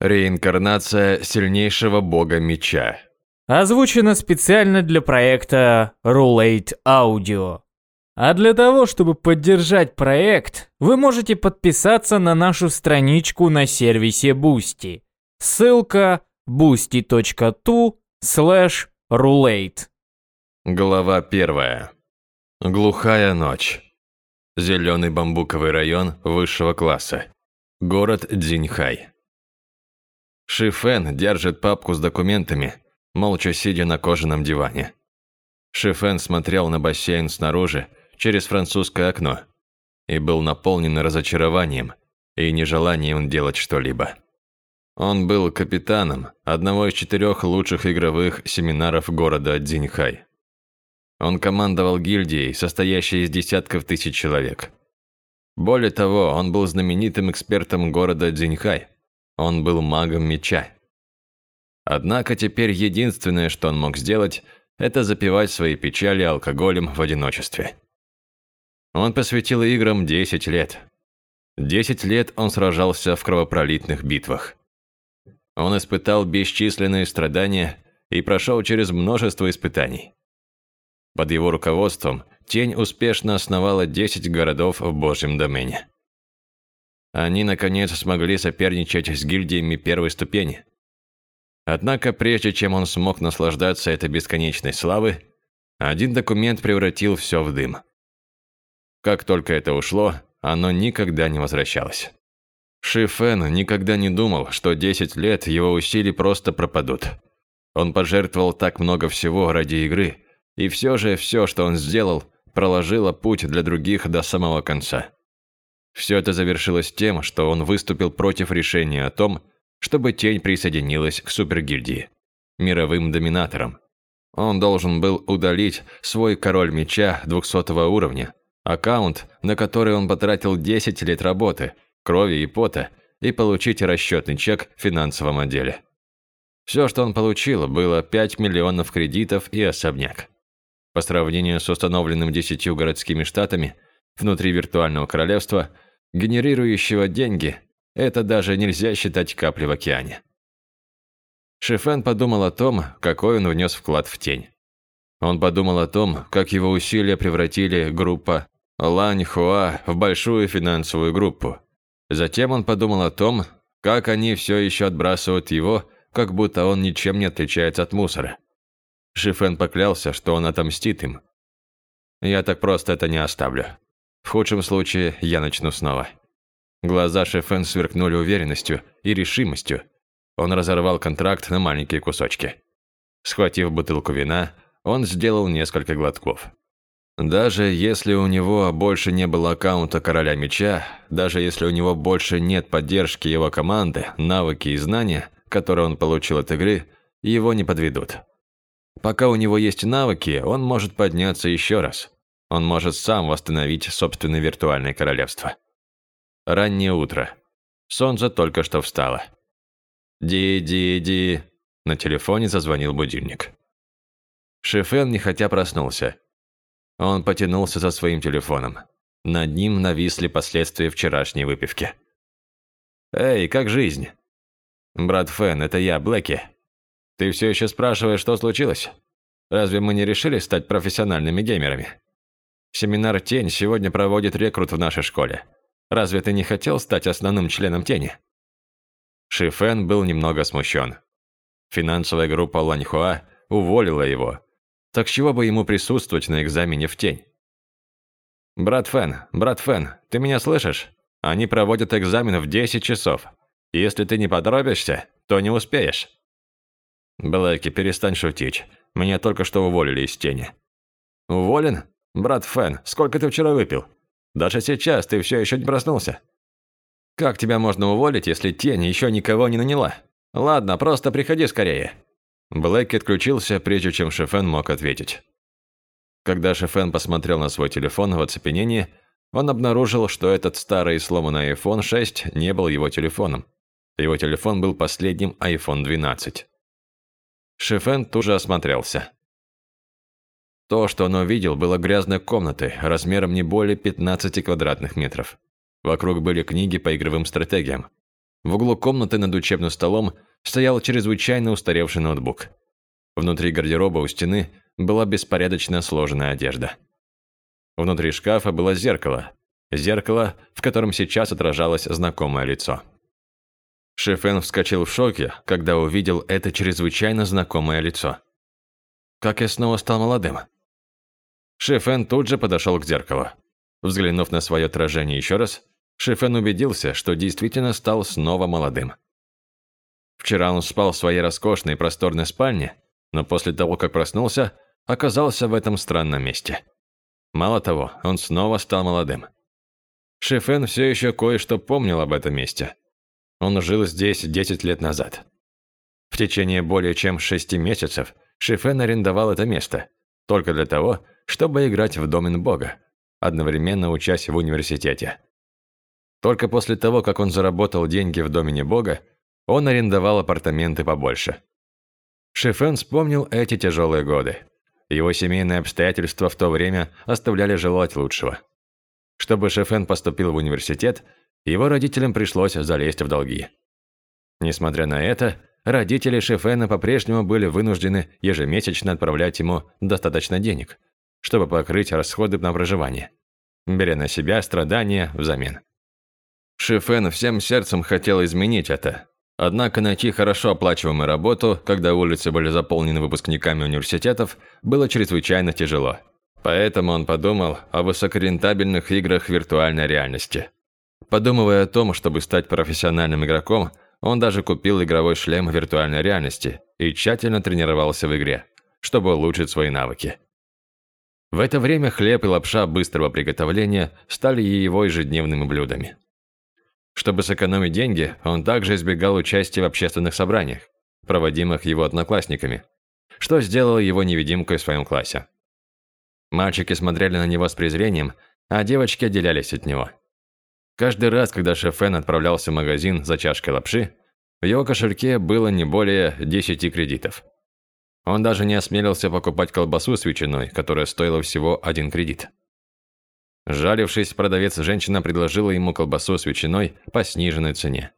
Реинкарнация сильнейшего бога меча. Озвучено специально для проекта Roulette Audio. А для того, чтобы поддержать проект, вы можете подписаться на нашу страничку на сервисе Boosty. Ссылка boosty.tu slash roulette. Глава первая. Глухая ночь. Зеленый бамбуковый район высшего класса. Город Дзиньхай. Шифен держит папку с документами, молча сидя на кожаном диване. Шифен смотрел на бассейн снаружи, через французское окно, и был наполнен разочарованием и нежеланием делать что-либо. Он был капитаном одного из четырех лучших игровых семинаров города Дзиньхай. Он командовал гильдией, состоящей из десятков тысяч человек. Более того, он был знаменитым экспертом города Дзиньхай – он был магом меча. Однако теперь единственное, что он мог сделать, это запивать свои печали алкоголем в одиночестве. Он посвятил играм 10 лет. 10 лет он сражался в кровопролитных битвах. Он испытал бесчисленные страдания и прошел через множество испытаний. Под его руководством Тень успешно основала 10 городов в Божьем домене. Они, наконец, смогли соперничать с гильдиями первой ступени. Однако, прежде чем он смог наслаждаться этой бесконечной славы, один документ превратил все в дым. Как только это ушло, оно никогда не возвращалось. Ши Фэн никогда не думал, что 10 лет его усилий просто пропадут. Он пожертвовал так много всего ради игры, и все же все, что он сделал, проложило путь для других до самого конца. Все это завершилось тем, что он выступил против решения о том, чтобы Тень присоединилась к супергильдии, мировым доминаторам. Он должен был удалить свой король меча 200 уровня, аккаунт, на который он потратил 10 лет работы, крови и пота, и получить расчетный чек в финансовом отделе. Все, что он получил, было 5 миллионов кредитов и особняк. По сравнению с установленным 10 городскими штатами – внутри виртуального королевства, генерирующего деньги, это даже нельзя считать каплей в океане. Шифен подумал о том, какой он внес вклад в тень. Он подумал о том, как его усилия превратили группа Лань Хуа в большую финансовую группу. Затем он подумал о том, как они все еще отбрасывают его, как будто он ничем не отличается от мусора. Шифен поклялся, что он отомстит им. «Я так просто это не оставлю. В худшем случае я начну снова. Глаза Шефен сверкнули уверенностью и решимостью. Он разорвал контракт на маленькие кусочки. Схватив бутылку вина, он сделал несколько глотков. Даже если у него больше не было аккаунта Короля Меча, даже если у него больше нет поддержки его команды, навыки и знания, которые он получил от игры, его не подведут. Пока у него есть навыки, он может подняться еще раз. Он может сам восстановить собственное виртуальное королевство. Раннее утро. Солнце только что встало. «Ди-ди-ди...» На телефоне зазвонил будильник. Шефен нехотя проснулся. Он потянулся за своим телефоном. Над ним нависли последствия вчерашней выпивки. «Эй, как жизнь?» «Брат Фэн, это я, Блэки. Ты все еще спрашиваешь, что случилось? Разве мы не решили стать профессиональными геймерами?» Семинар «Тень» сегодня проводит рекрут в нашей школе. Разве ты не хотел стать основным членом «Тени»?» Шифен был немного смущен. Финансовая группа Ланьхуа уволила его. Так чего бы ему присутствовать на экзамене в «Тень»? «Брат Фэн, брат Фэн, ты меня слышишь? Они проводят экзамен в 10 часов. Если ты не поторопишься, то не успеешь». «Блэки, перестань шутить. Меня только что уволили из тени». «Уволен? «Брат Фэн, сколько ты вчера выпил? Даже сейчас ты все еще не проснулся. Как тебя можно уволить, если тень еще никого не наняла? Ладно, просто приходи скорее». Блэки отключился, прежде чем Шефен мог ответить. Когда Шефен посмотрел на свой телефон в оцепенении, он обнаружил, что этот старый сломанный iPhone 6 не был его телефоном. Его телефон был последним iPhone 12. Шефен тут же осмотрелся. То, что он увидел, было грязной комнатой, размером не более 15 квадратных метров. Вокруг были книги по игровым стратегиям. В углу комнаты над учебным столом стоял чрезвычайно устаревший ноутбук. Внутри гардероба у стены была беспорядочно сложенная одежда. Внутри шкафа было зеркало. Зеркало, в котором сейчас отражалось знакомое лицо. Шефен вскочил в шоке, когда увидел это чрезвычайно знакомое лицо. Как я снова стал молодым. Шефен тут же подошел к зеркалу. Взглянув на свое отражение еще раз, Шефен убедился, что действительно стал снова молодым. Вчера он спал в своей роскошной просторной спальне, но после того, как проснулся, оказался в этом странном месте. Мало того, он снова стал молодым. Шефен все еще кое-что помнил об этом месте. Он жил здесь 10 лет назад. В течение более чем 6 месяцев Шефен арендовал это место, только для того, чтобы играть в домен Бога, одновременно учась в университете. Только после того, как он заработал деньги в домене Бога, он арендовал апартаменты побольше. Шефен вспомнил эти тяжелые годы. Его семейные обстоятельства в то время оставляли желать лучшего. Чтобы Шефен поступил в университет, его родителям пришлось залезть в долги. Несмотря на это, родители Шефена по-прежнему были вынуждены ежемесячно отправлять ему достаточно денег, чтобы покрыть расходы на проживание, беря на себя страдания взамен. Шефен всем сердцем хотел изменить это, Однако найти хорошо оплачиваемую работу, когда улицы были заполнены выпускниками университетов, было чрезвычайно тяжело. Поэтому он подумал о высокорентабельных играх виртуальной реальности. Подумывая о том, чтобы стать профессиональным игроком, он даже купил игровой шлем виртуальной реальности и тщательно тренировался в игре, чтобы улучшить свои навыки. В это время хлеб и лапша быстрого приготовления стали его ежедневными блюдами. Чтобы сэкономить деньги, он также избегал участия в общественных собраниях, проводимых его одноклассниками, что сделало его невидимкой в своем классе. Мальчики смотрели на него с презрением, а девочки отделялись от него. Каждый раз, когда Шефен отправлялся в магазин за чашкой лапши, в его кошельке было не более 10 кредитов. Он даже не осмелился покупать колбасу с ветчиной, которая стоила всего один кредит. Жалившись, продавец-женщина предложила ему колбасу с ветчиной по сниженной цене.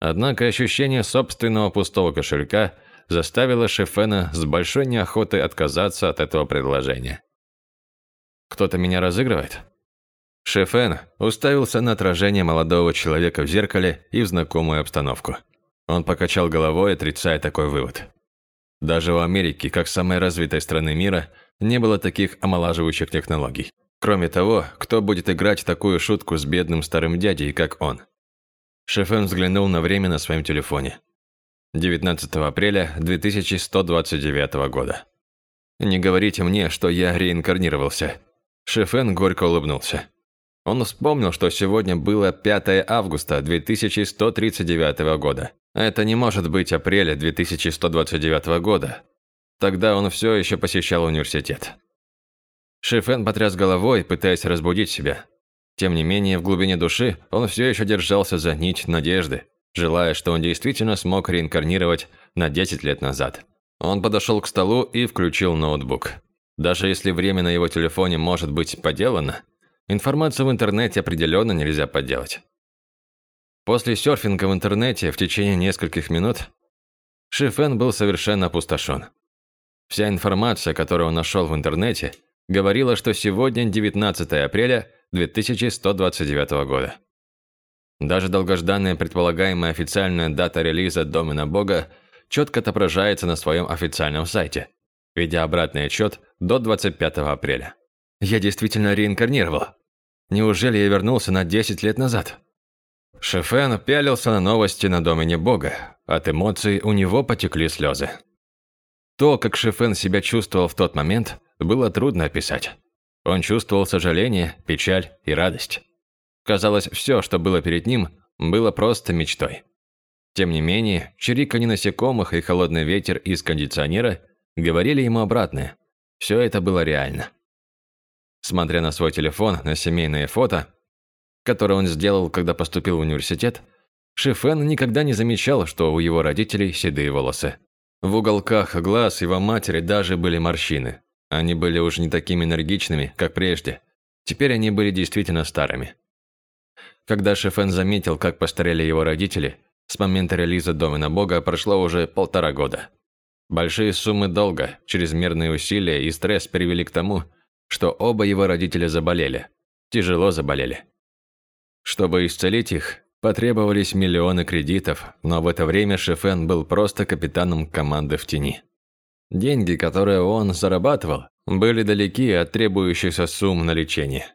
Однако ощущение собственного пустого кошелька заставило Шефена с большой неохотой отказаться от этого предложения. «Кто-то меня разыгрывает?» Шефен уставился на отражение молодого человека в зеркале и в знакомую обстановку. Он покачал головой, отрицая такой вывод. Даже в Америке, как самой развитой страны мира, не было таких омолаживающих технологий. Кроме того, кто будет играть такую шутку с бедным старым дядей, как он? Шефен взглянул на время на своем телефоне. 19 апреля 2129 года. «Не говорите мне, что я реинкарнировался». Шефен горько улыбнулся. Он вспомнил, что сегодня было 5 августа 2139 года. Это не может быть апреля 2129 года. Тогда он все еще посещал университет. Шифен потряс головой, пытаясь разбудить себя. Тем не менее, в глубине души он все еще держался за нить надежды, желая, что он действительно смог реинкарнировать на 10 лет назад. Он подошел к столу и включил ноутбук. Даже если время на его телефоне может быть поделано, информацию в интернете определенно нельзя подделать. После серфинга в интернете в течение нескольких минут Шифен был совершенно опустошен. Вся информация, которую он нашел в интернете, говорила, что сегодня 19 апреля 2129 года. Даже долгожданная предполагаемая официальная дата релиза Домена Бога четко отображается на своем официальном сайте, ведя обратный отчет до 25 апреля. Я действительно реинкарнировал. Неужели я вернулся на 10 лет назад? Шефен пялился на новости на Домене Бога. От эмоций у него потекли слезы. То, как Шефен себя чувствовал в тот момент, было трудно описать. Он чувствовал сожаление, печаль и радость. Казалось, все, что было перед ним, было просто мечтой. Тем не менее, чириканье насекомых и холодный ветер из кондиционера говорили ему обратное. Все это было реально. Смотря на свой телефон, на семейные фото, которые он сделал, когда поступил в университет, Шифен никогда не замечал, что у его родителей седые волосы. В уголках глаз его матери даже были морщины. Они были уже не такими энергичными, как прежде. Теперь они были действительно старыми. Когда Шефен заметил, как постарели его родители, с момента релиза «Домена Бога» прошло уже полтора года. Большие суммы долга, чрезмерные усилия и стресс привели к тому, что оба его родителя заболели. Тяжело заболели. Чтобы исцелить их, потребовались миллионы кредитов, но в это время Шефен был просто капитаном команды в тени. Деньги, которые он зарабатывал, были далеки от требующихся сумм на лечение.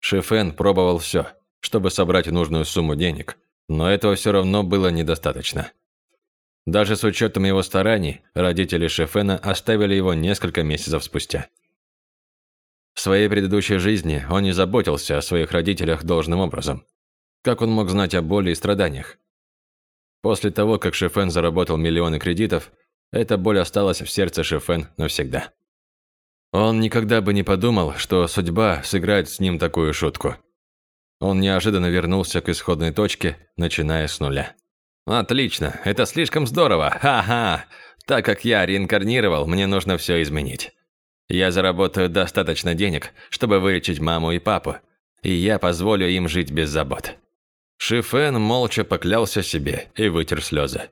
Шефен пробовал все, чтобы собрать нужную сумму денег, но этого все равно было недостаточно. Даже с учетом его стараний, родители Шефена оставили его несколько месяцев спустя. В своей предыдущей жизни он не заботился о своих родителях должным образом. Как он мог знать о боли и страданиях? После того, как Шефен заработал миллионы кредитов, эта боль осталась в сердце Шефен навсегда. Он никогда бы не подумал, что судьба сыграет с ним такую шутку. Он неожиданно вернулся к исходной точке, начиная с нуля. «Отлично, это слишком здорово, ха-ха! Так как я реинкарнировал, мне нужно все изменить. Я заработаю достаточно денег, чтобы вылечить маму и папу, и я позволю им жить без забот». Шифен молча поклялся себе и вытер слезы.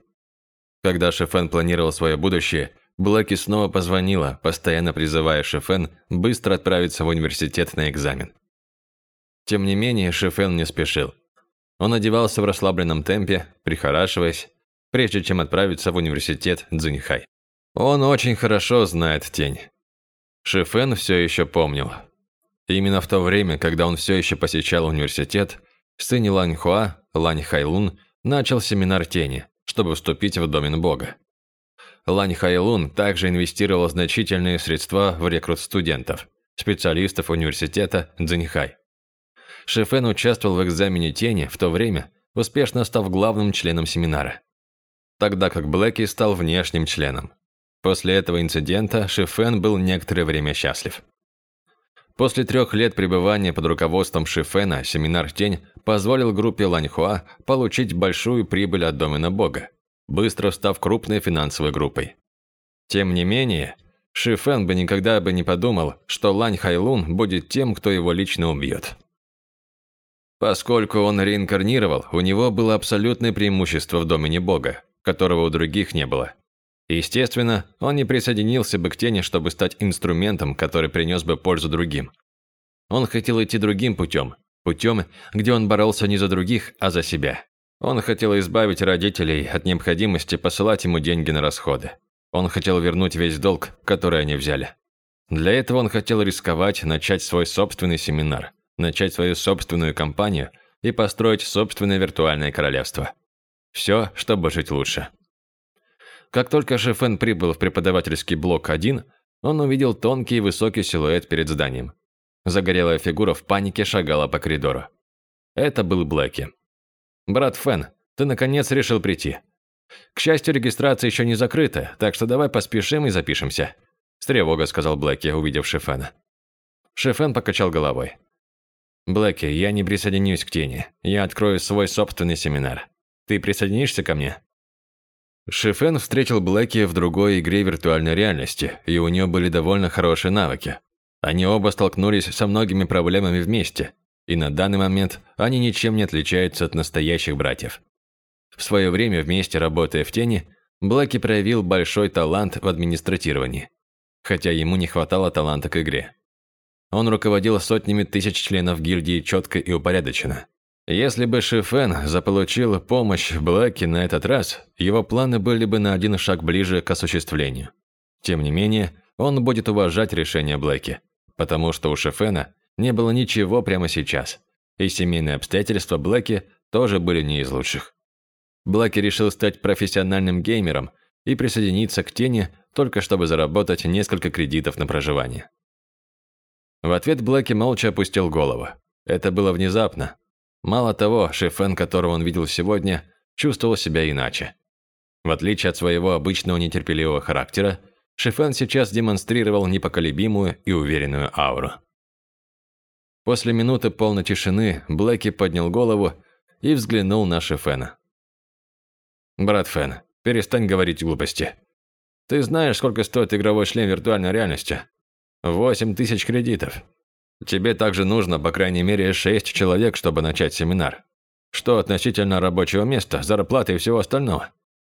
Когда Шифен планировал свое будущее, Блэки снова позвонила, постоянно призывая Шифен быстро отправиться в университет на экзамен. Тем не менее, Шифен не спешил. Он одевался в расслабленном темпе, прихорашиваясь, прежде чем отправиться в университет Цзиньхай. Он очень хорошо знает тень. Шифен все еще помнил. Именно в то время, когда он все еще посещал университет, сын Ланьхуа, Лань Хайлун, начал семинар тени, чтобы вступить в домен бога. Лань Хайлун также инвестировал значительные средства в рекрут студентов, специалистов университета Цзиньхай. Шефен участвовал в экзамене тени в то время, успешно став главным членом семинара. Тогда как Блэки стал внешним членом. После этого инцидента Шифен был некоторое время счастлив. После трех лет пребывания под руководством Шифена семинар «Тень» позволил группе Ланьхуа получить большую прибыль от Домена Бога, быстро став крупной финансовой группой. Тем не менее, Шифен бы никогда бы не подумал, что Лань Хайлун будет тем, кто его лично убьет. Поскольку он реинкарнировал, у него было абсолютное преимущество в домене Бога, которого у других не было. Естественно, он не присоединился бы к тени, чтобы стать инструментом, который принес бы пользу другим. Он хотел идти другим путем, путем, где он боролся не за других, а за себя. Он хотел избавить родителей от необходимости посылать ему деньги на расходы. Он хотел вернуть весь долг, который они взяли. Для этого он хотел рисковать, начать свой собственный семинар, начать свою собственную компанию и построить собственное виртуальное королевство. Все, чтобы жить лучше. Как только Шефен прибыл в преподавательский блок 1, он увидел тонкий и высокий силуэт перед зданием. Загорелая фигура в панике шагала по коридору. Это был Блэки. «Брат Фен, ты наконец решил прийти. К счастью, регистрация еще не закрыта, так что давай поспешим и запишемся», с тревогой сказал Блэки, увидев Шефена. Шефен покачал головой. Блэки, я не присоединюсь к тени. Я открою свой собственный семинар. Ты присоединишься ко мне? Шифен встретил Блэки в другой игре виртуальной реальности, и у нее были довольно хорошие навыки. Они оба столкнулись со многими проблемами вместе, и на данный момент они ничем не отличаются от настоящих братьев. В свое время, вместе работая в тени, Блэки проявил большой талант в администратировании, хотя ему не хватало таланта к игре. Он руководил сотнями тысяч членов гильдии четко и упорядоченно. Если бы Шифен заполучил помощь Блэки на этот раз, его планы были бы на один шаг ближе к осуществлению. Тем не менее, он будет уважать решение Блэки, потому что у Шифена не было ничего прямо сейчас, и семейные обстоятельства Блэки тоже были не из лучших. Блэки решил стать профессиональным геймером и присоединиться к тени, только чтобы заработать несколько кредитов на проживание. В ответ Блэки молча опустил голову. Это было внезапно. Мало того, Шефен, которого он видел сегодня, чувствовал себя иначе. В отличие от своего обычного нетерпеливого характера, Шефен сейчас демонстрировал непоколебимую и уверенную ауру. После минуты полной тишины Блэки поднял голову и взглянул на Шефена. «Брат Фен, перестань говорить глупости. Ты знаешь, сколько стоит игровой шлем виртуальной реальности? Восемь тысяч кредитов. Тебе также нужно, по крайней мере, 6 человек, чтобы начать семинар. Что относительно рабочего места, зарплаты и всего остального?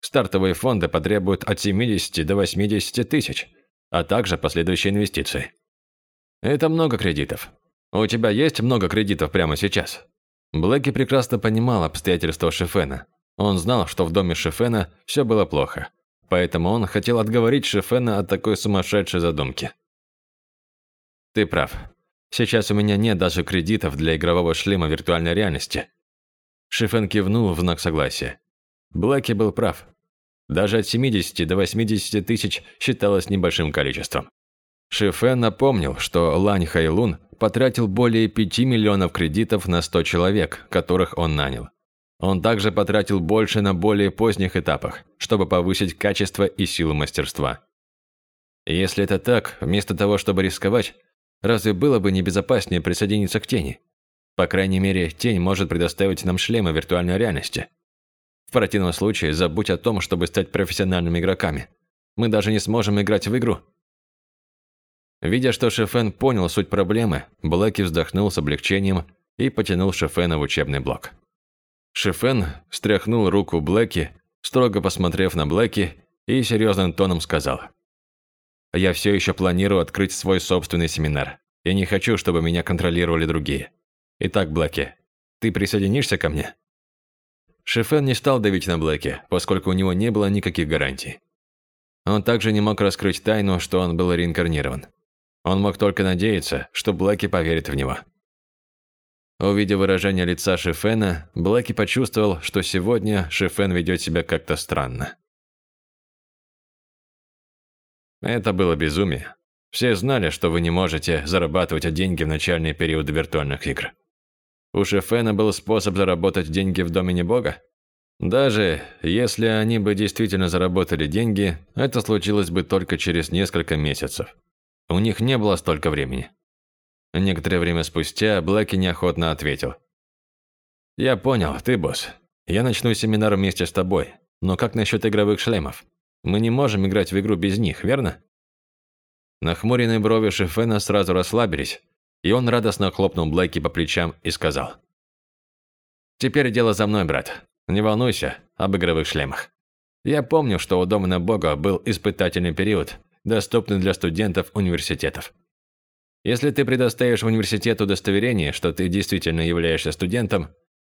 Стартовые фонды потребуют от 70 до 80 тысяч, а также последующие инвестиции. Это много кредитов. У тебя есть много кредитов прямо сейчас? Блэки прекрасно понимал обстоятельства Шефена. Он знал, что в доме Шефена все было плохо. Поэтому он хотел отговорить Шефена от такой сумасшедшей задумки. Ты прав. Сейчас у меня нет даже кредитов для игрового шлема виртуальной реальности. Шефен кивнул в знак согласия. Блэки был прав. Даже от 70 до 80 тысяч считалось небольшим количеством. Шифен напомнил, что Лань Хайлун потратил более 5 миллионов кредитов на 100 человек, которых он нанял. Он также потратил больше на более поздних этапах, чтобы повысить качество и силу мастерства. Если это так, вместо того, чтобы рисковать, разве было бы небезопаснее присоединиться к тени? По крайней мере, тень может предоставить нам шлемы виртуальной реальности. В противном случае забудь о том, чтобы стать профессиональными игроками. Мы даже не сможем играть в игру. Видя, что Шефен понял суть проблемы, Блэки вздохнул с облегчением и потянул Шефена в учебный блок. Шефен стряхнул руку Блэки, строго посмотрев на Блэки, и серьезным тоном сказал. «Я все еще планирую открыть свой собственный семинар. Я не хочу, чтобы меня контролировали другие. Итак, Блэки, ты присоединишься ко мне?» Шефен не стал давить на Блэки, поскольку у него не было никаких гарантий. Он также не мог раскрыть тайну, что он был реинкарнирован. Он мог только надеяться, что Блэки поверит в него. Увидев выражение лица Шифена, Блэки почувствовал, что сегодня Шифен ведет себя как-то странно. Это было безумие. Все знали, что вы не можете зарабатывать деньги в начальный период виртуальных игр. У Шифена был способ заработать деньги в домене Бога? Даже если они бы действительно заработали деньги, это случилось бы только через несколько месяцев. У них не было столько времени. Некоторое время спустя Блэки неохотно ответил. «Я понял, ты босс. Я начну семинар вместе с тобой. Но как насчет игровых шлемов? Мы не можем играть в игру без них, верно?» Нахмуренные брови Шефена сразу расслабились, и он радостно хлопнул Блэки по плечам и сказал. «Теперь дело за мной, брат. Не волнуйся об игровых шлемах. Я помню, что у Дома на Бога был испытательный период, доступны для студентов университетов. Если ты предоставишь университету удостоверение, что ты действительно являешься студентом,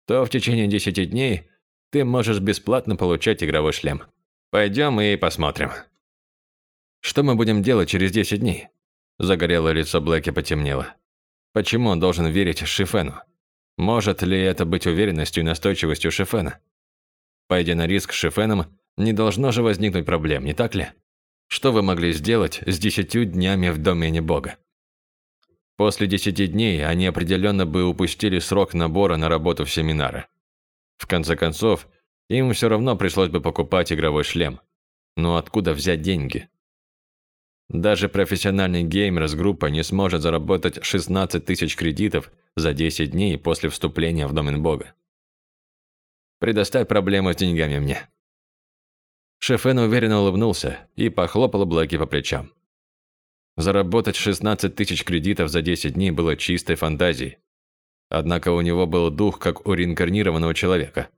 то в течение 10 дней ты можешь бесплатно получать игровой шлем. Пойдем и посмотрим. Что мы будем делать через 10 дней? Загорелое лицо Блэки потемнело. Почему он должен верить Шифену? Может ли это быть уверенностью и настойчивостью Шифена? Пойдя на риск с Шифеном, не должно же возникнуть проблем, не так ли? Что вы могли сделать с десятью днями в домене Бога? После десяти дней они определенно бы упустили срок набора на работу в семинары. В конце концов, им все равно пришлось бы покупать игровой шлем. Но откуда взять деньги? Даже профессиональный геймер с группой не сможет заработать 16 тысяч кредитов за 10 дней после вступления в домен Бога. Предоставь проблему с деньгами мне. Шефен уверенно улыбнулся и похлопал Блэки по плечам. Заработать 16 тысяч кредитов за 10 дней было чистой фантазией. Однако у него был дух, как у реинкарнированного человека.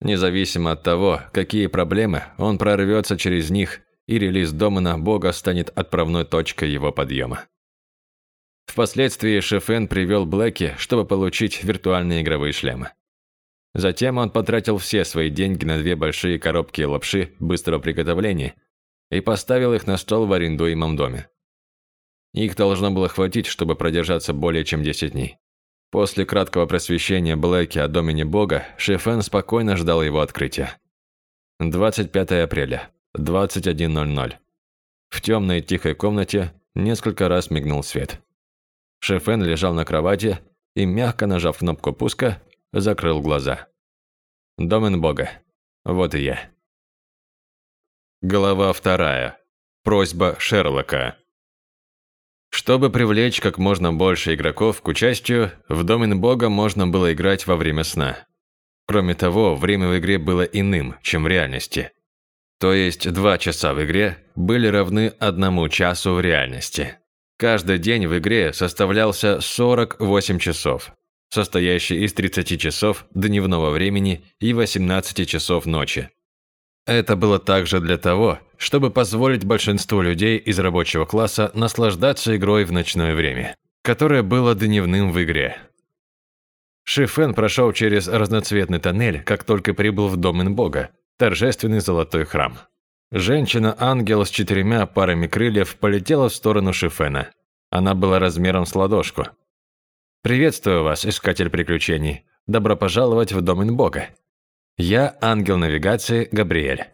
Независимо от того, какие проблемы, он прорвется через них, и релиз Домана Бога станет отправной точкой его подъема. Впоследствии Шефен привел Блэки, чтобы получить виртуальные игровые шлемы. Затем он потратил все свои деньги на две большие коробки лапши быстрого приготовления и поставил их на стол в арендуемом доме. Их должно было хватить, чтобы продержаться более чем 10 дней. После краткого просвещения Блэки о домене Бога, Шефен спокойно ждал его открытия. 25 апреля, 21.00. В темной тихой комнате несколько раз мигнул свет. Шефен лежал на кровати и, мягко нажав кнопку пуска, закрыл глаза. Домен Бога. Вот и я. Глава вторая. Просьба Шерлока. Чтобы привлечь как можно больше игроков к участию, в Домен Бога можно было играть во время сна. Кроме того, время в игре было иным, чем в реальности. То есть два часа в игре были равны одному часу в реальности. Каждый день в игре составлялся 48 часов, состоящий из 30 часов дневного времени и 18 часов ночи. Это было также для того, чтобы позволить большинству людей из рабочего класса наслаждаться игрой в ночное время, которое было дневным в игре. Шифен прошел через разноцветный тоннель, как только прибыл в дом Инбога, торжественный золотой храм. Женщина-ангел с четырьмя парами крыльев полетела в сторону Шифена. Она была размером с ладошку. «Приветствую вас, искатель приключений. Добро пожаловать в дом Инбога. Я ангел навигации Габриэль.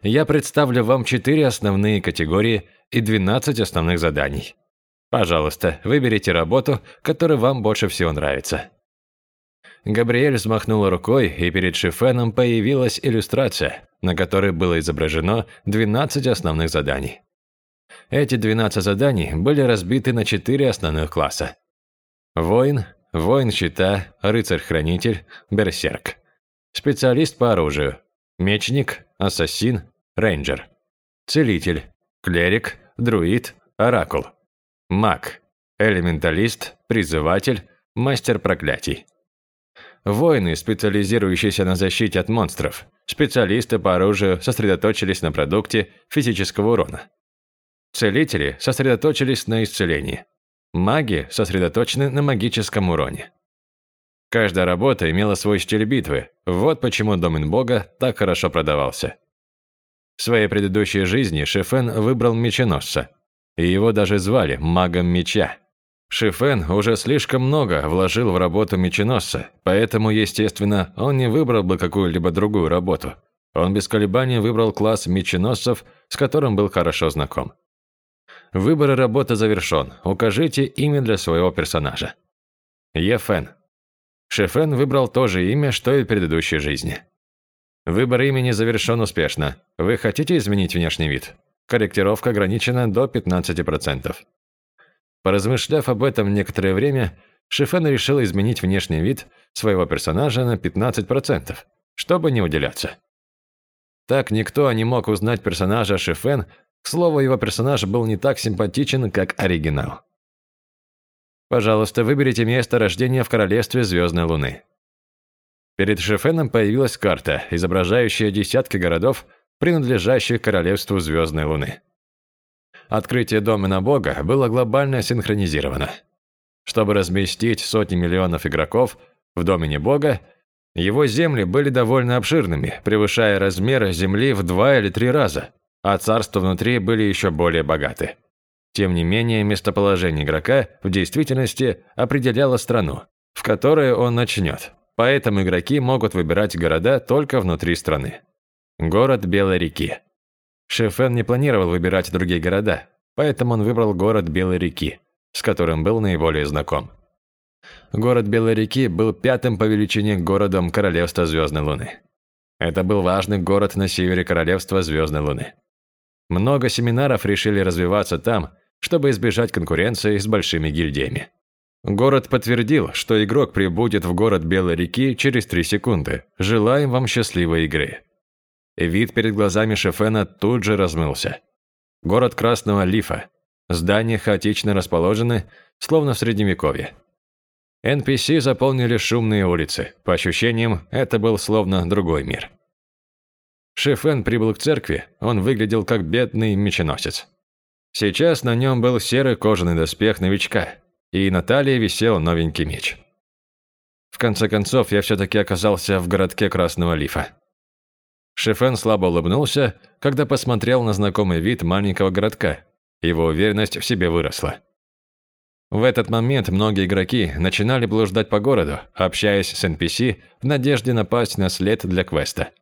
Я представлю вам четыре основные категории и 12 основных заданий. Пожалуйста, выберите работу, которая вам больше всего нравится. Габриэль взмахнула рукой, и перед Шифеном появилась иллюстрация, на которой было изображено 12 основных заданий. Эти 12 заданий были разбиты на 4 основных класса. Воин, воин щита, рыцарь-хранитель, берсерк. Специалист по оружию, мечник, ассасин, рейнджер. Целитель, клерик, друид, оракул. Маг, элементалист, призыватель, мастер проклятий. Воины, специализирующиеся на защите от монстров, специалисты по оружию сосредоточились на продукте физического урона. Целители сосредоточились на исцелении. Маги сосредоточены на магическом уроне. Каждая работа имела свой стиль битвы, вот почему Домен Бога так хорошо продавался. В своей предыдущей жизни Шефен выбрал меченосца, и его даже звали магом меча. Шифен уже слишком много вложил в работу меченосца, поэтому, естественно, он не выбрал бы какую-либо другую работу. Он без колебаний выбрал класс меченосцев, с которым был хорошо знаком. Выбор работы завершен. Укажите имя для своего персонажа. Ефен. Шефен выбрал то же имя, что и в предыдущей жизни. Выбор имени завершен успешно. Вы хотите изменить внешний вид? Корректировка ограничена до 15%. Поразмышляв об этом некоторое время, Шифен решил изменить внешний вид своего персонажа на 15%, чтобы не уделяться. Так никто не мог узнать персонажа Шифен, к слову, его персонаж был не так симпатичен, как оригинал. Пожалуйста, выберите место рождения в Королевстве Звездной Луны. Перед Шифеном появилась карта, изображающая десятки городов, принадлежащих Королевству Звездной Луны. Открытие домена Бога было глобально синхронизировано. Чтобы разместить сотни миллионов игроков в домене Бога, его земли были довольно обширными, превышая размеры земли в два или три раза, а царства внутри были еще более богаты. Тем не менее, местоположение игрока в действительности определяло страну, в которой он начнет. Поэтому игроки могут выбирать города только внутри страны. Город Белой реки. Шефен не планировал выбирать другие города, поэтому он выбрал город Белой реки, с которым был наиболее знаком. Город Белой реки был пятым по величине городом Королевства Звездной Луны. Это был важный город на севере Королевства Звездной Луны. Много семинаров решили развиваться там, чтобы избежать конкуренции с большими гильдиями. Город подтвердил, что игрок прибудет в город Белой реки через 3 секунды. Желаем вам счастливой игры. Вид перед глазами Шефена тут же размылся. Город Красного Лифа. Здания хаотично расположены, словно в Средневековье. NPC заполнили шумные улицы. По ощущениям, это был словно другой мир. Шефен прибыл к церкви, он выглядел как бедный меченосец. Сейчас на нем был серый кожаный доспех новичка, и на талии висел новенький меч. В конце концов, я все-таки оказался в городке Красного Лифа. Шефен слабо улыбнулся, когда посмотрел на знакомый вид маленького городка. Его уверенность в себе выросла. В этот момент многие игроки начинали блуждать по городу, общаясь с NPC в надежде напасть на след для квеста.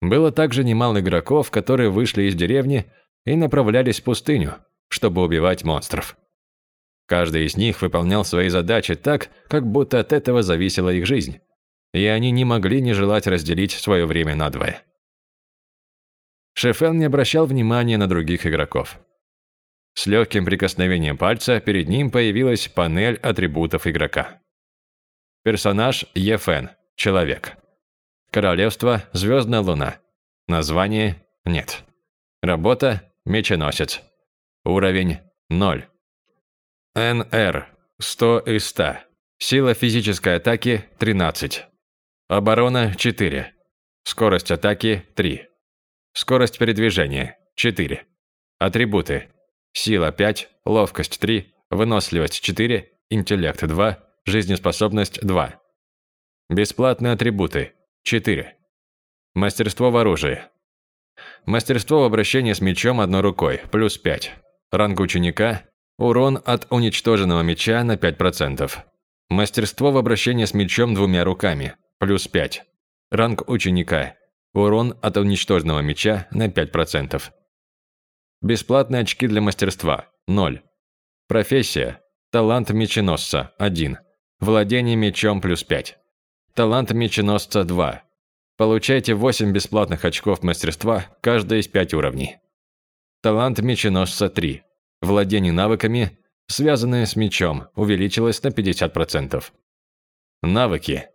Было также немало игроков, которые вышли из деревни и направлялись в пустыню, чтобы убивать монстров. Каждый из них выполнял свои задачи так, как будто от этого зависела их жизнь и они не могли не желать разделить свое время надвое. Шефен не обращал внимания на других игроков. С легким прикосновением пальца перед ним появилась панель атрибутов игрока. Персонаж Ефен, человек. Королевство, звездная луна. Название – нет. Работа – меченосец. Уровень – 0. НР 100 из 100. Сила физической атаки 13. Оборона 4. Скорость атаки 3. Скорость передвижения 4. Атрибуты. Сила 5, ловкость 3, выносливость 4, интеллект 2, жизнеспособность 2. Бесплатные атрибуты 4. Мастерство в оружии. Мастерство в обращении с мечом одной рукой, плюс 5. Ранг ученика – урон от уничтоженного меча на 5%. Мастерство в обращении с мечом двумя руками, плюс 5. Ранг ученика – урон от уничтоженного меча на 5%. Бесплатные очки для мастерства – 0. Профессия – талант меченосца – 1. Владение мечом плюс 5. Талант меченосца – 2. Получайте 8 бесплатных очков мастерства, каждый из 5 уровней. Талант меченосца 3. Владение навыками, связанные с мечом, увеличилось на 50%. Навыки.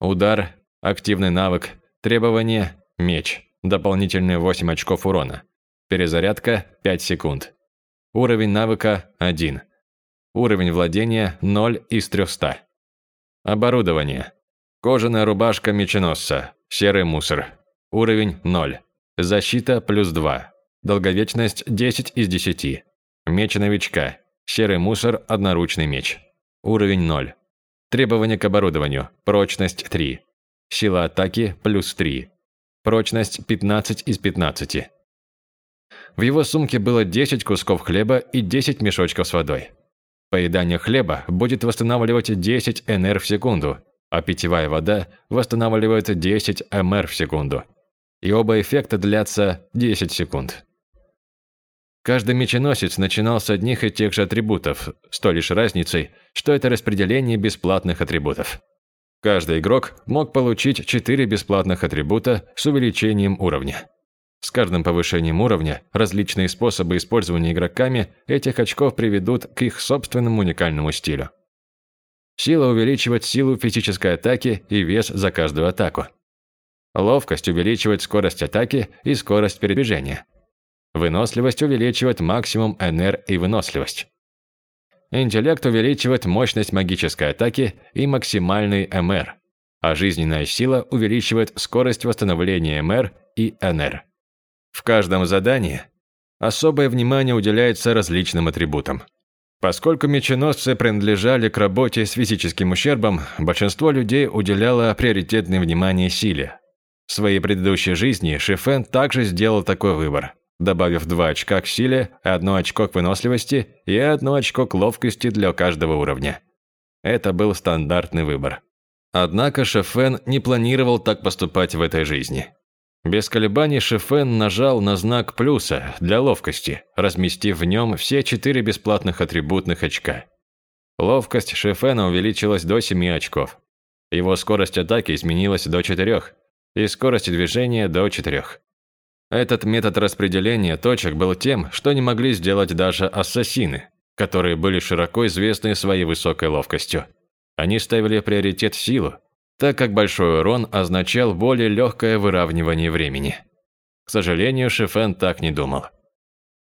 Удар, активный навык, требование, меч, дополнительные 8 очков урона. Перезарядка 5 секунд. Уровень навыка 1. Уровень владения 0 из 300. Оборудование. Кожаная рубашка меченосца, Серый мусор. Уровень 0. Защита плюс 2. Долговечность 10 из 10. Меч новичка. Серый мусор, одноручный меч. Уровень 0. Требования к оборудованию. Прочность 3. Сила атаки плюс 3. Прочность 15 из 15. В его сумке было 10 кусков хлеба и 10 мешочков с водой. Поедание хлеба будет восстанавливать 10 НР в секунду, а питьевая вода восстанавливает 10 МР в секунду. И оба эффекта длятся 10 секунд. Каждый меченосец начинал с одних и тех же атрибутов, с той лишь разницей, что это распределение бесплатных атрибутов. Каждый игрок мог получить 4 бесплатных атрибута с увеличением уровня. С каждым повышением уровня различные способы использования игроками этих очков приведут к их собственному уникальному стилю. Сила увеличивает силу физической атаки и вес за каждую атаку. Ловкость увеличивает скорость атаки и скорость передвижения. Выносливость увеличивает максимум НР и выносливость. Интеллект увеличивает мощность магической атаки и максимальный МР, а жизненная сила увеличивает скорость восстановления МР и НР. В каждом задании особое внимание уделяется различным атрибутам. Поскольку меченосцы принадлежали к работе с физическим ущербом, большинство людей уделяло приоритетное внимание силе. В своей предыдущей жизни Шифен также сделал такой выбор, добавив два очка к силе, одно очко к выносливости и одно очко к ловкости для каждого уровня. Это был стандартный выбор. Однако Шефен не планировал так поступать в этой жизни. Без колебаний Шефен нажал на знак плюса для ловкости, разместив в нем все четыре бесплатных атрибутных очка. Ловкость Шефена увеличилась до 7 очков. Его скорость атаки изменилась до 4, и скорость движения до 4. Этот метод распределения точек был тем, что не могли сделать даже ассасины, которые были широко известны своей высокой ловкостью. Они ставили приоритет силу, так как большой урон означал более легкое выравнивание времени. К сожалению, Шифен так не думал.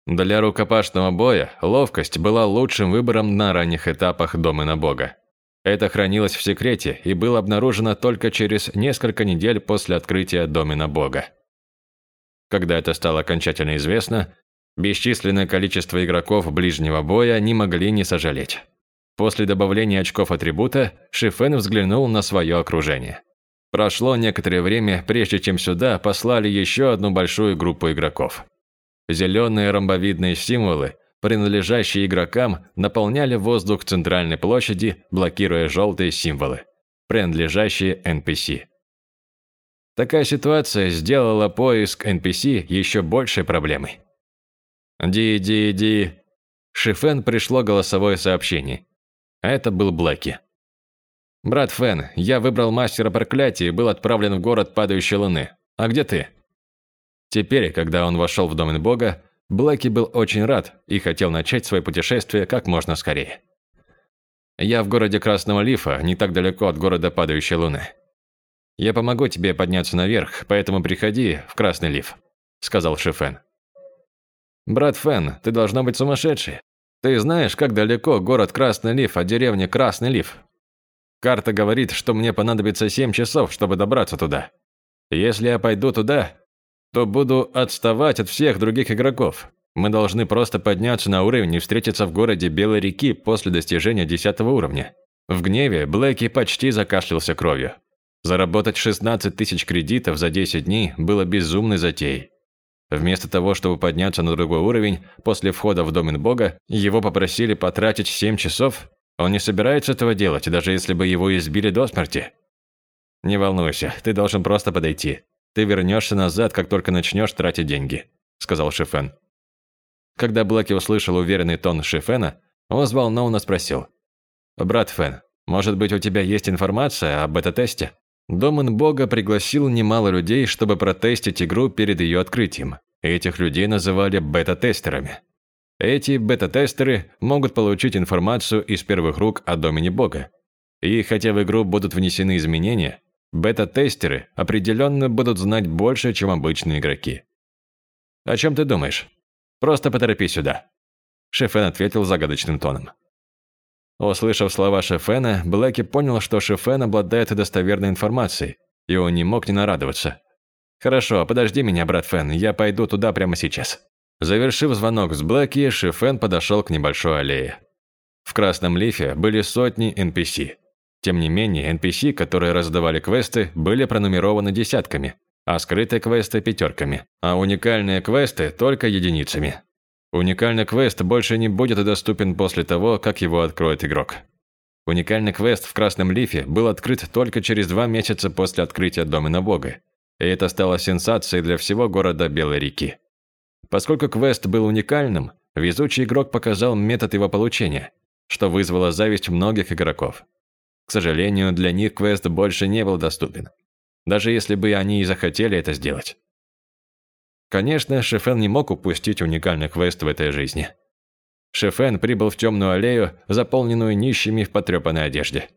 Для рукопашного боя ловкость была лучшим выбором на ранних этапах Домена Бога. Это хранилось в секрете и было обнаружено только через несколько недель после открытия Домена Бога. Когда это стало окончательно известно, бесчисленное количество игроков ближнего боя не могли не сожалеть. После добавления очков атрибута, Шифен взглянул на свое окружение. Прошло некоторое время, прежде чем сюда послали еще одну большую группу игроков. Зеленые ромбовидные символы, принадлежащие игрокам, наполняли воздух центральной площади, блокируя желтые символы, принадлежащие NPC. Такая ситуация сделала поиск NPC еще большей проблемой. «Ди-ди-ди...» Шифен пришло голосовое сообщение. Это был Блэки. «Брат Фен, я выбрал мастера проклятия и был отправлен в город падающей луны. А где ты?» Теперь, когда он вошел в домен бога, Блэки был очень рад и хотел начать свое путешествие как можно скорее. «Я в городе Красного Лифа, не так далеко от города падающей луны. Я помогу тебе подняться наверх, поэтому приходи в Красный Лиф», – сказал Шифен. «Брат Фен, ты должна быть сумасшедший. Ты знаешь, как далеко город Красный Лив от деревни Красный Лив? Карта говорит, что мне понадобится 7 часов, чтобы добраться туда. Если я пойду туда, то буду отставать от всех других игроков. Мы должны просто подняться на уровень и встретиться в городе Белой реки после достижения 10 уровня. В гневе Блэки почти закашлялся кровью. Заработать 16 тысяч кредитов за 10 дней было безумной затеей. Вместо того, чтобы подняться на другой уровень, после входа в домен бога, его попросили потратить 7 часов? Он не собирается этого делать, даже если бы его избили до смерти. Не волнуйся, ты должен просто подойти. Ты вернешься назад, как только начнешь тратить деньги», – сказал Шифен. Когда Блэки услышал уверенный тон Шифена, он взволнованно спросил. «Брат Фен, может быть, у тебя есть информация об бета-тесте?» Домен Бога пригласил немало людей, чтобы протестить игру перед ее открытием. Этих людей называли бета-тестерами. Эти бета-тестеры могут получить информацию из первых рук о домене Бога. И хотя в игру будут внесены изменения, бета-тестеры определенно будут знать больше, чем обычные игроки. «О чем ты думаешь? Просто поторопись сюда», – Шефен ответил загадочным тоном. Услышав слова Шефена, Блэки понял, что Шефен обладает достоверной информацией, и он не мог не нарадоваться. «Хорошо, подожди меня, брат Фен, я пойду туда прямо сейчас». Завершив звонок с Блэки, Шефен подошел к небольшой аллее. В красном лифе были сотни NPC. Тем не менее, NPC, которые раздавали квесты, были пронумерованы десятками, а скрытые квесты – пятерками, а уникальные квесты – только единицами. Уникальный квест больше не будет доступен после того, как его откроет игрок. Уникальный квест в Красном Лифе был открыт только через два месяца после открытия Домена Бога, и это стало сенсацией для всего города Белой реки. Поскольку квест был уникальным, везучий игрок показал метод его получения, что вызвало зависть многих игроков. К сожалению, для них квест больше не был доступен, даже если бы они и захотели это сделать. Конечно, Шефен не мог упустить уникальный квест в этой жизни. Шефен прибыл в темную аллею, заполненную нищими в потрепанной одежде.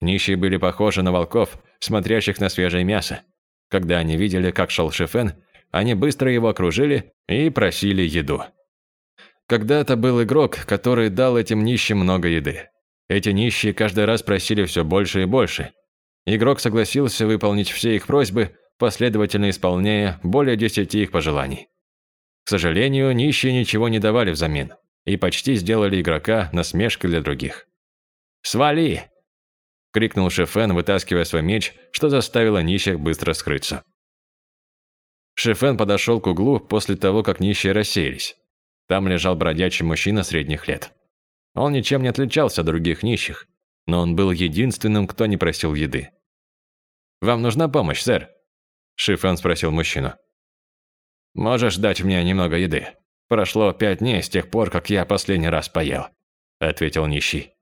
Нищие были похожи на волков, смотрящих на свежее мясо. Когда они видели, как шел Шефен, они быстро его окружили и просили еду. Когда-то был игрок, который дал этим нищим много еды. Эти нищие каждый раз просили все больше и больше. Игрок согласился выполнить все их просьбы, последовательно исполняя более десяти их пожеланий. К сожалению, нищие ничего не давали взамен и почти сделали игрока насмешкой для других. «Свали!» – крикнул Шефен, вытаскивая свой меч, что заставило нищих быстро скрыться. Шефен подошел к углу после того, как нищие рассеялись. Там лежал бродячий мужчина средних лет. Он ничем не отличался от других нищих, но он был единственным, кто не просил еды. «Вам нужна помощь, сэр?» Шифен спросил мужчину. «Можешь дать мне немного еды? Прошло пять дней с тех пор, как я последний раз поел», – ответил нищий.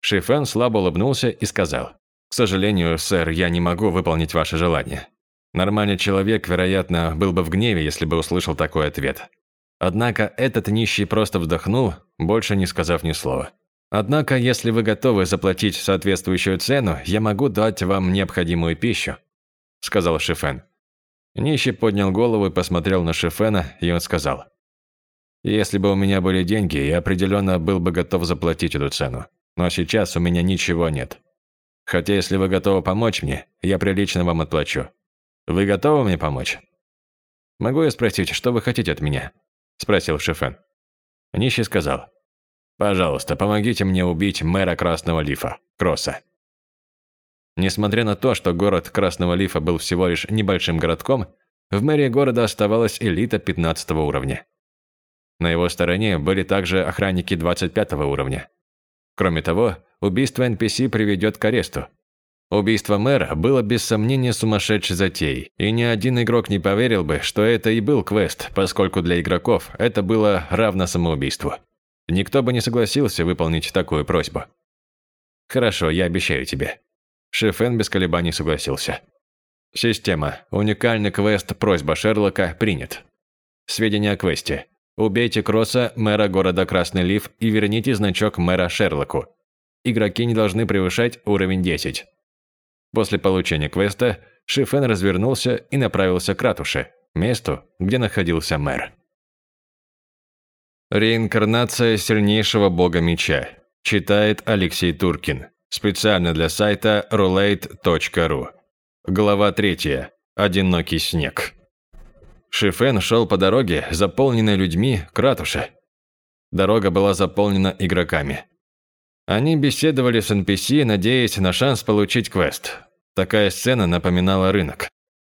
Шифен слабо улыбнулся и сказал. «К сожалению, сэр, я не могу выполнить ваше желание. Нормальный человек, вероятно, был бы в гневе, если бы услышал такой ответ. Однако этот нищий просто вздохнул, больше не сказав ни слова. Однако, если вы готовы заплатить соответствующую цену, я могу дать вам необходимую пищу, – сказал Шифен. Нищий поднял голову и посмотрел на Шифена, и он сказал. «Если бы у меня были деньги, я определенно был бы готов заплатить эту цену. Но сейчас у меня ничего нет. Хотя если вы готовы помочь мне, я прилично вам отплачу. Вы готовы мне помочь?» «Могу я спросить, что вы хотите от меня?» – спросил Шифен. Нищий сказал. «Пожалуйста, помогите мне убить мэра Красного Лифа, Кросса. Несмотря на то, что город Красного Лифа был всего лишь небольшим городком, в мэрии города оставалась элита 15 уровня. На его стороне были также охранники 25 уровня. Кроме того, убийство NPC приведет к аресту. Убийство мэра было без сомнения сумасшедшей затеей, и ни один игрок не поверил бы, что это и был квест, поскольку для игроков это было равно самоубийству. Никто бы не согласился выполнить такую просьбу. «Хорошо, я обещаю тебе. Шефен без колебаний согласился. Система. Уникальный квест «Просьба Шерлока» принят. Сведения о квесте. Убейте Кросса, мэра города Красный Лив, и верните значок мэра Шерлоку. Игроки не должны превышать уровень 10. После получения квеста Шифен развернулся и направился к ратуше, месту, где находился мэр. Реинкарнация сильнейшего бога меча. Читает Алексей Туркин. Специально для сайта roulette.ru. Глава 3. Одинокий снег. Шифен шел по дороге, заполненной людьми, к ратуше. Дорога была заполнена игроками. Они беседовали с NPC, надеясь на шанс получить квест. Такая сцена напоминала рынок.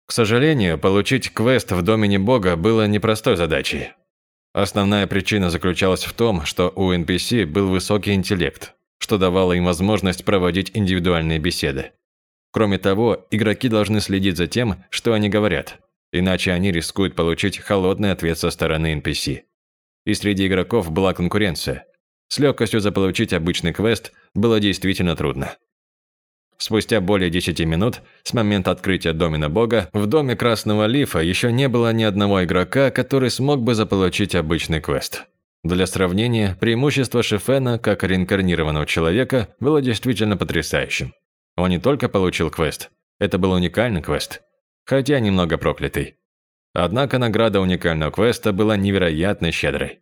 К сожалению, получить квест в домене бога было непростой задачей. Основная причина заключалась в том, что у NPC был высокий интеллект, что давало им возможность проводить индивидуальные беседы. Кроме того, игроки должны следить за тем, что они говорят, иначе они рискуют получить холодный ответ со стороны NPC. И среди игроков была конкуренция. С легкостью заполучить обычный квест было действительно трудно. Спустя более 10 минут с момента открытия домена бога в доме Красного Лифа еще не было ни одного игрока, который смог бы заполучить обычный квест. Для сравнения, преимущество Шефена как реинкарнированного человека было действительно потрясающим. Он не только получил квест, это был уникальный квест, хотя немного проклятый. Однако награда уникального квеста была невероятно щедрой.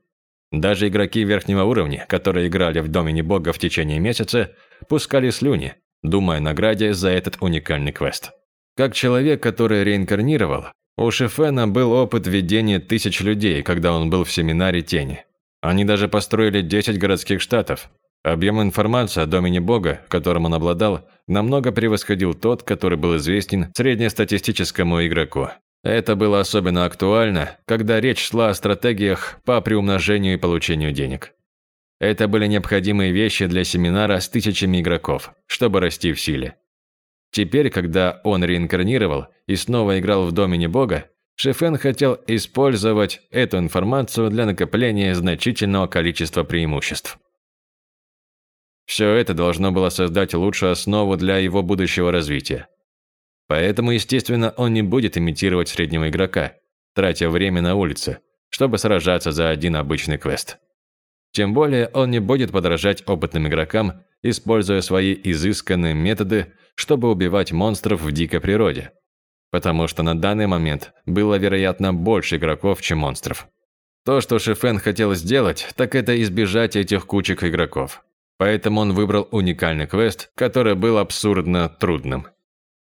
Даже игроки верхнего уровня, которые играли в Домене Бога в течение месяца, пускали слюни, думая о награде за этот уникальный квест. Как человек, который реинкарнировал, у Шефена был опыт ведения тысяч людей, когда он был в семинаре Тени. Они даже построили 10 городских штатов. Объем информации о домене Бога, которым он обладал, намного превосходил тот, который был известен среднестатистическому игроку. Это было особенно актуально, когда речь шла о стратегиях по приумножению и получению денег. Это были необходимые вещи для семинара с тысячами игроков, чтобы расти в силе. Теперь, когда он реинкарнировал и снова играл в Домене Бога, Шефен хотел использовать эту информацию для накопления значительного количества преимуществ. Все это должно было создать лучшую основу для его будущего развития. Поэтому, естественно, он не будет имитировать среднего игрока, тратя время на улице, чтобы сражаться за один обычный квест. Тем более он не будет подражать опытным игрокам, используя свои изысканные методы, чтобы убивать монстров в дикой природе. Потому что на данный момент было, вероятно, больше игроков, чем монстров. То, что Шифен хотел сделать, так это избежать этих кучек игроков. Поэтому он выбрал уникальный квест, который был абсурдно трудным.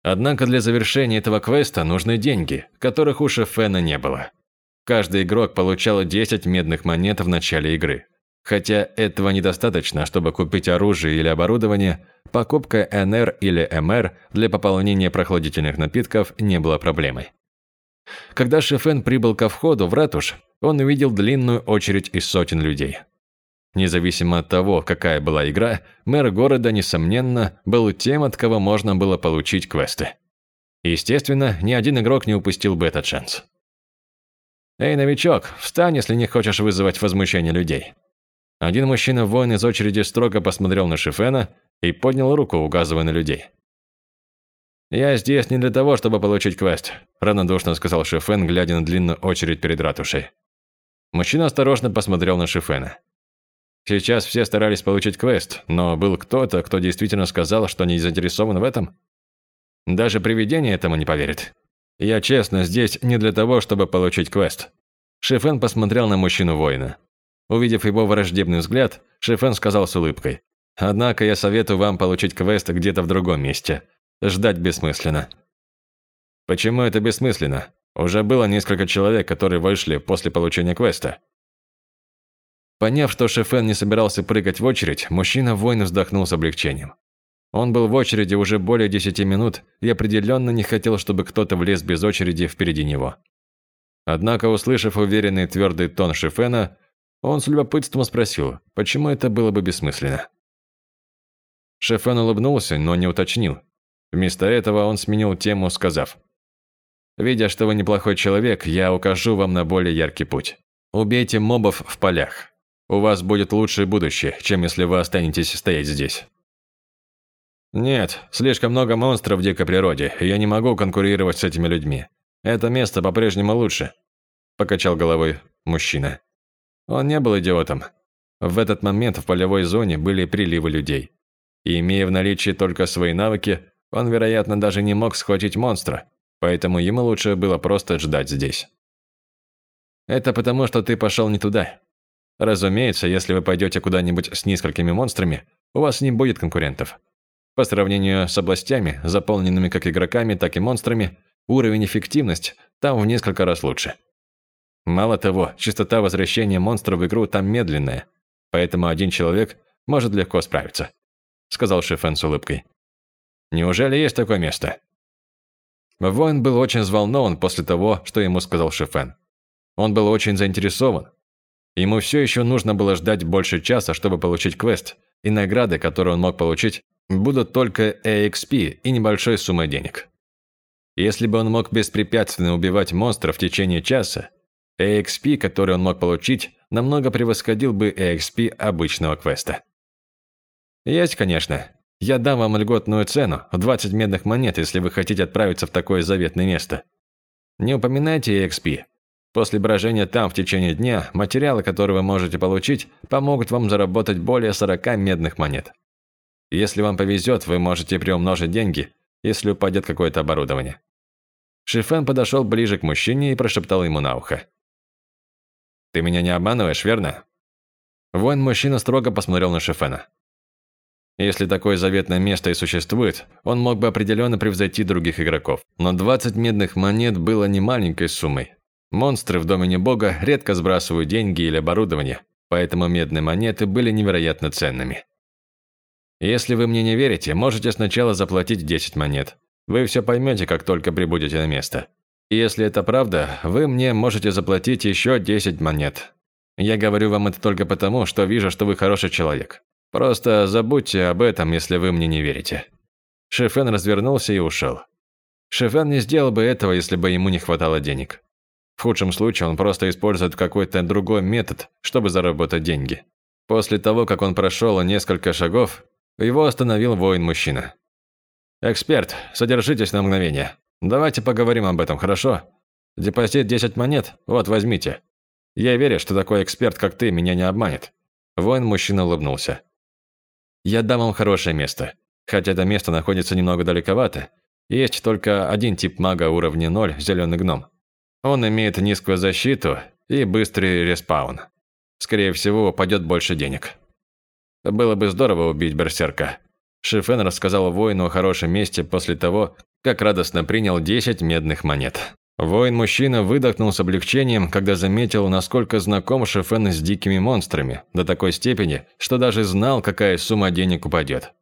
Однако для завершения этого квеста нужны деньги, которых у Шефена не было. Каждый игрок получал 10 медных монет в начале игры. Хотя этого недостаточно, чтобы купить оружие или оборудование, покупка НР или МР для пополнения прохладительных напитков не была проблемой. Когда Шефен прибыл ко входу в ратуш, он увидел длинную очередь из сотен людей. Независимо от того, какая была игра, мэр города, несомненно, был тем, от кого можно было получить квесты. Естественно, ни один игрок не упустил бы этот шанс. «Эй, новичок, встань, если не хочешь вызывать возмущение людей», один мужчина-воин из очереди строго посмотрел на Шифена и поднял руку, указывая на людей. «Я здесь не для того, чтобы получить квест», – равнодушно сказал Шифен, глядя на длинную очередь перед ратушей. Мужчина осторожно посмотрел на Шифена. Сейчас все старались получить квест, но был кто-то, кто действительно сказал, что не заинтересован в этом? Даже привидение этому не поверит. Я честно здесь не для того, чтобы получить квест. Шифен посмотрел на мужчину-воина. Увидев его враждебный взгляд, Шифен сказал с улыбкой. «Однако я советую вам получить квест где-то в другом месте. Ждать бессмысленно». «Почему это бессмысленно? Уже было несколько человек, которые вышли после получения квеста». Поняв, что Шефен не собирался прыгать в очередь, мужчина-воин вздохнул с облегчением. Он был в очереди уже более десяти минут и определенно не хотел, чтобы кто-то влез без очереди впереди него. Однако, услышав уверенный твердый тон Шефена, он с любопытством спросил, почему это было бы бессмысленно. Шефен улыбнулся, но не уточнил. Вместо этого он сменил тему, сказав, «Видя, что вы неплохой человек, я укажу вам на более яркий путь. Убейте мобов в полях. У вас будет лучшее будущее, чем если вы останетесь стоять здесь». «Нет, слишком много монстров в дикой природе, и я не могу конкурировать с этими людьми. Это место по-прежнему лучше», – покачал головой мужчина. Он не был идиотом. В этот момент в полевой зоне были приливы людей. И имея в наличии только свои навыки, он, вероятно, даже не мог схватить монстра, поэтому ему лучше было просто ждать здесь. «Это потому, что ты пошел не туда». Разумеется, если вы пойдете куда-нибудь с несколькими монстрами, у вас не будет конкурентов. По сравнению с областями, заполненными как игроками, так и монстрами, уровень эффективность там в несколько раз лучше. Мало того, частота возвращения монстров в игру там медленная, поэтому один человек может легко справиться», – сказал Шифен с улыбкой. «Неужели есть такое место?» Воин был очень взволнован после того, что ему сказал Шифен. Он был очень заинтересован. Ему все еще нужно было ждать больше часа, чтобы получить квест, и награды, которые он мог получить, будут только EXP и небольшой суммой денег. Если бы он мог беспрепятственно убивать монстров в течение часа, EXP, который он мог получить, намного превосходил бы EXP обычного квеста. Есть, конечно. Я дам вам льготную цену в 20 медных монет, если вы хотите отправиться в такое заветное место. Не упоминайте EXP. После брожения там в течение дня материалы, которые вы можете получить, помогут вам заработать более 40 медных монет. Если вам повезет, вы можете приумножить деньги, если упадет какое-то оборудование. Шифен подошел ближе к мужчине и прошептал ему на ухо. «Ты меня не обманываешь, верно?» Воин-мужчина строго посмотрел на Шифена. Если такое заветное место и существует, он мог бы определенно превзойти других игроков. Но 20 медных монет было не маленькой суммой. Монстры в домене бога редко сбрасывают деньги или оборудование, поэтому медные монеты были невероятно ценными. Если вы мне не верите, можете сначала заплатить 10 монет. Вы все поймете, как только прибудете на место. Если это правда, вы мне можете заплатить еще 10 монет. Я говорю вам это только потому, что вижу, что вы хороший человек. Просто забудьте об этом, если вы мне не верите». Шефен развернулся и ушел. Шефен не сделал бы этого, если бы ему не хватало денег. В худшем случае он просто использует какой-то другой метод, чтобы заработать деньги. После того, как он прошел несколько шагов, его остановил воин-мужчина. «Эксперт, содержитесь на мгновение. Давайте поговорим об этом, хорошо? Депозит 10 монет, вот, возьмите. Я верю, что такой эксперт, как ты, меня не обманет». Воин-мужчина улыбнулся. Я дам вам хорошее место. Хотя это место находится немного далековато. Есть только один тип мага уровня 0 – зеленый гном. Он имеет низкую защиту и быстрый респаун. Скорее всего, упадет больше денег. Было бы здорово убить берсерка. Шифен рассказал воину о хорошем месте после того, как радостно принял 10 медных монет. Воин-мужчина выдохнул с облегчением, когда заметил, насколько знаком Шефен с дикими монстрами, до такой степени, что даже знал, какая сумма денег упадет.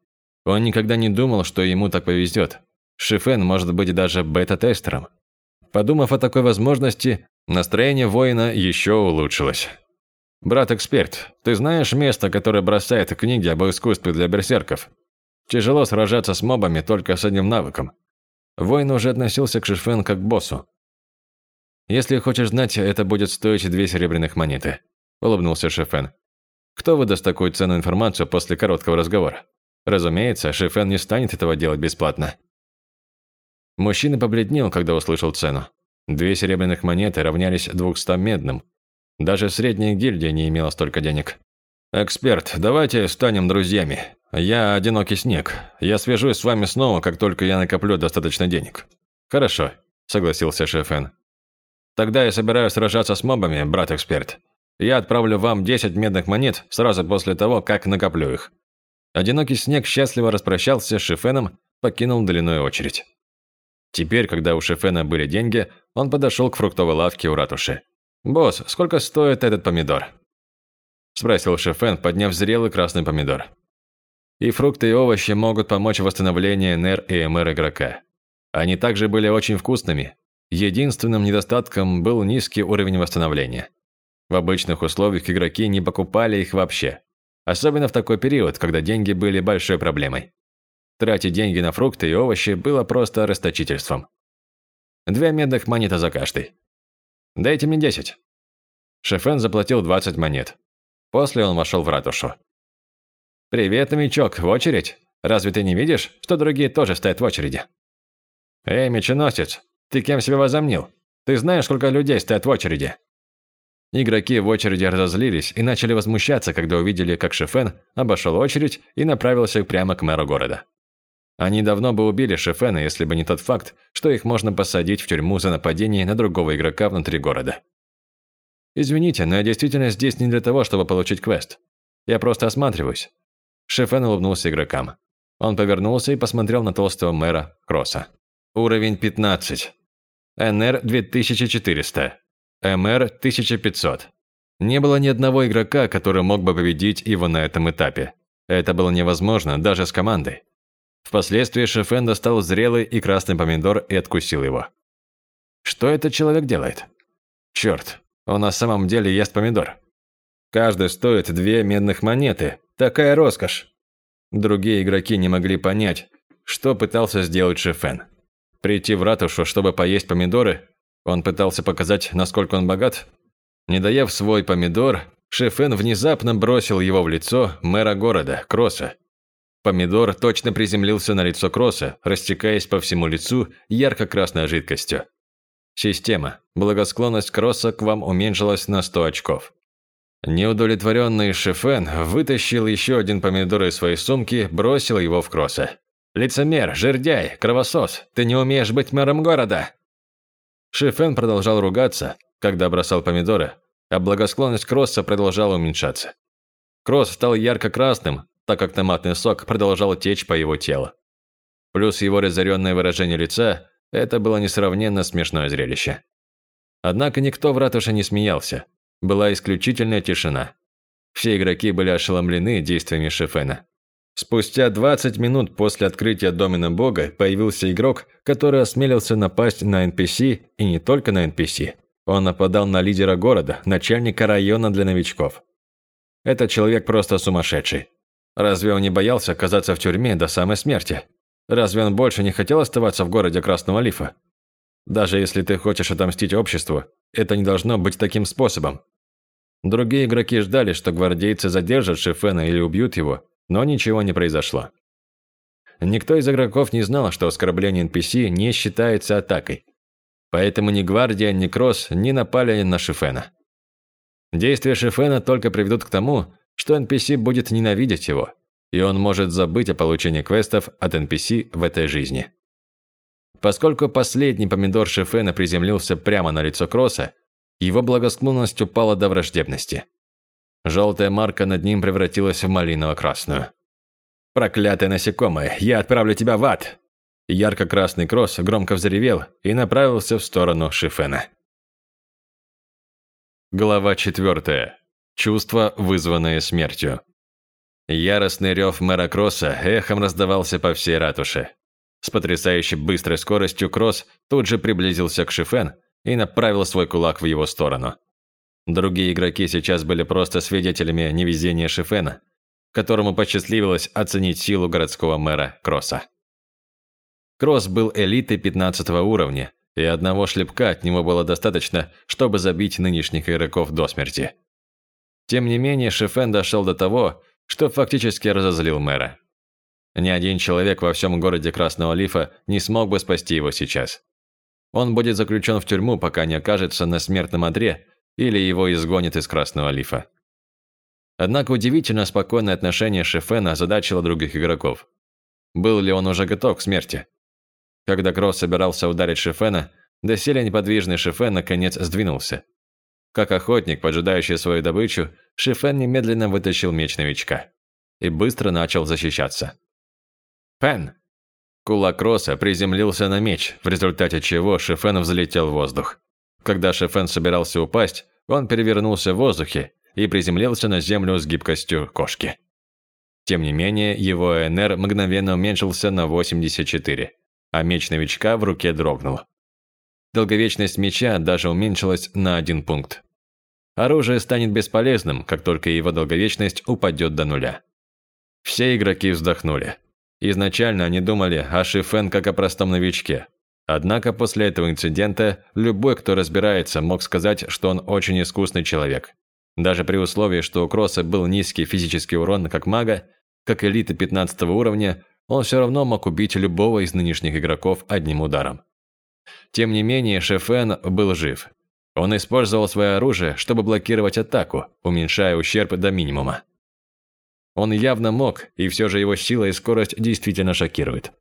Он никогда не думал, что ему так повезет. Шифен может быть даже бета-тестером. Подумав о такой возможности, настроение воина еще улучшилось. «Брат-эксперт, ты знаешь место, которое бросает книги об искусстве для берсерков? Тяжело сражаться с мобами только с одним навыком». Воин уже относился к Шифен как к боссу. «Если хочешь знать, это будет стоить две серебряных монеты», – улыбнулся Шефен. «Кто выдаст такую ценную информацию после короткого разговора? Разумеется, Шефен не станет этого делать бесплатно». Мужчина побледнел, когда услышал цену. Две серебряных монеты равнялись двухстам медным. Даже средняя гильдия не имела столько денег. «Эксперт, давайте станем друзьями. Я одинокий снег. Я свяжусь с вами снова, как только я накоплю достаточно денег». «Хорошо», – согласился Шефен. Тогда я собираюсь сражаться с мобами, брат-эксперт. Я отправлю вам 10 медных монет сразу после того, как накоплю их». Одинокий снег счастливо распрощался с Шифеном, покинул длинную очередь. Теперь, когда у Шифена были деньги, он подошел к фруктовой лавке у ратуши. «Босс, сколько стоит этот помидор?» Спросил Шифен, подняв зрелый красный помидор. И фрукты и овощи могут помочь в восстановлении НР и МР игрока. Они также были очень вкусными, Единственным недостатком был низкий уровень восстановления. В обычных условиях игроки не покупали их вообще. Особенно в такой период, когда деньги были большой проблемой. Тратить деньги на фрукты и овощи было просто расточительством. Две медных монеты за каждый. Дайте мне десять. Шефен заплатил 20 монет. После он вошел в ратушу. «Привет, новичок, в очередь? Разве ты не видишь, что другие тоже стоят в очереди?» «Эй, меченосец, ты кем себя возомнил? Ты знаешь, сколько людей стоят в очереди?» Игроки в очереди разозлились и начали возмущаться, когда увидели, как Шефен обошел очередь и направился прямо к мэру города. Они давно бы убили Шефена, если бы не тот факт, что их можно посадить в тюрьму за нападение на другого игрока внутри города. «Извините, но я действительно здесь не для того, чтобы получить квест. Я просто осматриваюсь». Шефен улыбнулся игрокам. Он повернулся и посмотрел на толстого мэра Кросса. Уровень 15. НР 2400. МР 1500. Не было ни одного игрока, который мог бы победить его на этом этапе. Это было невозможно даже с командой. Впоследствии Шефен достал зрелый и красный помидор и откусил его. Что этот человек делает? Черт, он на самом деле ест помидор. Каждый стоит две медных монеты. Такая роскошь. Другие игроки не могли понять, что пытался сделать Шефен. Прийти в ратушу, чтобы поесть помидоры? Он пытался показать, насколько он богат? Не доев свой помидор, Шефен внезапно бросил его в лицо мэра города, Кросса. Помидор точно приземлился на лицо Кросса, растекаясь по всему лицу ярко-красной жидкостью. Система. Благосклонность Кросса к вам уменьшилась на 100 очков. Неудовлетворенный Шефен вытащил еще один помидор из своей сумки, бросил его в Кросса. «Лицемер, жердяй, кровосос, ты не умеешь быть мэром города!» Шефен продолжал ругаться, когда бросал помидоры, а благосклонность Кросса продолжала уменьшаться. Кросс стал ярко-красным, так как томатный сок продолжал течь по его телу. Плюс его разоренное выражение лица – это было несравненно смешное зрелище. Однако никто в ратуше не смеялся. Была исключительная тишина. Все игроки были ошеломлены действиями Шефена. Спустя 20 минут после открытия домена бога появился игрок, который осмелился напасть на NPC и не только на NPC. Он нападал на лидера города, начальника района для новичков. Этот человек просто сумасшедший. Разве он не боялся оказаться в тюрьме до самой смерти? Разве он больше не хотел оставаться в городе Красного Лифа? Даже если ты хочешь отомстить обществу, это не должно быть таким способом. Другие игроки ждали, что гвардейцы задержат Шефена или убьют его, но ничего не произошло. Никто из игроков не знал, что оскорбление NPC не считается атакой. Поэтому ни Гвардия, ни Кросс не напали на Шифена. Действия Шифена только приведут к тому, что NPC будет ненавидеть его, и он может забыть о получении квестов от NPC в этой жизни. Поскольку последний помидор Шифена приземлился прямо на лицо Кросса, его благосклонность упала до враждебности. Желтая марка над ним превратилась в малиново-красную. «Проклятое насекомое, я отправлю тебя в ад!» Ярко-красный кросс громко взревел и направился в сторону Шифена. Глава 4. Чувство, вызванное смертью. Яростный рев мэра Кросса эхом раздавался по всей ратуше. С потрясающе быстрой скоростью Кросс тут же приблизился к Шифен и направил свой кулак в его сторону. Другие игроки сейчас были просто свидетелями невезения Шифена, которому посчастливилось оценить силу городского мэра Кросса. Кросс был элитой 15 уровня, и одного шлепка от него было достаточно, чтобы забить нынешних игроков до смерти. Тем не менее, Шифен дошел до того, что фактически разозлил мэра. Ни один человек во всем городе Красного Лифа не смог бы спасти его сейчас. Он будет заключен в тюрьму, пока не окажется на смертном одре или его изгонят из Красного Лифа. Однако удивительно спокойное отношение Шефена озадачило других игроков. Был ли он уже готов к смерти? Когда Кросс собирался ударить Шефена, доселе неподвижный Шефен наконец сдвинулся. Как охотник, поджидающий свою добычу, Шефен немедленно вытащил меч новичка и быстро начал защищаться. «Пен!» Кулак Кросса приземлился на меч, в результате чего Шефен взлетел в воздух. Когда Шефен собирался упасть, он перевернулся в воздухе и приземлился на землю с гибкостью кошки. Тем не менее, его НР мгновенно уменьшился на 84, а меч новичка в руке дрогнул. Долговечность меча даже уменьшилась на один пункт. Оружие станет бесполезным, как только его долговечность упадет до нуля. Все игроки вздохнули. Изначально они думали о Шифен как о простом новичке, Однако после этого инцидента любой, кто разбирается, мог сказать, что он очень искусный человек. Даже при условии, что у Кросса был низкий физический урон как мага, как элита 15 уровня, он все равно мог убить любого из нынешних игроков одним ударом. Тем не менее, Шефен был жив. Он использовал свое оружие, чтобы блокировать атаку, уменьшая ущерб до минимума. Он явно мог, и все же его сила и скорость действительно шокируют.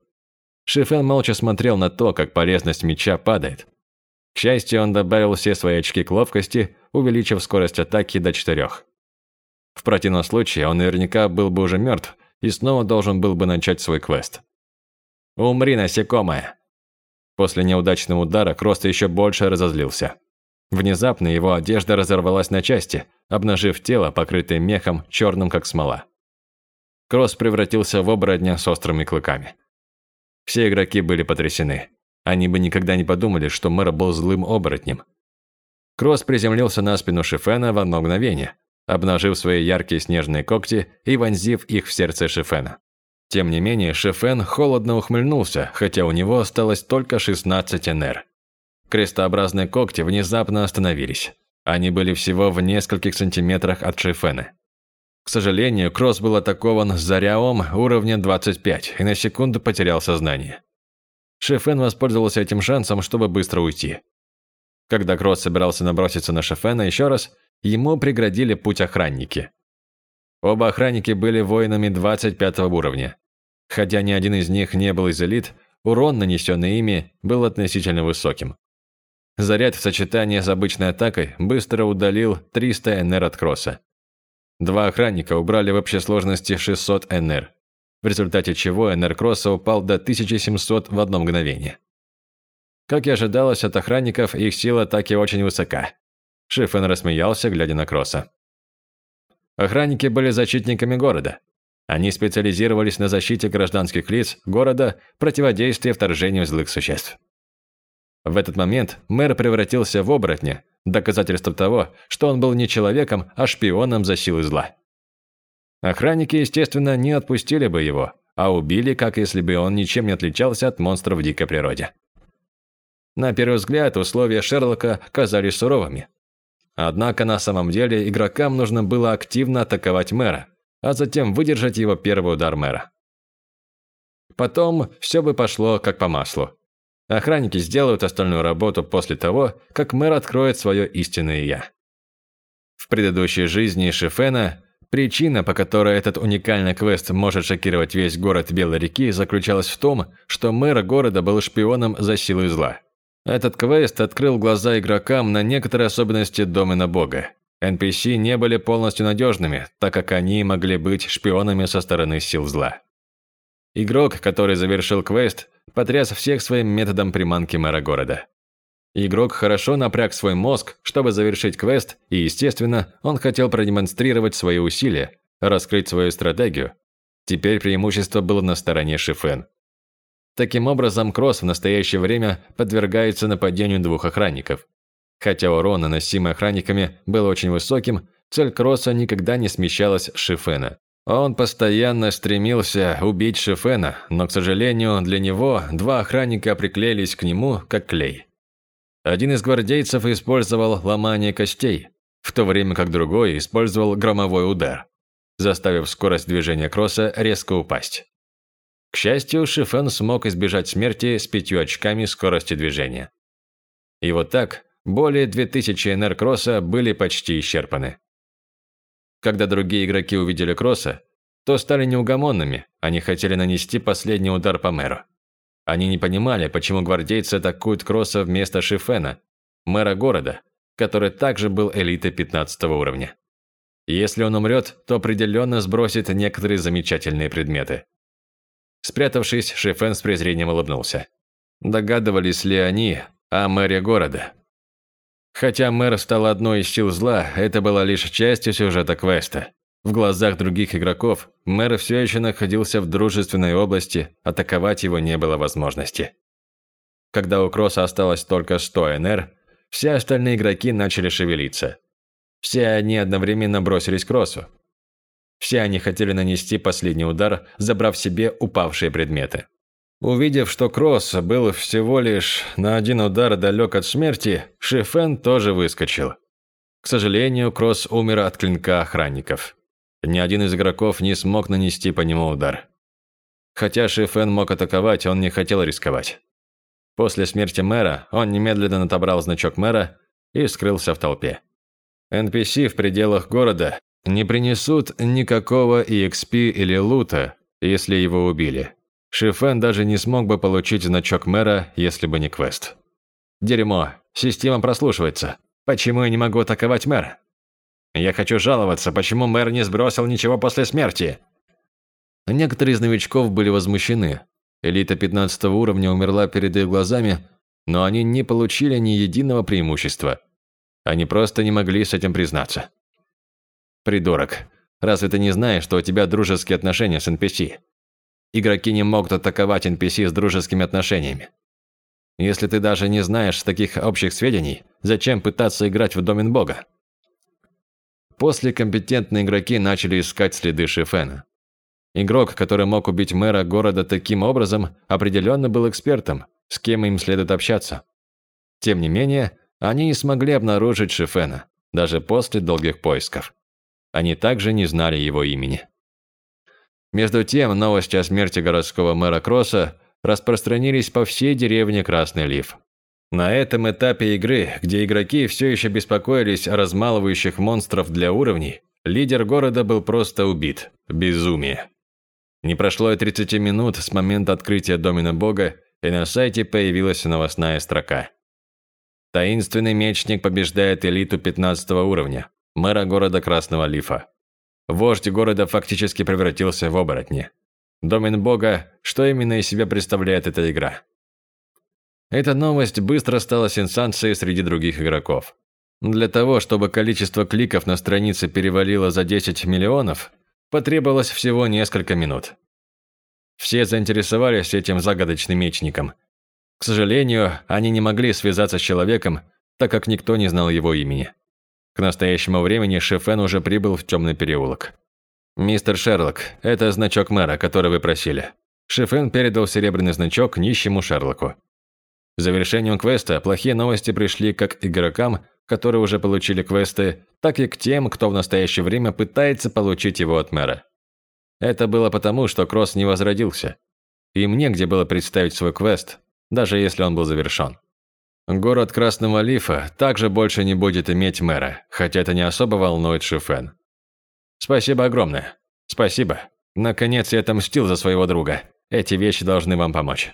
Шифен молча смотрел на то, как полезность меча падает. К счастью, он добавил все свои очки к ловкости, увеличив скорость атаки до четырех. В противном случае он наверняка был бы уже мертв и снова должен был бы начать свой квест. «Умри, насекомое!» После неудачного удара Крост еще больше разозлился. Внезапно его одежда разорвалась на части, обнажив тело, покрытое мехом, черным как смола. Кросс превратился в оборотня с острыми клыками. Все игроки были потрясены. Они бы никогда не подумали, что мэр был злым оборотнем. Кросс приземлился на спину Шифена в одно мгновение, обнажив свои яркие снежные когти и вонзив их в сердце Шифена. Тем не менее, Шефен холодно ухмыльнулся, хотя у него осталось только 16 НР. Крестообразные когти внезапно остановились. Они были всего в нескольких сантиметрах от Шефена. К сожалению, Кросс был атакован заряом уровня 25 и на секунду потерял сознание. Шефен воспользовался этим шансом, чтобы быстро уйти. Когда Кросс собирался наброситься на Шефена еще раз, ему преградили путь охранники. Оба охранники были воинами 25 уровня. Хотя ни один из них не был из элит, урон, нанесенный ими, был относительно высоким. Заряд в сочетании с обычной атакой быстро удалил 300 НР от кросса. Два охранника убрали в общей сложности 600 НР, в результате чего НР кросса упал до 1700 в одно мгновение. Как и ожидалось от охранников, их сила атаки очень высока. Шифен рассмеялся, глядя на кросса. Охранники были защитниками города. Они специализировались на защите гражданских лиц города, противодействии вторжению злых существ. В этот момент мэр превратился в оборотня, доказательство того, что он был не человеком, а шпионом за силы зла. Охранники, естественно, не отпустили бы его, а убили, как если бы он ничем не отличался от монстров в дикой природе. На первый взгляд, условия Шерлока казались суровыми. Однако на самом деле игрокам нужно было активно атаковать мэра, а затем выдержать его первый удар мэра. Потом все бы пошло как по маслу. Охранники сделают остальную работу после того, как мэр откроет свое истинное «я». В предыдущей жизни Шифена причина, по которой этот уникальный квест может шокировать весь город Белой реки, заключалась в том, что мэр города был шпионом за силой зла. Этот квест открыл глаза игрокам на некоторые особенности Домена Бога. NPC не были полностью надежными, так как они могли быть шпионами со стороны сил зла. Игрок, который завершил квест, потряс всех своим методом приманки мэра города. Игрок хорошо напряг свой мозг, чтобы завершить квест, и, естественно, он хотел продемонстрировать свои усилия, раскрыть свою стратегию. Теперь преимущество было на стороне Шифен. Таким образом, Кросс в настоящее время подвергается нападению двух охранников. Хотя урон, наносимый охранниками, был очень высоким, цель Кросса никогда не смещалась с Шифена. Он постоянно стремился убить Шифена, но, к сожалению, для него два охранника приклеились к нему, как клей. Один из гвардейцев использовал ломание костей, в то время как другой использовал громовой удар, заставив скорость движения Кросса резко упасть. К счастью, Шифен смог избежать смерти с пятью очками скорости движения. И вот так, более 2000 НР Кросса были почти исчерпаны. Когда другие игроки увидели Кросса, то стали неугомонными, они хотели нанести последний удар по мэру. Они не понимали, почему гвардейцы атакуют Кросса вместо Шифена, мэра города, который также был элитой 15 уровня. Если он умрет, то определенно сбросит некоторые замечательные предметы. Спрятавшись, Шефен с презрением улыбнулся. Догадывались ли они о мэре города? Хотя мэр стал одной из сил зла, это была лишь частью сюжета квеста. В глазах других игроков мэр все еще находился в дружественной области, атаковать его не было возможности. Когда у Кросса осталось только 100 НР, все остальные игроки начали шевелиться. Все они одновременно бросились к Кроссу, все они хотели нанести последний удар, забрав себе упавшие предметы. Увидев, что Кросс был всего лишь на один удар далек от смерти, Шифен тоже выскочил. К сожалению, Кросс умер от клинка охранников. Ни один из игроков не смог нанести по нему удар. Хотя Шифен мог атаковать, он не хотел рисковать. После смерти мэра он немедленно отобрал значок мэра и скрылся в толпе. NPC в пределах города не принесут никакого EXP или лута, если его убили. Шифен даже не смог бы получить значок мэра, если бы не квест. Дерьмо. Система прослушивается. Почему я не могу атаковать мэра? Я хочу жаловаться, почему мэр не сбросил ничего после смерти. Некоторые из новичков были возмущены. Элита 15 уровня умерла перед их глазами, но они не получили ни единого преимущества. Они просто не могли с этим признаться. Придурок. Разве ты не знаешь, что у тебя дружеские отношения с NPC? Игроки не могут атаковать NPC с дружескими отношениями. Если ты даже не знаешь таких общих сведений, зачем пытаться играть в домен бога? После компетентные игроки начали искать следы Шифена. Игрок, который мог убить мэра города таким образом, определенно был экспертом, с кем им следует общаться. Тем не менее, они не смогли обнаружить Шифена, даже после долгих поисков. Они также не знали его имени. Между тем, новости о смерти городского мэра Кросса распространились по всей деревне Красный Лив. На этом этапе игры, где игроки все еще беспокоились о размалывающих монстров для уровней, лидер города был просто убит. Безумие. Не прошло и 30 минут с момента открытия домена бога, и на сайте появилась новостная строка. Таинственный мечник побеждает элиту 15 уровня, мэра города Красного Лифа. Вождь города фактически превратился в оборотня. Домен бога, что именно из себя представляет эта игра? Эта новость быстро стала сенсацией среди других игроков. Для того, чтобы количество кликов на странице перевалило за 10 миллионов, потребовалось всего несколько минут. Все заинтересовались этим загадочным мечником. К сожалению, они не могли связаться с человеком, так как никто не знал его имени. К настоящему времени Шефен уже прибыл в темный переулок. «Мистер Шерлок, это значок мэра, который вы просили». Шефен передал серебряный значок нищему Шерлоку. Завершением квеста плохие новости пришли как игрокам, которые уже получили квесты, так и к тем, кто в настоящее время пытается получить его от мэра. Это было потому, что Кросс не возродился. Им негде было представить свой квест, даже если он был завершен. Город Красного Лифа также больше не будет иметь мэра, хотя это не особо волнует Шифен. Спасибо огромное. Спасибо. Наконец я отомстил за своего друга. Эти вещи должны вам помочь.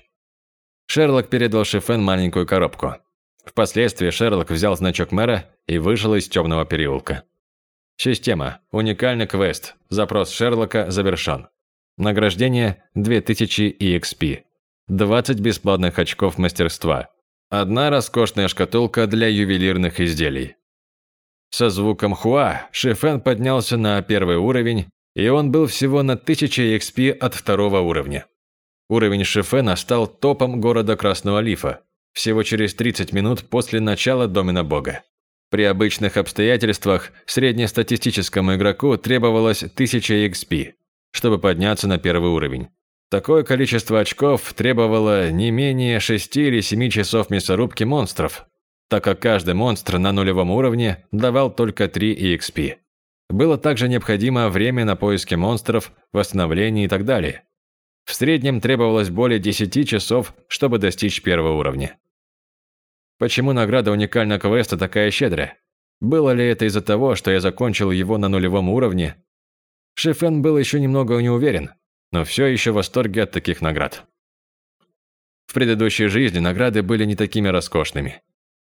Шерлок передал Шифен маленькую коробку. Впоследствии Шерлок взял значок мэра и вышел из темного переулка. Система. Уникальный квест. Запрос Шерлока завершен. Награждение 2000 EXP. 20 бесплатных очков мастерства. Одна роскошная шкатулка для ювелирных изделий. Со звуком хуа Шифен поднялся на первый уровень, и он был всего на 1000 XP от второго уровня. Уровень Шифена стал топом города Красного Лифа, всего через 30 минут после начала Домена Бога. При обычных обстоятельствах среднестатистическому игроку требовалось 1000 XP, чтобы подняться на первый уровень. Такое количество очков требовало не менее 6 или 7 часов мясорубки монстров, так как каждый монстр на нулевом уровне давал только 3 EXP. Было также необходимо время на поиски монстров, восстановление и так далее. В среднем требовалось более 10 часов, чтобы достичь первого уровня. Почему награда уникального квеста такая щедрая? Было ли это из-за того, что я закончил его на нулевом уровне? Шифен был еще немного не уверен, но все еще в восторге от таких наград. В предыдущей жизни награды были не такими роскошными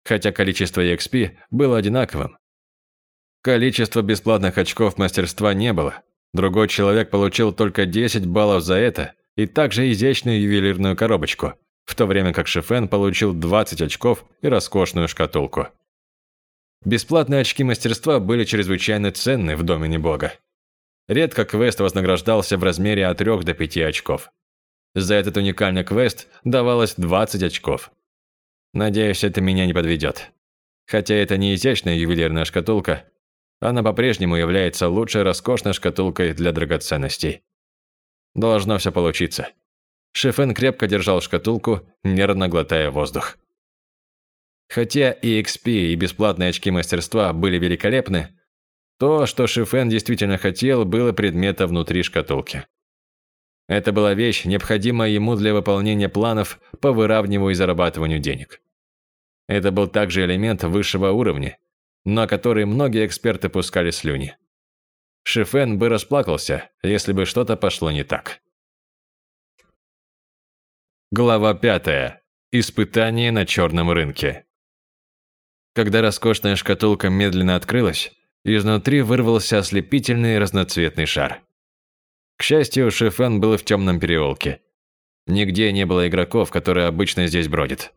хотя количество EXP было одинаковым. Количества бесплатных очков мастерства не было. Другой человек получил только 10 баллов за это и также изящную ювелирную коробочку, в то время как Шифен получил 20 очков и роскошную шкатулку. Бесплатные очки мастерства были чрезвычайно ценны в домене бога. Редко квест вознаграждался в размере от 3 до 5 очков. За этот уникальный квест давалось 20 очков. Надеюсь, это меня не подведет. Хотя это не изящная ювелирная шкатулка, она по-прежнему является лучшей роскошной шкатулкой для драгоценностей. Должно все получиться. Шефен крепко держал шкатулку, нервно глотая воздух. Хотя и XP, и бесплатные очки мастерства были великолепны, то, что Шифен действительно хотел, было предметом внутри шкатулки. Это была вещь, необходимая ему для выполнения планов по выравниванию и зарабатыванию денег. Это был также элемент высшего уровня, на который многие эксперты пускали слюни. Шифен бы расплакался, если бы что-то пошло не так. Глава 5. Испытание на черном рынке. Когда роскошная шкатулка медленно открылась, изнутри вырвался ослепительный разноцветный шар. К счастью, Шифен был в темном переулке. Нигде не было игроков, которые обычно здесь бродят.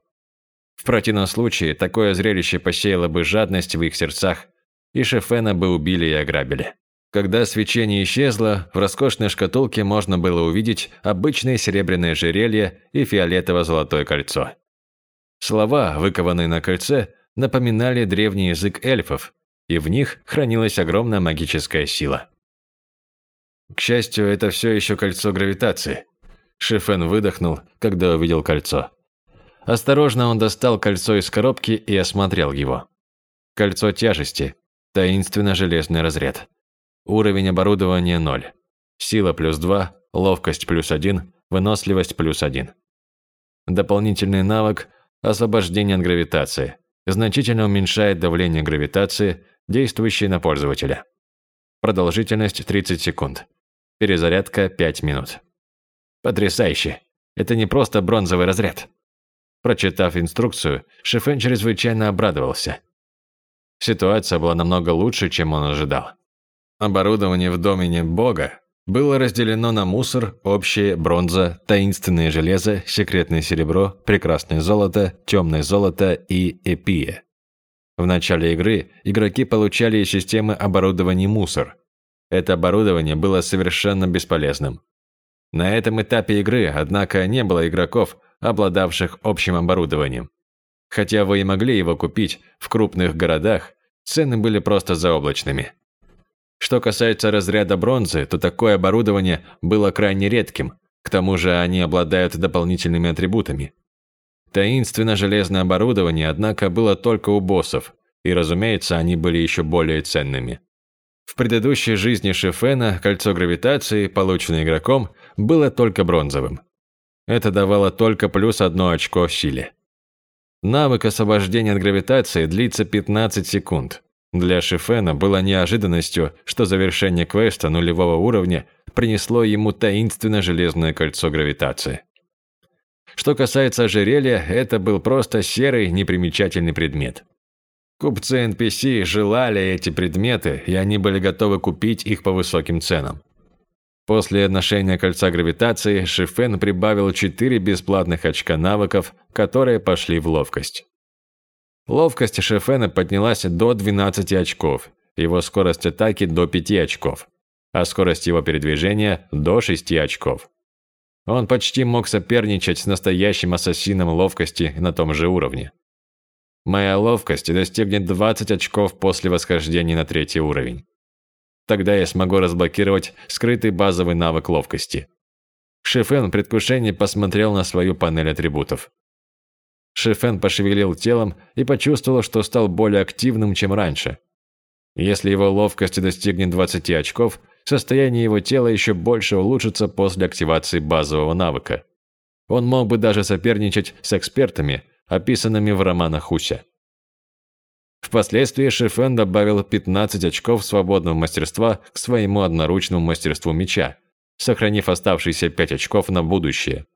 В противном случае, такое зрелище посеяло бы жадность в их сердцах, и Шефена бы убили и ограбили. Когда свечение исчезло, в роскошной шкатулке можно было увидеть обычное серебряное ожерелье и фиолетово-золотое кольцо. Слова, выкованные на кольце, напоминали древний язык эльфов, и в них хранилась огромная магическая сила. К счастью, это все еще кольцо гравитации. Шифен выдохнул, когда увидел кольцо. Осторожно он достал кольцо из коробки и осмотрел его. Кольцо тяжести, таинственно железный разряд. Уровень оборудования 0. Сила плюс 2, ловкость плюс 1, выносливость плюс 1. Дополнительный навык – освобождение от гравитации. Значительно уменьшает давление гравитации, действующей на пользователя. Продолжительность 30 секунд. Перезарядка 5 минут. Потрясающе! Это не просто бронзовый разряд. Прочитав инструкцию, Шифен чрезвычайно обрадовался. Ситуация была намного лучше, чем он ожидал. Оборудование в домене Бога было разделено на мусор, общее, бронза, таинственное железо, секретное серебро, прекрасное золото, темное золото и эпия. В начале игры игроки получали из системы оборудования мусор. Это оборудование было совершенно бесполезным. На этом этапе игры, однако, не было игроков, обладавших общим оборудованием. Хотя вы и могли его купить в крупных городах, цены были просто заоблачными. Что касается разряда бронзы, то такое оборудование было крайне редким, к тому же они обладают дополнительными атрибутами. Таинственно железное оборудование, однако, было только у боссов, и, разумеется, они были еще более ценными. В предыдущей жизни Шифена кольцо гравитации, полученное игроком, было только бронзовым. Это давало только плюс одно очко силе. Навык освобождения от гравитации длится 15 секунд. Для Шифена было неожиданностью, что завершение квеста нулевого уровня принесло ему таинственно железное кольцо гравитации. Что касается ожерелья, это был просто серый непримечательный предмет. Купцы NPC желали эти предметы, и они были готовы купить их по высоким ценам. После ношения кольца гравитации Шифен прибавил 4 бесплатных очка навыков, которые пошли в ловкость. Ловкость Шифена поднялась до 12 очков, его скорость атаки до 5 очков, а скорость его передвижения до 6 очков. Он почти мог соперничать с настоящим ассасином ловкости на том же уровне. Моя ловкость достигнет 20 очков после восхождения на третий уровень. Тогда я смогу разблокировать скрытый базовый навык ловкости. Шифен в предвкушении посмотрел на свою панель атрибутов. Шифен пошевелил телом и почувствовал, что стал более активным, чем раньше. Если его ловкость достигнет 20 очков, состояние его тела еще больше улучшится после активации базового навыка. Он мог бы даже соперничать с экспертами, описанными в романах Хуся. Впоследствии Шифен добавил 15 очков свободного мастерства к своему одноручному мастерству меча, сохранив оставшиеся 5 очков на будущее.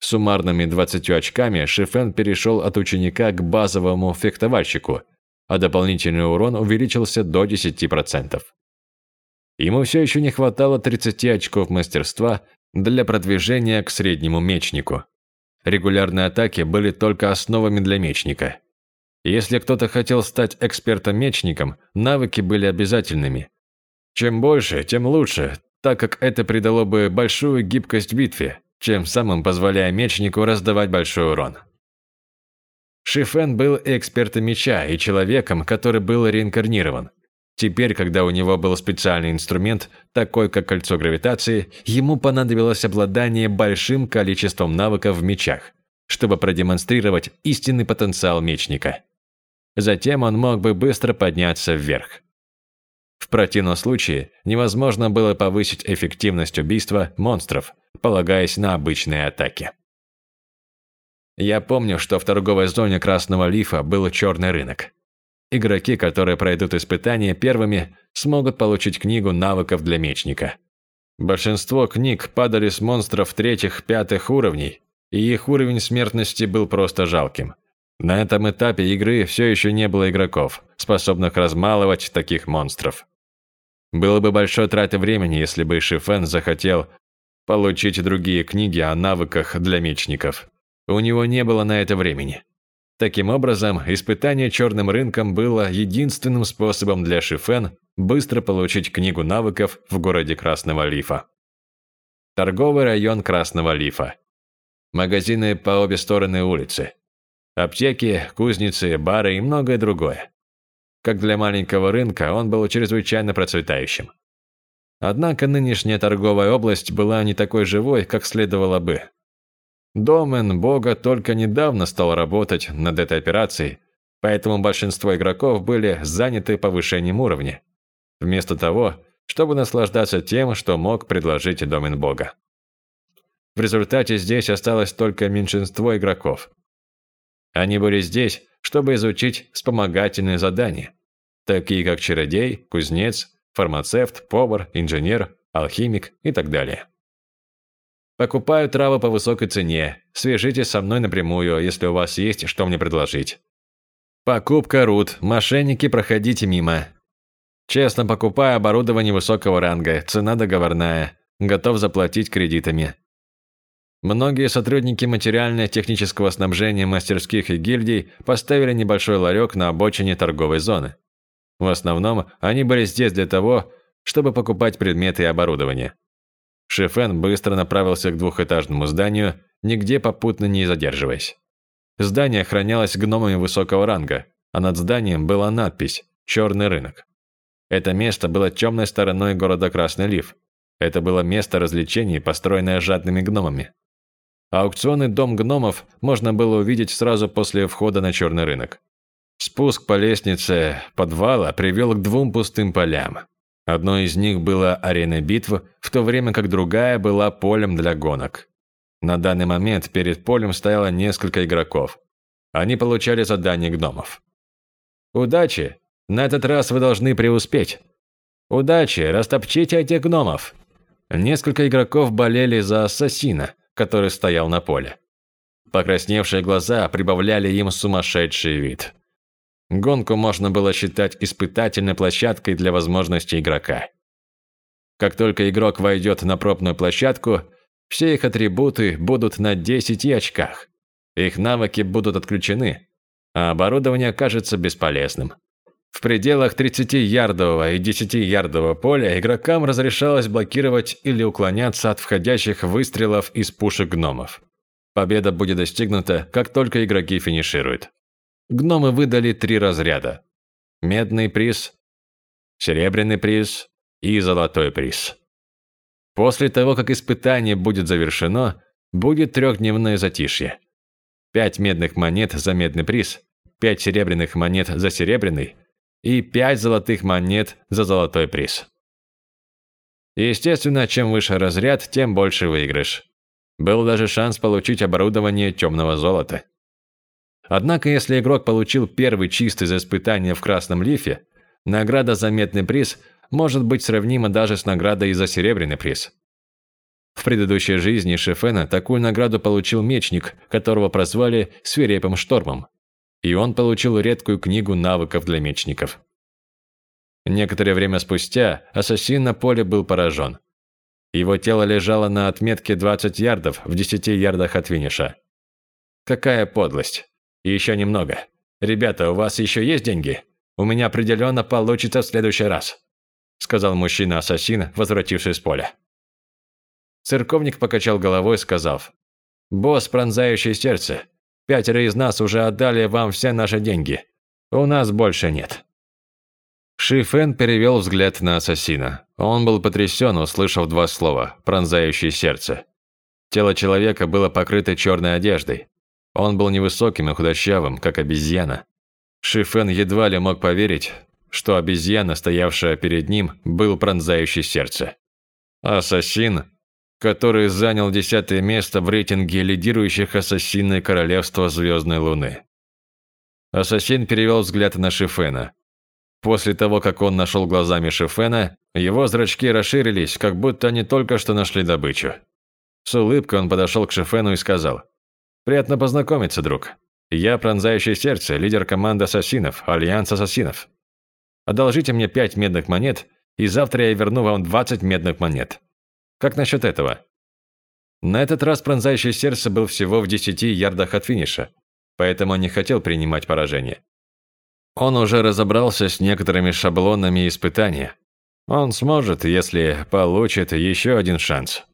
Суммарными 20 очками Шифен перешел от ученика к базовому фехтовальщику, а дополнительный урон увеличился до 10%. Ему все еще не хватало 30 очков мастерства для продвижения к среднему мечнику. Регулярные атаки были только основами для мечника – если кто-то хотел стать экспертом-мечником, навыки были обязательными. Чем больше, тем лучше, так как это придало бы большую гибкость битве, чем самым позволяя мечнику раздавать большой урон. Шифен был экспертом меча и человеком, который был реинкарнирован. Теперь, когда у него был специальный инструмент, такой как кольцо гравитации, ему понадобилось обладание большим количеством навыков в мечах, чтобы продемонстрировать истинный потенциал мечника. Затем он мог бы быстро подняться вверх. В противном случае невозможно было повысить эффективность убийства монстров, полагаясь на обычные атаки. Я помню, что в торговой зоне Красного Лифа был черный рынок. Игроки, которые пройдут испытания первыми, смогут получить книгу навыков для мечника. Большинство книг падали с монстров третьих-пятых уровней, и их уровень смертности был просто жалким. На этом этапе игры все еще не было игроков, способных размалывать таких монстров. Было бы большой тратой времени, если бы Шифен захотел получить другие книги о навыках для мечников. У него не было на это времени. Таким образом, испытание черным рынком было единственным способом для Шифен быстро получить книгу навыков в городе Красного Лифа. Торговый район Красного Лифа. Магазины по обе стороны улицы. Аптеки, кузницы, бары и многое другое. Как для маленького рынка, он был чрезвычайно процветающим. Однако нынешняя торговая область была не такой живой, как следовало бы. Домен Бога только недавно стал работать над этой операцией, поэтому большинство игроков были заняты повышением уровня, вместо того, чтобы наслаждаться тем, что мог предложить Домен Бога. В результате здесь осталось только меньшинство игроков. Они были здесь, чтобы изучить вспомогательные задания, такие как чародей, кузнец, фармацевт, повар, инженер, алхимик и так далее. Покупаю травы по высокой цене. Свяжитесь со мной напрямую, если у вас есть что мне предложить. Покупка рут. Мошенники, проходите мимо. Честно покупаю оборудование высокого ранга. Цена договорная. Готов заплатить кредитами. Многие сотрудники материально-технического снабжения мастерских и гильдий поставили небольшой ларек на обочине торговой зоны. В основном они были здесь для того, чтобы покупать предметы и оборудование. Шефен быстро направился к двухэтажному зданию, нигде попутно не задерживаясь. Здание охранялось гномами высокого ранга, а над зданием была надпись «Черный рынок». Это место было темной стороной города Красный Лив. Это было место развлечений, построенное жадными гномами. Аукционный дом гномов можно было увидеть сразу после входа на черный рынок. Спуск по лестнице подвала привел к двум пустым полям. Одно из них было ареной битв, в то время как другая была полем для гонок. На данный момент перед полем стояло несколько игроков. Они получали задания гномов. «Удачи! На этот раз вы должны преуспеть!» «Удачи! Растопчите этих гномов!» Несколько игроков болели за ассасина, который стоял на поле. Покрасневшие глаза прибавляли им сумасшедший вид. Гонку можно было считать испытательной площадкой для возможностей игрока. Как только игрок войдет на пробную площадку, все их атрибуты будут на 10 очках. Их навыки будут отключены, а оборудование окажется бесполезным. В пределах 30-ярдового и 10-ярдового поля игрокам разрешалось блокировать или уклоняться от входящих выстрелов из пушек гномов. Победа будет достигнута, как только игроки финишируют. Гномы выдали три разряда. Медный приз, серебряный приз и золотой приз. После того, как испытание будет завершено, будет трехдневное затишье. Пять медных монет за медный приз, пять серебряных монет за серебряный и 5 золотых монет за золотой приз. Естественно, чем выше разряд, тем больше выигрыш. Был даже шанс получить оборудование темного золота. Однако, если игрок получил первый чистый за испытание в красном лифе, награда за медный приз может быть сравнима даже с наградой за серебряный приз. В предыдущей жизни Шефена такую награду получил мечник, которого прозвали «свирепым штормом», и он получил редкую книгу навыков для мечников. Некоторое время спустя ассасин на поле был поражен. Его тело лежало на отметке 20 ярдов в 10 ярдах от финиша. Какая подлость. Еще немного. Ребята, у вас еще есть деньги? У меня определенно получится в следующий раз, сказал мужчина-ассасин, возвратившись с поля. Церковник покачал головой, сказав, «Босс, пронзающий сердце, Пятеро из нас уже отдали вам все наши деньги. У нас больше нет». Ши Фэн перевел взгляд на ассасина. Он был потрясен, услышав два слова, пронзающие сердце. Тело человека было покрыто черной одеждой. Он был невысоким и худощавым, как обезьяна. Ши Фэн едва ли мог поверить, что обезьяна, стоявшая перед ним, был пронзающий сердце. Ассасин который занял десятое место в рейтинге лидирующих ассасинной королевства Звездной Луны. Ассасин перевел взгляд на Шифена. После того, как он нашел глазами Шифена, его зрачки расширились, как будто они только что нашли добычу. С улыбкой он подошел к Шифену и сказал, «Приятно познакомиться, друг. Я пронзающее сердце, лидер команды ассасинов, Альянс ассасинов. Одолжите мне пять медных монет, и завтра я верну вам 20 медных монет. Как насчет этого? На этот раз пронзающее сердце был всего в 10 ярдах от финиша, поэтому он не хотел принимать поражение. Он уже разобрался с некоторыми шаблонами испытания. Он сможет, если получит еще один шанс.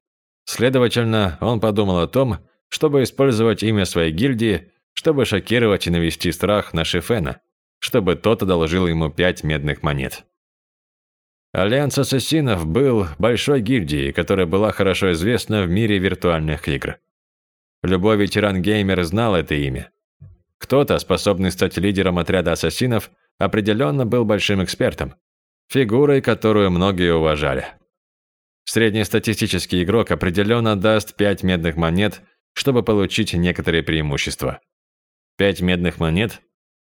Следовательно, он подумал о том, чтобы использовать имя своей гильдии, чтобы шокировать и навести страх на Шифена, чтобы тот одолжил ему пять медных монет. Альянс Ассасинов был большой гильдией, которая была хорошо известна в мире виртуальных игр. Любой ветеран-геймер знал это имя. Кто-то, способный стать лидером отряда ассасинов, определенно был большим экспертом, фигурой, которую многие уважали. Среднестатистический игрок определенно даст 5 медных монет, чтобы получить некоторые преимущества. «Пять медных монет?»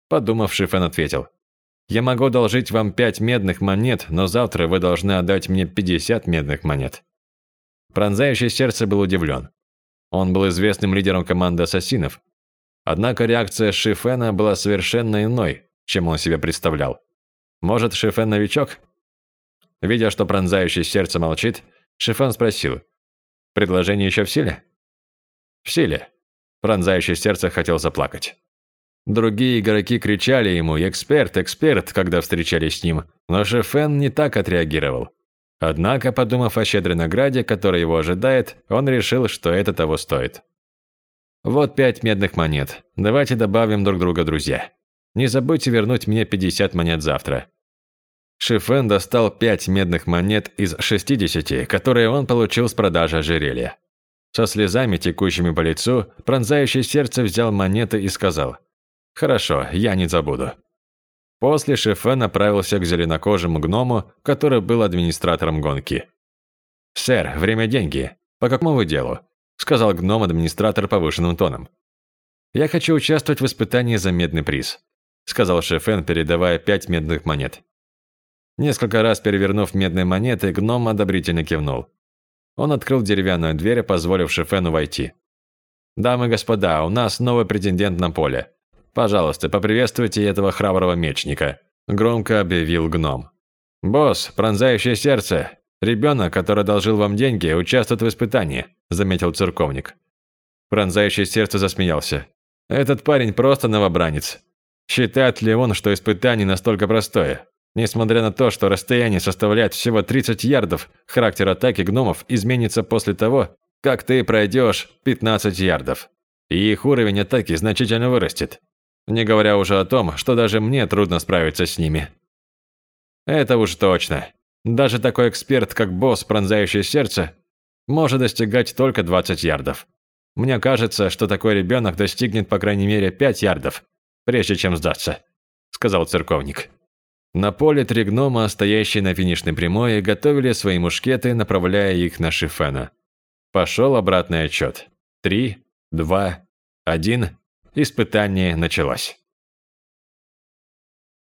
Подумавший Фэн ответил. «Я могу одолжить вам пять медных монет, но завтра вы должны отдать мне 50 медных монет». Пронзающее сердце был удивлен. Он был известным лидером команды ассасинов, Однако реакция Шифена была совершенно иной, чем он себе представлял. Может, Шифен новичок? Видя, что пронзающий сердце молчит, Шифен спросил. «Предложение еще в силе?» «В силе». Пронзающее сердце хотел заплакать. Другие игроки кричали ему «Эксперт, эксперт», когда встречались с ним, но Шифен не так отреагировал. Однако, подумав о щедрой награде, которая его ожидает, он решил, что это того стоит. Вот пять медных монет. Давайте добавим друг друга друзья. Не забудьте вернуть мне 50 монет завтра. Шифен достал пять медных монет из 60, которые он получил с продажи ожерелья. Со слезами, текущими по лицу, пронзающее сердце взял монеты и сказал «Хорошо, я не забуду». После Шифен направился к зеленокожему гному, который был администратором гонки. «Сэр, время – деньги. По какому делу?» – сказал гном-администратор повышенным тоном. «Я хочу участвовать в испытании за медный приз», – сказал Шефен, передавая пять медных монет. Несколько раз перевернув медные монеты, гном одобрительно кивнул. Он открыл деревянную дверь, позволив Шефену войти. «Дамы и господа, у нас новый претендент на поле. Пожалуйста, поприветствуйте этого храброго мечника», – громко объявил гном. «Босс, пронзающее сердце, ребенок, который одолжил вам деньги, участвует в испытании. – заметил церковник. Пронзающее сердце засмеялся. «Этот парень просто новобранец. Считает ли он, что испытание настолько простое? Несмотря на то, что расстояние составляет всего 30 ярдов, характер атаки гномов изменится после того, как ты пройдешь 15 ярдов. И их уровень атаки значительно вырастет. Не говоря уже о том, что даже мне трудно справиться с ними. Это уж точно. Даже такой эксперт, как босс, пронзающее сердце, может достигать только 20 ярдов. Мне кажется, что такой ребенок достигнет по крайней мере 5 ярдов, прежде чем сдаться», – сказал церковник. На поле три гнома, стоящие на финишной прямой, готовили свои мушкеты, направляя их на Шифена. Пошел обратный отчет. Три, два, один. Испытание началось.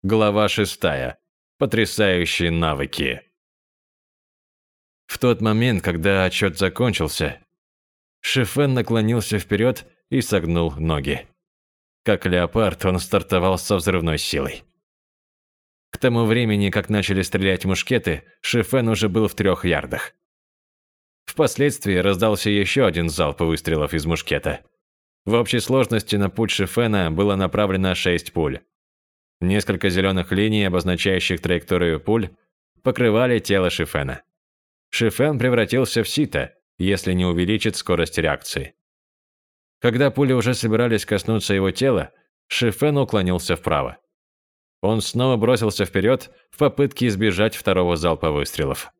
Глава шестая. Потрясающие навыки. В тот момент, когда отчет закончился, Шефен наклонился вперед и согнул ноги. Как леопард, он стартовал со взрывной силой. К тому времени, как начали стрелять мушкеты, Шефен уже был в трех ярдах. Впоследствии раздался еще один залп выстрелов из мушкета. В общей сложности на путь Шефена было направлено шесть пуль. Несколько зеленых линий, обозначающих траекторию пуль, покрывали тело Шифена. Шифен превратился в сито, если не увеличит скорость реакции. Когда пули уже собирались коснуться его тела, Шифен уклонился вправо. Он снова бросился вперед в попытке избежать второго залпа выстрелов.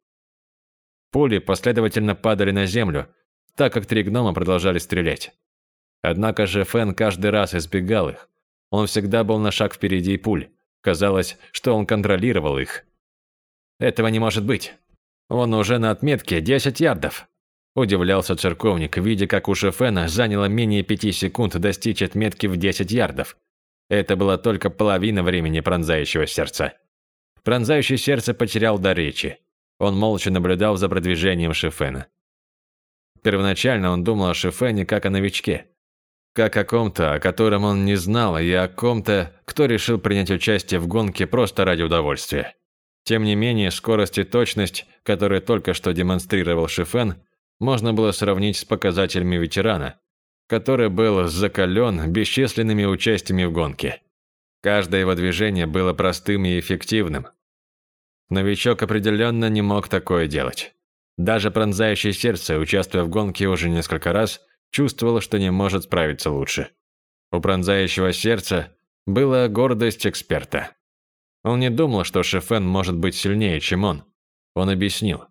Пули последовательно падали на землю, так как три гнома продолжали стрелять. Однако же Фен каждый раз избегал их. Он всегда был на шаг впереди пуль. Казалось, что он контролировал их. Этого не может быть. Он уже на отметке 10 ярдов. Удивлялся церковник, видя, как у Шефена заняло менее пяти секунд достичь отметки в 10 ярдов. Это была только половина времени пронзающего сердца. Пронзающее сердце потерял до речи. Он молча наблюдал за продвижением Шефена. Первоначально он думал о Шефене как о новичке. Как о ком-то, о котором он не знал, и о ком-то, кто решил принять участие в гонке просто ради удовольствия. Тем не менее, скорость и точность, которые только что демонстрировал Шифен, можно было сравнить с показателями ветерана, который был закален бесчисленными участиями в гонке. Каждое его движение было простым и эффективным. Новичок определенно не мог такое делать. Даже пронзающее сердце, участвуя в гонке уже несколько раз, чувствовало, что не может справиться лучше. У пронзающего сердца была гордость эксперта. Он не думал, что Шефен может быть сильнее, чем он. Он объяснил.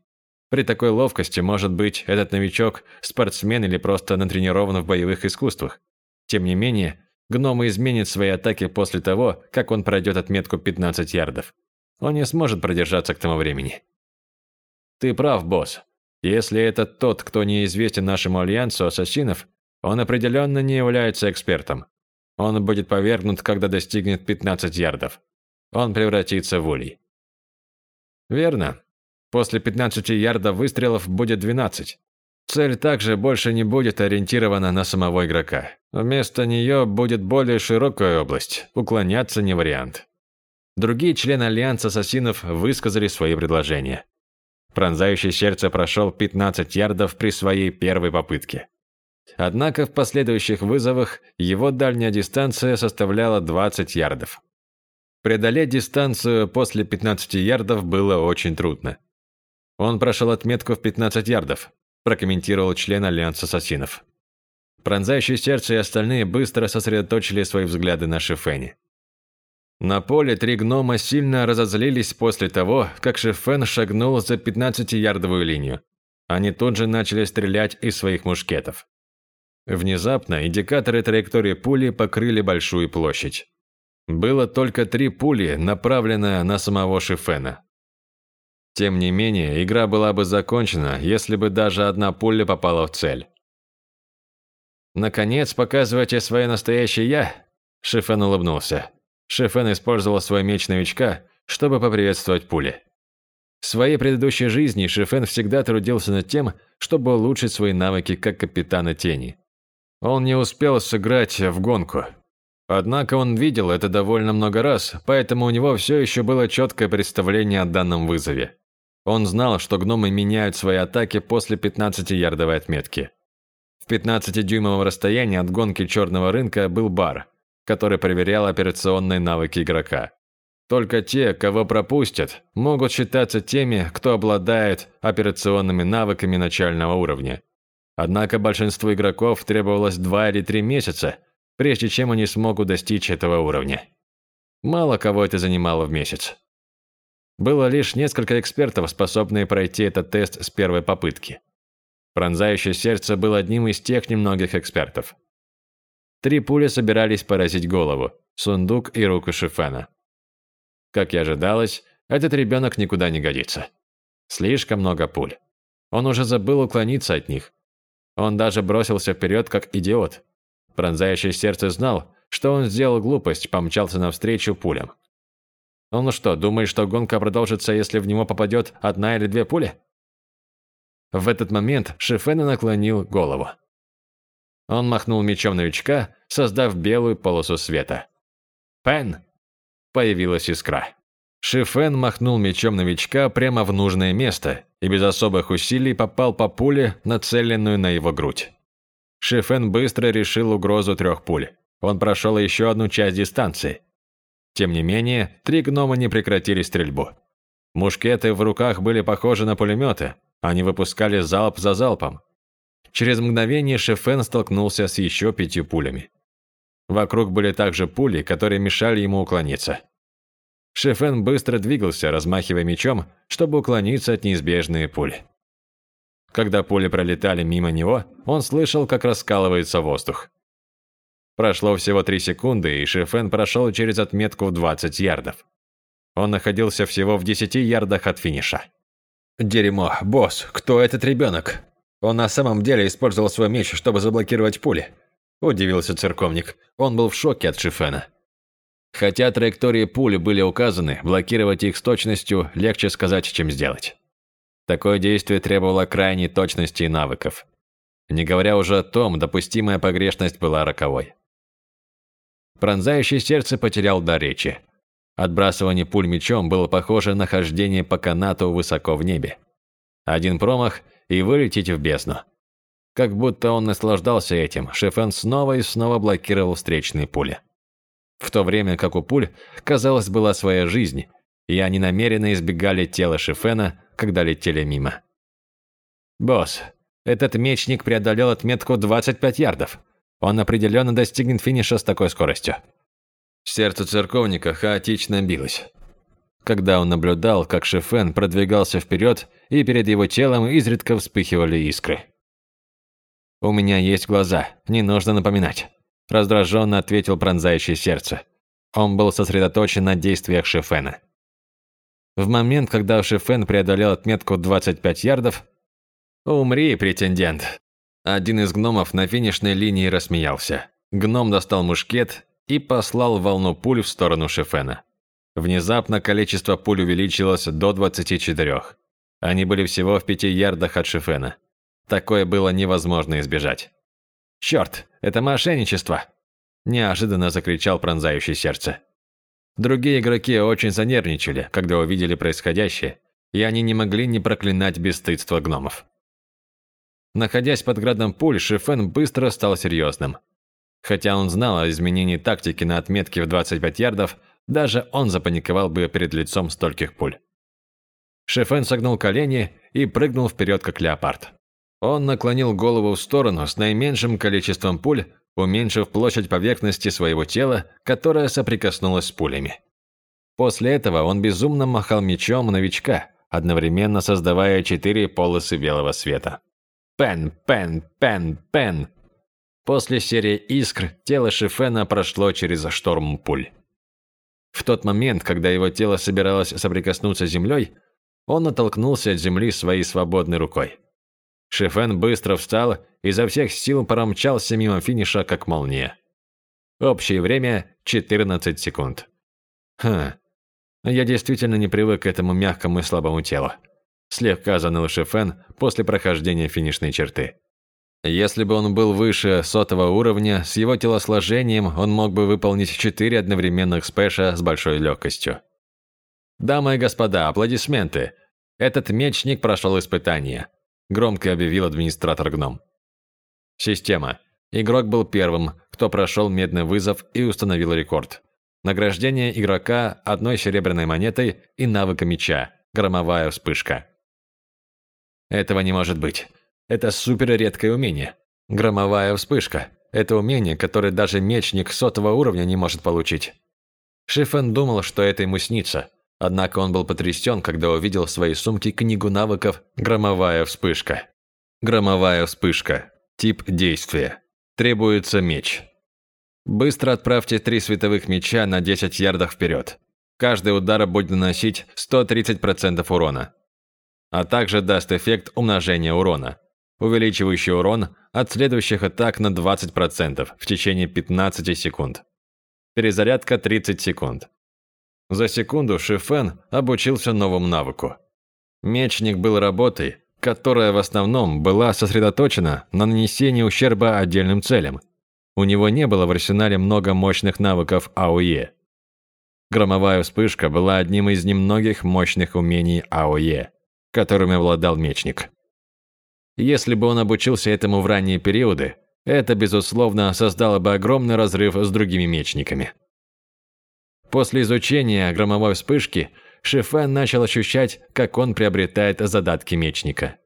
При такой ловкости, может быть, этот новичок – спортсмен или просто натренирован в боевых искусствах. Тем не менее, гном изменит свои атаки после того, как он пройдет отметку 15 ярдов. Он не сможет продержаться к тому времени. Ты прав, босс. Если это тот, кто неизвестен нашему альянсу ассасинов, он определенно не является экспертом. Он будет повергнут, когда достигнет 15 ярдов. Он превратится в улей. Верно. После 15 ярдов выстрелов будет 12. Цель также больше не будет ориентирована на самого игрока. Вместо нее будет более широкая область. Уклоняться не вариант. Другие члены Альянса Ассасинов высказали свои предложения. Пронзающий сердце прошел 15 ярдов при своей первой попытке. Однако в последующих вызовах его дальняя дистанция составляла 20 ярдов. Преодолеть дистанцию после 15 ярдов было очень трудно. Он прошел отметку в 15 ярдов, прокомментировал член Альянса Ассасинов. Пронзающий сердце и остальные быстро сосредоточили свои взгляды на Шифене. На поле три гнома сильно разозлились после того, как Шефен шагнул за 15-ярдовую линию. Они тут же начали стрелять из своих мушкетов. Внезапно индикаторы траектории пули покрыли большую площадь. Было только три пули, направленные на самого Шефена. Тем не менее, игра была бы закончена, если бы даже одна пуля попала в цель. «Наконец, показывайте свое настоящее «я», – Шефен улыбнулся. Шефен использовал свой меч новичка, чтобы поприветствовать пули. В своей предыдущей жизни Шефен всегда трудился над тем, чтобы улучшить свои навыки как капитана тени. Он не успел сыграть в гонку. Однако он видел это довольно много раз, поэтому у него все еще было четкое представление о данном вызове. Он знал, что гномы меняют свои атаки после 15-ярдовой отметки. В 15-дюймовом расстоянии от гонки черного рынка был бар, который проверял операционные навыки игрока. Только те, кого пропустят, могут считаться теми, кто обладает операционными навыками начального уровня. Однако большинству игроков требовалось 2 или 3 месяца, прежде чем они смогут достичь этого уровня. Мало кого это занимало в месяц. Было лишь несколько экспертов, способные пройти этот тест с первой попытки. Пронзающее сердце был одним из тех немногих экспертов. Три пули собирались поразить голову, сундук и руку Шифена. Как и ожидалось, этот ребенок никуда не годится. Слишком много пуль. Он уже забыл уклониться от них. Он даже бросился вперед, как идиот. Пронзающее сердце знал, что он сделал глупость, помчался навстречу пулям. Он что, думает, что гонка продолжится, если в него попадет одна или две пули? В этот момент Шифена наклонил голову. Он махнул мечом новичка, создав белую полосу света. «Пен!» Появилась искра. Шифен махнул мечом новичка прямо в нужное место и без особых усилий попал по пуле, нацеленную на его грудь. Шифен быстро решил угрозу трех пуль. Он прошел еще одну часть дистанции. Тем не менее, три гнома не прекратили стрельбу. Мушкеты в руках были похожи на пулеметы. Они выпускали залп за залпом, Через мгновение Шефен столкнулся с еще пятью пулями. Вокруг были также пули, которые мешали ему уклониться. Шефен быстро двигался, размахивая мечом, чтобы уклониться от неизбежной пули. Когда пули пролетали мимо него, он слышал, как раскалывается воздух. Прошло всего три секунды, и Шефен прошел через отметку в 20 ярдов. Он находился всего в 10 ярдах от финиша. «Дерьмо, босс, кто этот ребенок?» Он на самом деле использовал свой меч, чтобы заблокировать пули. Удивился церковник. Он был в шоке от Шифена. Хотя траектории пули были указаны, блокировать их с точностью легче сказать, чем сделать. Такое действие требовало крайней точности и навыков. Не говоря уже о том, допустимая погрешность была роковой. Пронзающее сердце потерял до речи. Отбрасывание пуль мечом было похоже на хождение по канату высоко в небе. Один промах и вылететь в бездну. Как будто он наслаждался этим, Шефен снова и снова блокировал встречные пули. В то время как у пуль, казалось, была своя жизнь, и они намеренно избегали тела Шефена, когда летели мимо. «Босс, этот мечник преодолел отметку 25 ярдов. Он определенно достигнет финиша с такой скоростью». Сердце церковника хаотично билось. Когда он наблюдал, как Шефен продвигался вперед, и перед его телом изредка вспыхивали искры. «У меня есть глаза, не нужно напоминать», – раздраженно ответил пронзающее сердце. Он был сосредоточен на действиях Шефена. В момент, когда Шефен преодолел отметку 25 ярдов, «Умри, претендент!» Один из гномов на финишной линии рассмеялся. Гном достал мушкет и послал волну пуль в сторону Шефена. Внезапно количество пуль увеличилось до 24. Они были всего в пяти ярдах от Шефена. Такое было невозможно избежать. «Черт, это мошенничество!» Неожиданно закричал пронзающий сердце. Другие игроки очень занервничали, когда увидели происходящее, и они не могли не проклинать бесстыдство гномов. Находясь под градом пуль, Шифен быстро стал серьезным. Хотя он знал о изменении тактики на отметке в 25 ярдов, даже он запаниковал бы перед лицом стольких пуль. Шефен согнул колени и прыгнул вперед, как леопард. Он наклонил голову в сторону с наименьшим количеством пуль, уменьшив площадь поверхности своего тела, которая соприкоснулась с пулями. После этого он безумно махал мечом новичка, одновременно создавая четыре полосы белого света. Пен, пен, пен, пен. После серии искр тело Шифена прошло через шторм пуль. В тот момент, когда его тело собиралось соприкоснуться с землей, он оттолкнулся от земли своей свободной рукой. Шефен быстро встал и изо всех сил промчался мимо финиша, как молния. Общее время – 14 секунд. Хм, я действительно не привык к этому мягкому и слабому телу. Слегка заныл Шефен после прохождения финишной черты. Если бы он был выше сотого уровня, с его телосложением он мог бы выполнить четыре одновременных спэша с большой легкостью. Дамы и господа, аплодисменты. Этот мечник прошел испытание громко объявил администратор гном. Система. Игрок был первым, кто прошел медный вызов и установил рекорд. Награждение игрока одной серебряной монетой и навыка меча. Громовая вспышка. Этого не может быть. Это супер редкое умение. Громовая вспышка. Это умение, которое даже мечник сотого уровня не может получить. Шифен думал, что это ему снится, Однако он был потрясен, когда увидел в своей сумке книгу навыков «Громовая вспышка». Громовая вспышка. Тип действия. Требуется меч. Быстро отправьте три световых меча на 10 ярдов вперед. Каждый удар будет наносить 130% урона. А также даст эффект умножения урона, увеличивающий урон от следующих атак на 20% в течение 15 секунд. Перезарядка 30 секунд. За секунду Шифен обучился новому навыку. Мечник был работой, которая в основном была сосредоточена на нанесении ущерба отдельным целям. У него не было в арсенале много мощных навыков АОЕ. Громовая вспышка была одним из немногих мощных умений АОЕ, которыми обладал мечник. Если бы он обучился этому в ранние периоды, это, безусловно, создало бы огромный разрыв с другими мечниками. После изучения громовой вспышки Шифен начал ощущать, как он приобретает задатки мечника.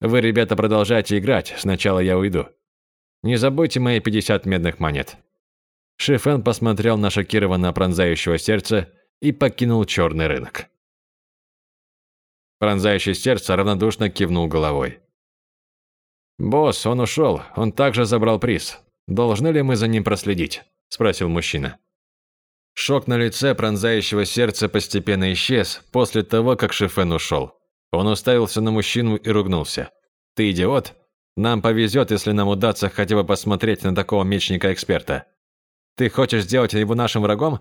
«Вы, ребята, продолжайте играть, сначала я уйду. Не забудьте мои 50 медных монет». Шифен посмотрел на шокированно пронзающего сердце и покинул черный рынок. Пронзающее сердце равнодушно кивнул головой. «Босс, он ушел, он также забрал приз. Должны ли мы за ним проследить?» – спросил мужчина. Шок на лице пронзающего сердца постепенно исчез после того, как Шифен ушел. Он уставился на мужчину и ругнулся. «Ты идиот? Нам повезет, если нам удастся хотя бы посмотреть на такого мечника-эксперта. Ты хочешь сделать его нашим врагом?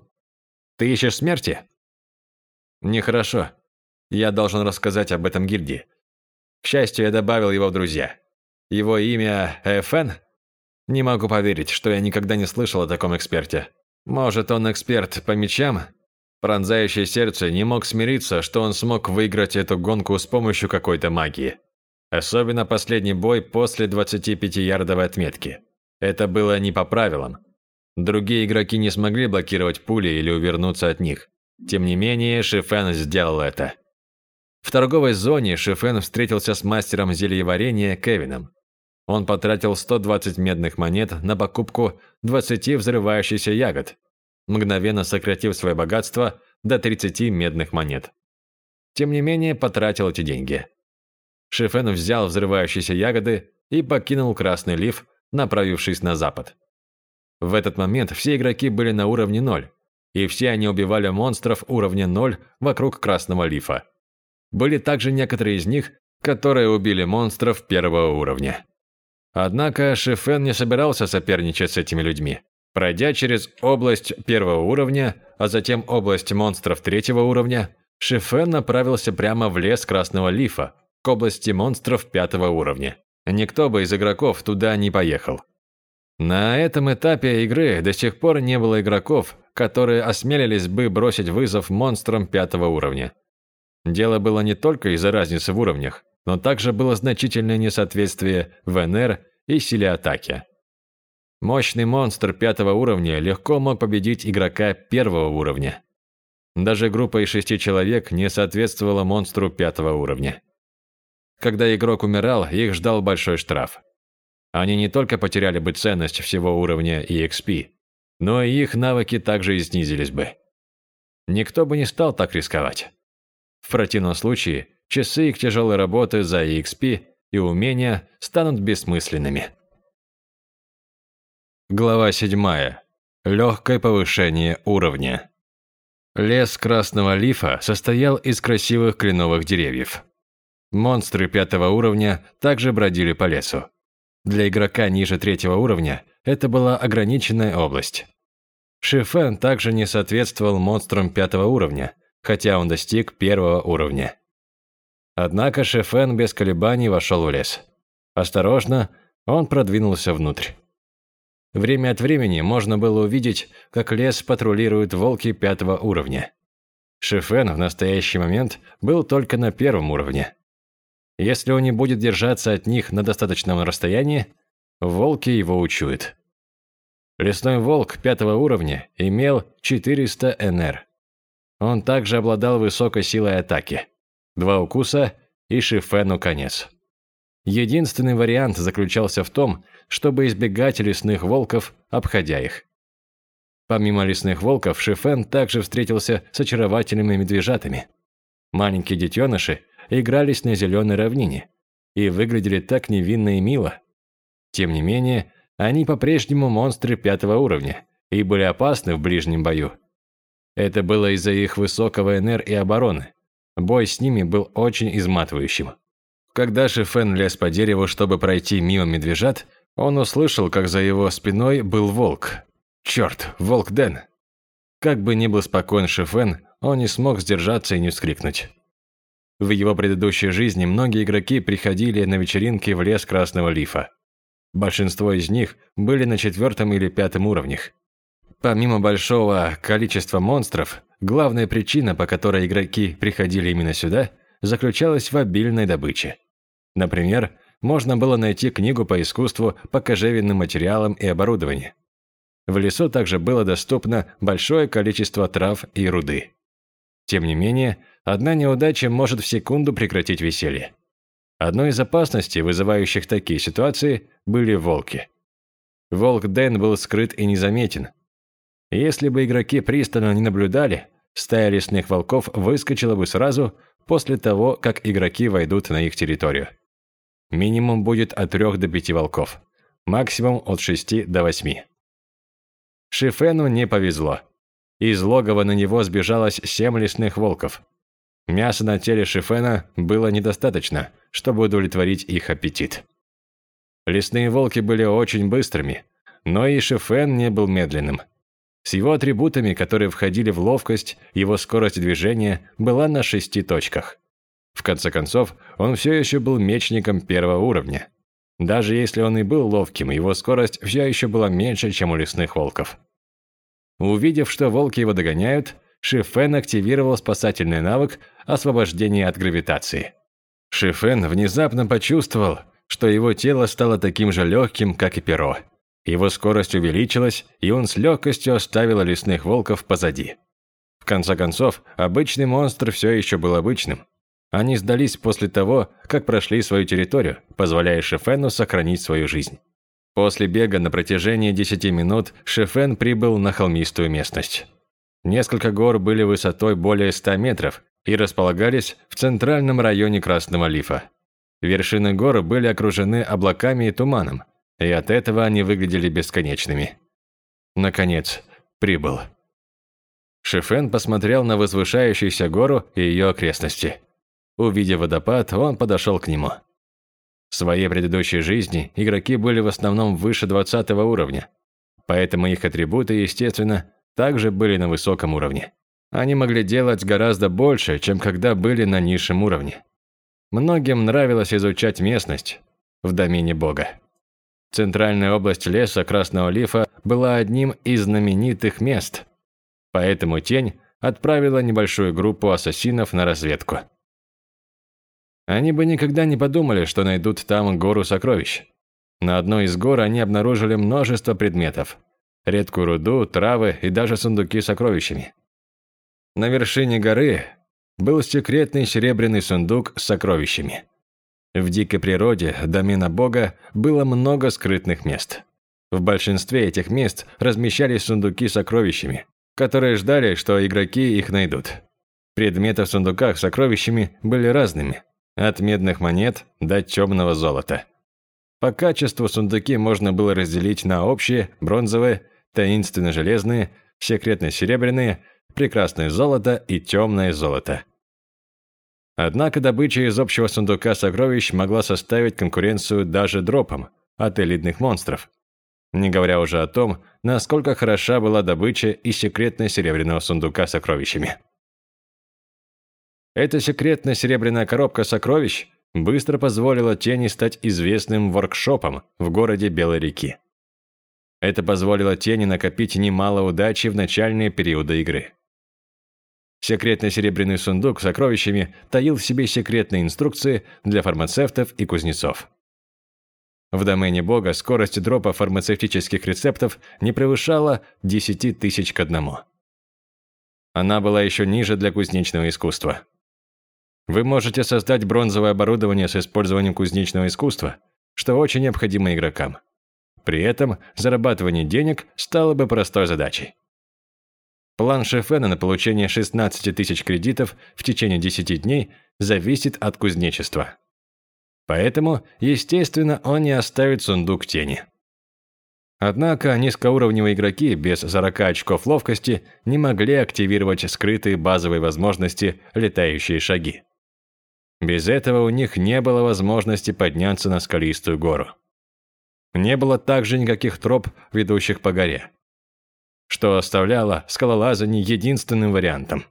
Ты ищешь смерти?» «Нехорошо. Я должен рассказать об этом гильдии. К счастью, я добавил его в друзья. Его имя Эфен? Не могу поверить, что я никогда не слышал о таком эксперте. Может, он эксперт по мечам? Пронзающее сердце не мог смириться, что он смог выиграть эту гонку с помощью какой-то магии. Особенно последний бой после 25-ярдовой отметки. Это было не по правилам. Другие игроки не смогли блокировать пули или увернуться от них. Тем не менее, Шифен сделал это. В торговой зоне Шифен встретился с мастером зельеварения Кевином. Он потратил 120 медных монет на покупку 20 взрывающихся ягод, мгновенно сократив свое богатство до 30 медных монет. Тем не менее, потратил эти деньги. Шифен взял взрывающиеся ягоды и покинул Красный Лив, направившись на запад. В этот момент все игроки были на уровне 0, и все они убивали монстров уровня 0 вокруг Красного Лифа. Были также некоторые из них, которые убили монстров первого уровня. Однако Шифен не собирался соперничать с этими людьми. Пройдя через область первого уровня, а затем область монстров третьего уровня, Шифен направился прямо в лес Красного Лифа, к области монстров пятого уровня. Никто бы из игроков туда не поехал. На этом этапе игры до сих пор не было игроков, которые осмелились бы бросить вызов монстрам пятого уровня. Дело было не только из-за разницы в уровнях, но также было значительное несоответствие в НР и силе атаки. Мощный монстр пятого уровня легко мог победить игрока первого уровня. Даже группа из шести человек не соответствовала монстру пятого уровня. Когда игрок умирал, их ждал большой штраф. Они не только потеряли бы ценность всего уровня EXP, но и их навыки также и снизились бы. Никто бы не стал так рисковать. В противном случае, часы их тяжелой работы за EXP и умения станут бессмысленными. Глава 7. Легкое повышение уровня. Лес Красного Лифа состоял из красивых кленовых деревьев. Монстры пятого уровня также бродили по лесу. Для игрока ниже третьего уровня это была ограниченная область. Шифен также не соответствовал монстрам пятого уровня, хотя он достиг первого уровня. Однако Шифен без колебаний вошел в лес. Осторожно, он продвинулся внутрь. Время от времени можно было увидеть, как лес патрулируют волки пятого уровня. Шифен в настоящий момент был только на первом уровне. Если он не будет держаться от них на достаточном расстоянии, волки его учуют. Лесной волк пятого уровня имел 400 НР. Он также обладал высокой силой атаки. Два укуса и Шифену конец. Единственный вариант заключался в том, чтобы избегать лесных волков, обходя их. Помимо лесных волков, Шифен также встретился с очаровательными медвежатами. Маленькие детеныши игрались на зеленой равнине и выглядели так невинно и мило. Тем не менее, они по-прежнему монстры пятого уровня и были опасны в ближнем бою. Это было из-за их высокого НР и обороны. Бой с ними был очень изматывающим. Когда Шифен лез по дереву, чтобы пройти мимо медвежат, он услышал, как за его спиной был волк. Черт, волк Дэн. Как бы ни был спокоен Шифен, он не смог сдержаться и не вскрикнуть. В его предыдущей жизни многие игроки приходили на вечеринки в лес Красного Лифа. Большинство из них были на четвертом или пятом уровнях. Помимо большого количества монстров, главная причина, по которой игроки приходили именно сюда, заключалась в обильной добыче. Например, можно было найти книгу по искусству по кожевенным материалам и оборудованию. В лесу также было доступно большое количество трав и руды. Тем не менее, одна неудача может в секунду прекратить веселье. Одной из опасностей, вызывающих такие ситуации, были волки. Волк Дэн был скрыт и незаметен. Если бы игроки пристально не наблюдали, стая лесных волков выскочила бы сразу после того, как игроки войдут на их территорию. Минимум будет от 3 до 5 волков, максимум от 6 до 8. Шифену не повезло. Из логова на него сбежалось семь лесных волков. Мяса на теле Шифена было недостаточно, чтобы удовлетворить их аппетит. Лесные волки были очень быстрыми, но и Шифен не был медленным. С его атрибутами, которые входили в ловкость, его скорость движения была на шести точках. В конце концов, он все еще был мечником первого уровня. Даже если он и был ловким, его скорость все еще была меньше, чем у лесных волков. Увидев, что волки его догоняют, Шифен активировал спасательный навык освобождения от гравитации. Шифен внезапно почувствовал, что его тело стало таким же легким, как и перо. Его скорость увеличилась, и он с легкостью оставил лесных волков позади. В конце концов, обычный монстр все еще был обычным. Они сдались после того, как прошли свою территорию, позволяя Шефену сохранить свою жизнь. После бега на протяжении 10 минут Шефен прибыл на холмистую местность. Несколько гор были высотой более 100 метров и располагались в центральном районе Красного Лифа. Вершины гор были окружены облаками и туманом, и от этого они выглядели бесконечными. Наконец, прибыл. Шифен посмотрел на возвышающуюся гору и ее окрестности. Увидев водопад, он подошел к нему. В своей предыдущей жизни игроки были в основном выше 20 уровня, поэтому их атрибуты, естественно, также были на высоком уровне. Они могли делать гораздо больше, чем когда были на низшем уровне. Многим нравилось изучать местность в домене бога. Центральная область леса Красного Лифа была одним из знаменитых мест, поэтому Тень отправила небольшую группу ассасинов на разведку. Они бы никогда не подумали, что найдут там гору сокровищ. На одной из гор они обнаружили множество предметов. Редкую руду, травы и даже сундуки с сокровищами. На вершине горы был секретный серебряный сундук с сокровищами. В дикой природе домена бога было много скрытных мест. В большинстве этих мест размещались сундуки с сокровищами, которые ждали, что игроки их найдут. Предметы в сундуках с сокровищами были разными, от медных монет до темного золота. По качеству сундуки можно было разделить на общие, бронзовые, таинственно-железные, секретно-серебряные, прекрасное золото и темное золото. Однако добыча из общего сундука сокровищ могла составить конкуренцию даже дропам от элитных монстров. Не говоря уже о том, насколько хороша была добыча из секретно-серебряного сундука сокровищами. Эта секретная серебряная коробка сокровищ быстро позволила Тени стать известным воркшопом в городе Белой реки. Это позволило Тени накопить немало удачи в начальные периоды игры. Секретный серебряный сундук с сокровищами таил в себе секретные инструкции для фармацевтов и кузнецов. В домене бога скорость дропа фармацевтических рецептов не превышала 10 тысяч к одному. Она была еще ниже для кузнечного искусства. Вы можете создать бронзовое оборудование с использованием кузнечного искусства, что очень необходимо игрокам. При этом зарабатывание денег стало бы простой задачей. План Шефена на получение 16 тысяч кредитов в течение 10 дней зависит от кузнечества. Поэтому, естественно, он не оставит сундук тени. Однако низкоуровневые игроки без 40 очков ловкости не могли активировать скрытые базовые возможности летающие шаги. Без этого у них не было возможности подняться на скалистую гору. Не было также никаких троп, ведущих по горе, что оставляло скалолазание единственным вариантом.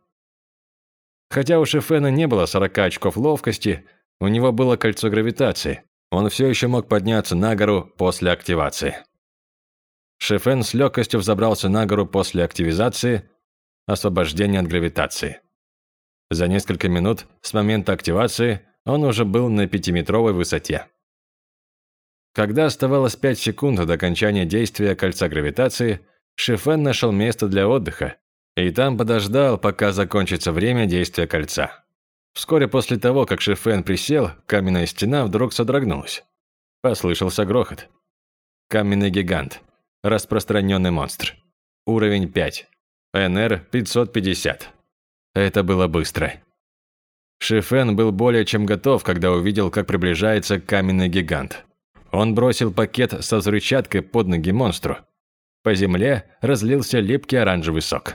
Хотя у Шефена не было 40 очков ловкости, у него было кольцо гравитации. Он все еще мог подняться на гору после активации. Шефен с легкостью взобрался на гору после активизации, освобождения от гравитации. За несколько минут с момента активации он уже был на пятиметровой высоте. Когда оставалось 5 секунд до окончания действия кольца гравитации, Шифен нашел место для отдыха и там подождал, пока закончится время действия кольца. Вскоре после того, как Шифен присел, каменная стена вдруг содрогнулась. Послышался грохот. Каменный гигант. Распространенный монстр. Уровень 5. НР 550. Это было быстро. Шифен был более чем готов, когда увидел, как приближается каменный гигант. Он бросил пакет со взрывчаткой под ноги монстру. По земле разлился липкий оранжевый сок.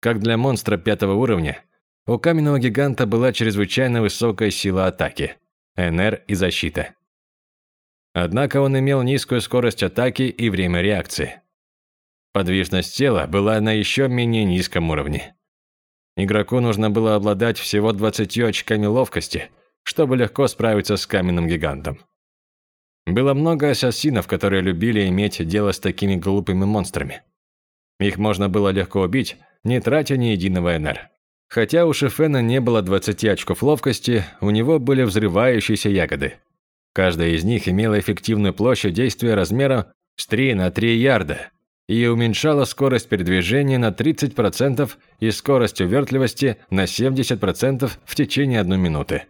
Как для монстра пятого уровня, у каменного гиганта была чрезвычайно высокая сила атаки, НР и защита. Однако он имел низкую скорость атаки и время реакции. Подвижность тела была на еще менее низком уровне. Игроку нужно было обладать всего 20 очками ловкости, чтобы легко справиться с каменным гигантом. Было много ассасинов, которые любили иметь дело с такими глупыми монстрами. Их можно было легко убить, не тратя ни единого НР. Хотя у Шефена не было 20 очков ловкости, у него были взрывающиеся ягоды. Каждая из них имела эффективную площадь действия размером с 3 на 3 ярда и уменьшала скорость передвижения на 30% и скорость увертливости на 70% в течение одной минуты.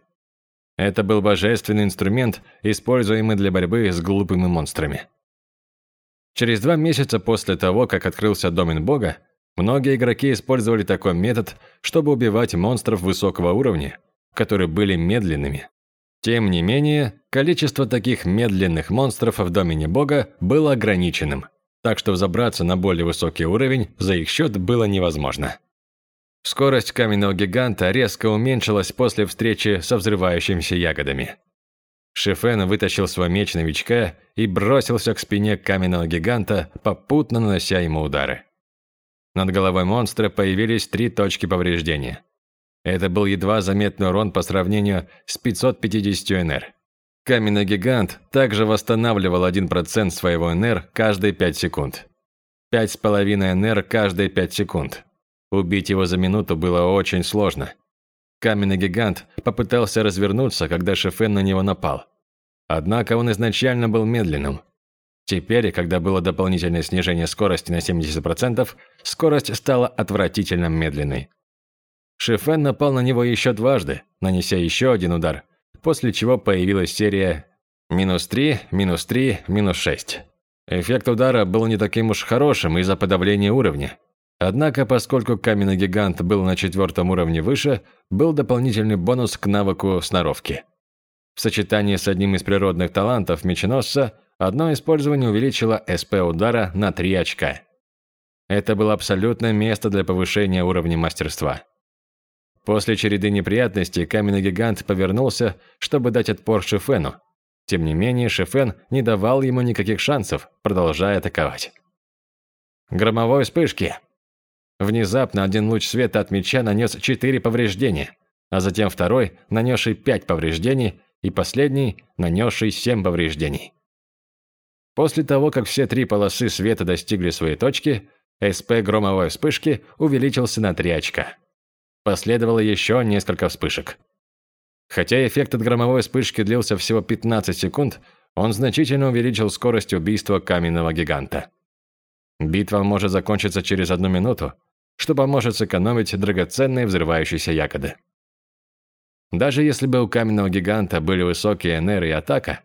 Это был божественный инструмент, используемый для борьбы с глупыми монстрами. Через два месяца после того, как открылся домен бога, многие игроки использовали такой метод, чтобы убивать монстров высокого уровня, которые были медленными. Тем не менее, количество таких медленных монстров в домене бога было ограниченным – так что взобраться на более высокий уровень за их счет было невозможно. Скорость каменного гиганта резко уменьшилась после встречи со взрывающимися ягодами. Шефен вытащил свой меч новичка и бросился к спине каменного гиганта, попутно нанося ему удары. Над головой монстра появились три точки повреждения. Это был едва заметный урон по сравнению с 550 НР. Каменный гигант также восстанавливал 1% своего НР каждые 5 секунд. 5,5 НР каждые 5 секунд. Убить его за минуту было очень сложно. Каменный гигант попытался развернуться, когда Шефен на него напал. Однако он изначально был медленным. Теперь, когда было дополнительное снижение скорости на 70%, скорость стала отвратительно медленной. Шефен напал на него еще дважды, нанеся еще один удар, после чего появилась серия минус 3, минус 3, минус 6. Эффект удара был не таким уж хорошим из-за подавления уровня. Однако, поскольку каменный гигант был на четвертом уровне выше, был дополнительный бонус к навыку сноровки. В сочетании с одним из природных талантов меченосца, одно использование увеличило СП удара на 3 очка. Это было абсолютное место для повышения уровня мастерства. После череды неприятностей каменный гигант повернулся, чтобы дать отпор Шифену. Тем не менее, Шифен не давал ему никаких шансов, продолжая атаковать. Громовой вспышки. Внезапно один луч света от меча нанес четыре повреждения, а затем второй, нанесший пять повреждений, и последний, нанесший семь повреждений. После того, как все три полосы света достигли своей точки, СП громовой вспышки увеличился на 3 очка. Последовало еще несколько вспышек. Хотя эффект от громовой вспышки длился всего 15 секунд, он значительно увеличил скорость убийства каменного гиганта. Битва может закончиться через одну минуту, что поможет сэкономить драгоценные взрывающиеся ягоды. Даже если бы у каменного гиганта были высокие НР и атака,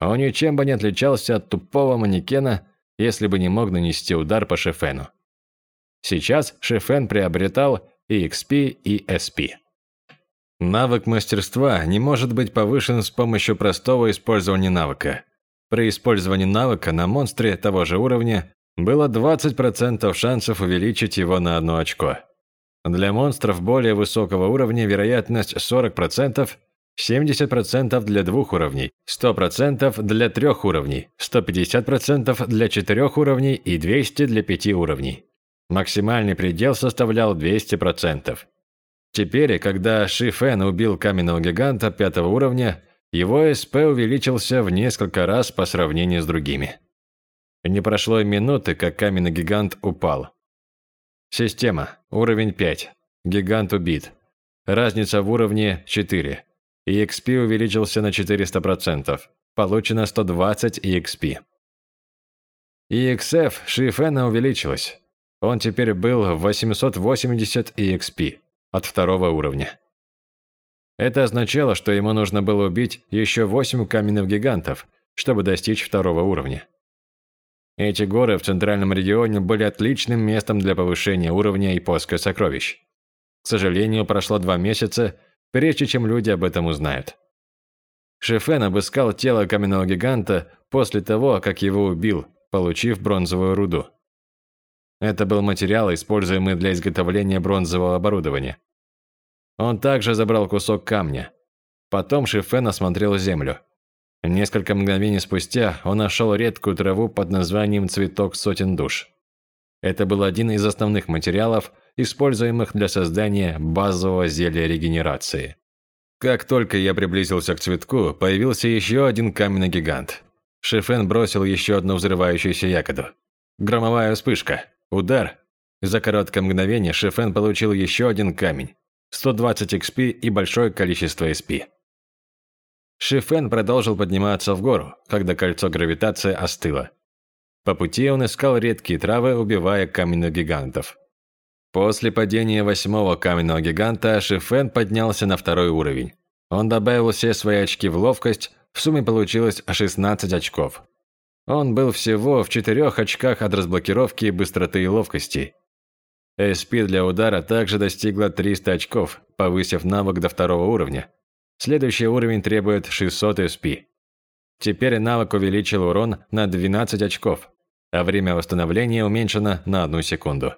он ничем бы не отличался от тупого манекена, если бы не мог нанести удар по Шефену. Сейчас Шефен приобретал EXP и SP. Навык мастерства не может быть повышен с помощью простого использования навыка. При использовании навыка на монстре того же уровня было 20% шансов увеличить его на одно очко. Для монстров более высокого уровня вероятность 40%, 70% для двух уровней, 100% для трех уровней, 150% для четырех уровней и 200 для пяти уровней. Максимальный предел составлял 200%. Теперь, когда Ши Фэн убил каменного гиганта пятого уровня, его СП увеличился в несколько раз по сравнению с другими. Не прошло и минуты, как каменный гигант упал. Система. Уровень 5. Гигант убит. Разница в уровне 4. EXP увеличился на 400%. Получено 120 EXP. EXF Шифена увеличилась. Он теперь был в 880 EXP от второго уровня. Это означало, что ему нужно было убить еще 8 каменных гигантов, чтобы достичь второго уровня. Эти горы в центральном регионе были отличным местом для повышения уровня и поиска сокровищ. К сожалению, прошло два месяца, прежде чем люди об этом узнают. Шефен обыскал тело каменного гиганта после того, как его убил, получив бронзовую руду. Это был материал, используемый для изготовления бронзового оборудования. Он также забрал кусок камня. Потом Шифен осмотрел землю. Несколько мгновений спустя он нашел редкую траву под названием «цветок сотен душ». Это был один из основных материалов, используемых для создания базового зелья регенерации. Как только я приблизился к цветку, появился еще один каменный гигант. Шифен бросил еще одну взрывающуюся ягоду. Громовая вспышка. Удар. За короткое мгновение Шифен получил еще один камень. 120 XP и большое количество SP. Шифен продолжил подниматься в гору, когда кольцо гравитации остыло. По пути он искал редкие травы, убивая каменных гигантов. После падения восьмого каменного гиганта Шифен поднялся на второй уровень. Он добавил все свои очки в ловкость, в сумме получилось 16 очков. Он был всего в четырех очках от разблокировки быстроты и ловкости. SP для удара также достигла 300 очков, повысив навык до второго уровня. Следующий уровень требует 600 SP. Теперь навык увеличил урон на 12 очков, а время восстановления уменьшено на одну секунду.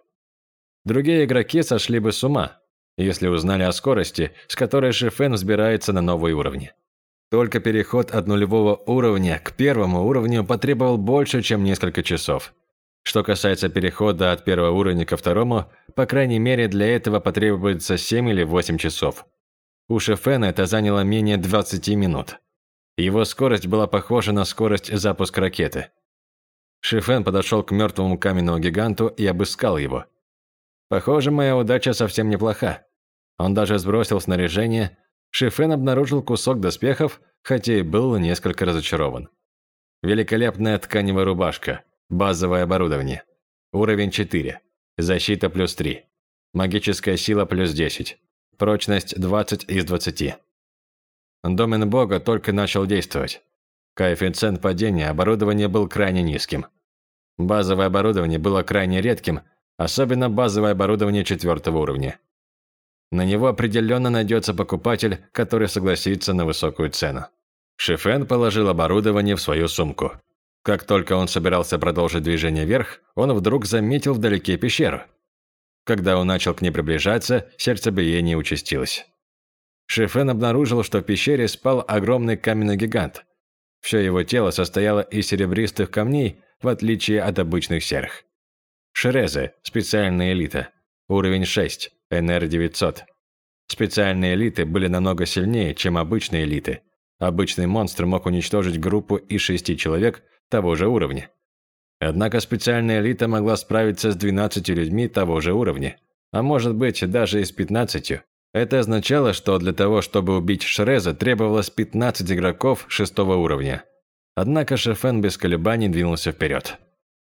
Другие игроки сошли бы с ума, если узнали о скорости, с которой Шифен взбирается на новые уровни. Только переход от нулевого уровня к первому уровню потребовал больше, чем несколько часов. Что касается перехода от первого уровня ко второму, по крайней мере для этого потребуется 7 или 8 часов. У Шефена это заняло менее 20 минут. Его скорость была похожа на скорость запуска ракеты. Шифен подошел к мертвому каменному гиганту и обыскал его. Похоже, моя удача совсем неплоха. Он даже сбросил снаряжение, Шифен обнаружил кусок доспехов, хотя и был несколько разочарован. Великолепная тканевая рубашка, базовое оборудование. Уровень 4, защита плюс 3, магическая сила плюс 10, прочность 20 из 20. Домен бога только начал действовать. Коэффициент падения оборудования был крайне низким. Базовое оборудование было крайне редким, особенно базовое оборудование четвертого уровня. На него определенно найдется покупатель, который согласится на высокую цену. Шифен положил оборудование в свою сумку. Как только он собирался продолжить движение вверх, он вдруг заметил вдалеке пещеру. Когда он начал к ней приближаться, сердцебиение участилось. Шифен обнаружил, что в пещере спал огромный каменный гигант. Все его тело состояло из серебристых камней, в отличие от обычных серых. Шерезы – специальная элита. Уровень 6. НР-900. Специальные элиты были намного сильнее, чем обычные элиты. Обычный монстр мог уничтожить группу из шести человек того же уровня. Однако специальная элита могла справиться с 12 людьми того же уровня, а может быть даже и с 15. Это означало, что для того, чтобы убить Шреза, требовалось 15 игроков шестого уровня. Однако Шефен без колебаний двинулся вперед.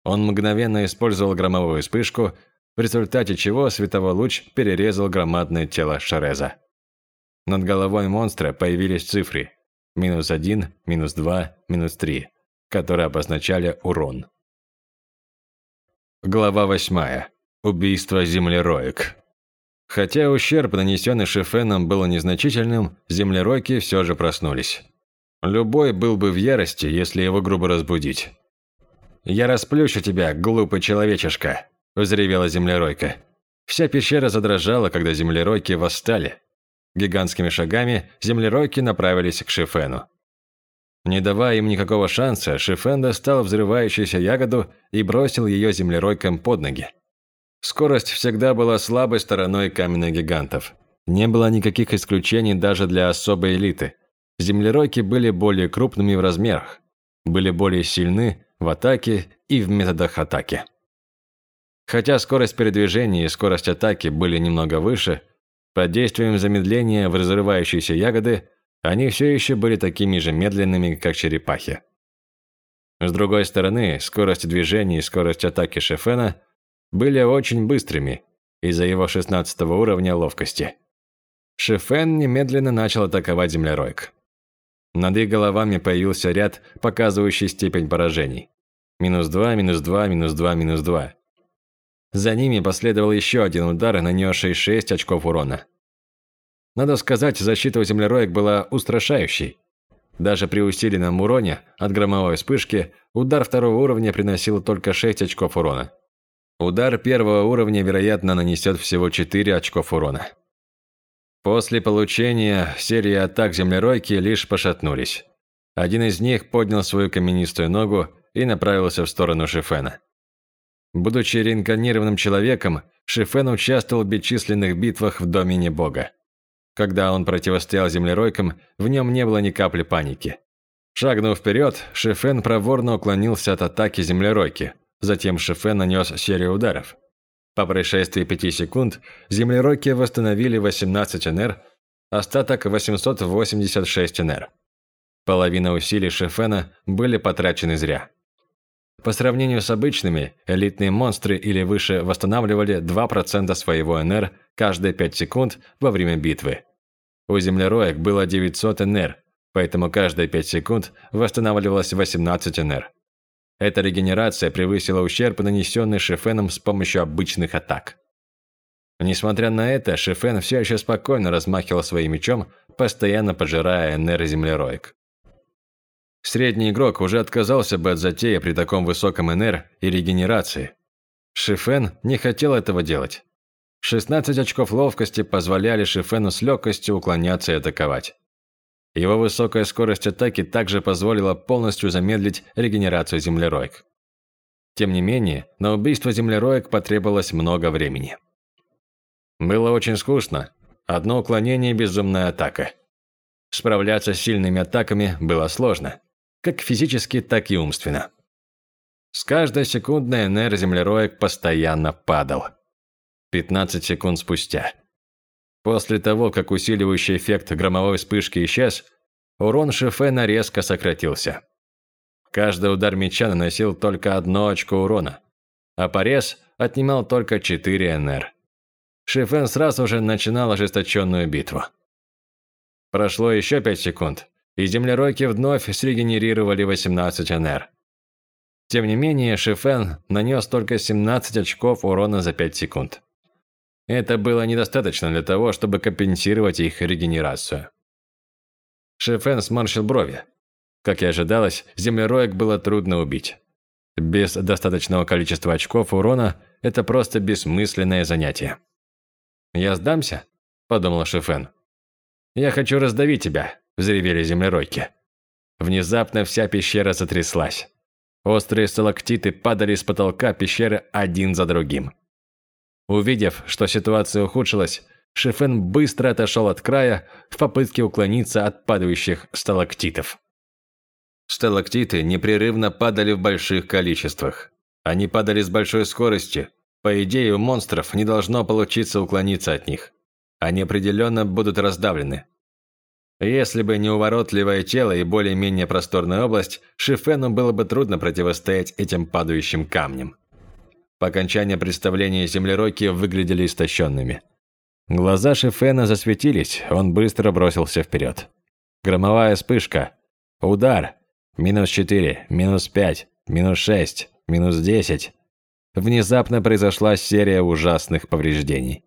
Он мгновенно использовал громовую вспышку, в результате чего световой луч перерезал громадное тело Шареза. Над головой монстра появились цифры минус один, минус два, минус три, которые обозначали урон. Глава восьмая. Убийство землероек. Хотя ущерб, нанесенный Шефеном, был незначительным, землеройки все же проснулись. Любой был бы в ярости, если его грубо разбудить. «Я расплющу тебя, глупый человечишка!» – взревела землеройка. Вся пещера задрожала, когда землеройки восстали. Гигантскими шагами землеройки направились к Шифену. Не давая им никакого шанса, Шифен достал взрывающуюся ягоду и бросил ее землеройкам под ноги. Скорость всегда была слабой стороной каменных гигантов. Не было никаких исключений даже для особой элиты. Землеройки были более крупными в размерах, были более сильны в атаке и в методах атаки. Хотя скорость передвижения и скорость атаки были немного выше, под действием замедления в разрывающиеся ягоды они все еще были такими же медленными, как черепахи. С другой стороны, скорость движения и скорость атаки Шефена были очень быстрыми из-за его 16 уровня ловкости. Шефен немедленно начал атаковать землеройк. Над их головами появился ряд, показывающий степень поражений. Минус 2, минус 2, минус 2, минус 2. За ними последовал еще один удар, нанесший 6 очков урона. Надо сказать, защита у землероек была устрашающей. Даже при усиленном уроне от громовой вспышки удар второго уровня приносил только 6 очков урона. Удар первого уровня, вероятно, нанесет всего 4 очков урона. После получения серии атак землеройки лишь пошатнулись. Один из них поднял свою каменистую ногу и направился в сторону Шифена. Будучи реинкарнированным человеком, Шифен участвовал в бесчисленных битвах в домене Бога. Когда он противостоял землеройкам, в нем не было ни капли паники. Шагнув вперед, Шифен проворно уклонился от атаки землеройки. Затем Шифен нанес серию ударов. По происшествии 5 секунд землеройки восстановили 18 НР, остаток 886 НР. Половина усилий Шифена были потрачены зря. По сравнению с обычными, элитные монстры или выше восстанавливали 2% своего НР каждые 5 секунд во время битвы. У землероек было 900 НР, поэтому каждые 5 секунд восстанавливалось 18 НР. Эта регенерация превысила ущерб, нанесенный Шефеном с помощью обычных атак. Несмотря на это, Шефен все еще спокойно размахивал своим мечом, постоянно пожирая НР землероек. Средний игрок уже отказался бы от затеи при таком высоком НР и регенерации. Шифен не хотел этого делать. 16 очков ловкости позволяли Шифену с легкостью уклоняться и атаковать. Его высокая скорость атаки также позволила полностью замедлить регенерацию землероек. Тем не менее, на убийство землероек потребовалось много времени. Было очень скучно. Одно уклонение – безумная атака. Справляться с сильными атаками было сложно как физически, так и умственно. С каждой секундной НР землероек постоянно падал. 15 секунд спустя. После того, как усиливающий эффект громовой вспышки исчез, урон Шифена резко сократился. Каждый удар меча наносил только одно очко урона, а порез отнимал только 4 НР. Шифен сразу же начинал ожесточенную битву. Прошло еще 5 секунд, и землеройки вновь срегенерировали 18 НР. Тем не менее, Шифен нанес только 17 очков урона за 5 секунд. Это было недостаточно для того, чтобы компенсировать их регенерацию. Шифен сморщил брови. Как и ожидалось, землероек было трудно убить. Без достаточного количества очков урона это просто бессмысленное занятие. «Я сдамся?» – подумал Шифен. «Я хочу раздавить тебя, – взревели землеройки. Внезапно вся пещера затряслась. Острые сталактиты падали с потолка пещеры один за другим. Увидев, что ситуация ухудшилась, Шифен быстро отошел от края в попытке уклониться от падающих сталактитов. Сталактиты непрерывно падали в больших количествах. Они падали с большой скоростью. По идее, у монстров не должно получиться уклониться от них. Они определенно будут раздавлены. Если бы не уворотливое тело и более-менее просторная область, Шифену было бы трудно противостоять этим падающим камням. По окончании представления землеройки выглядели истощенными. Глаза Шифена засветились, он быстро бросился вперед. Громовая вспышка. Удар. Минус 4, минус 5, минус 6, минус 10. Внезапно произошла серия ужасных повреждений.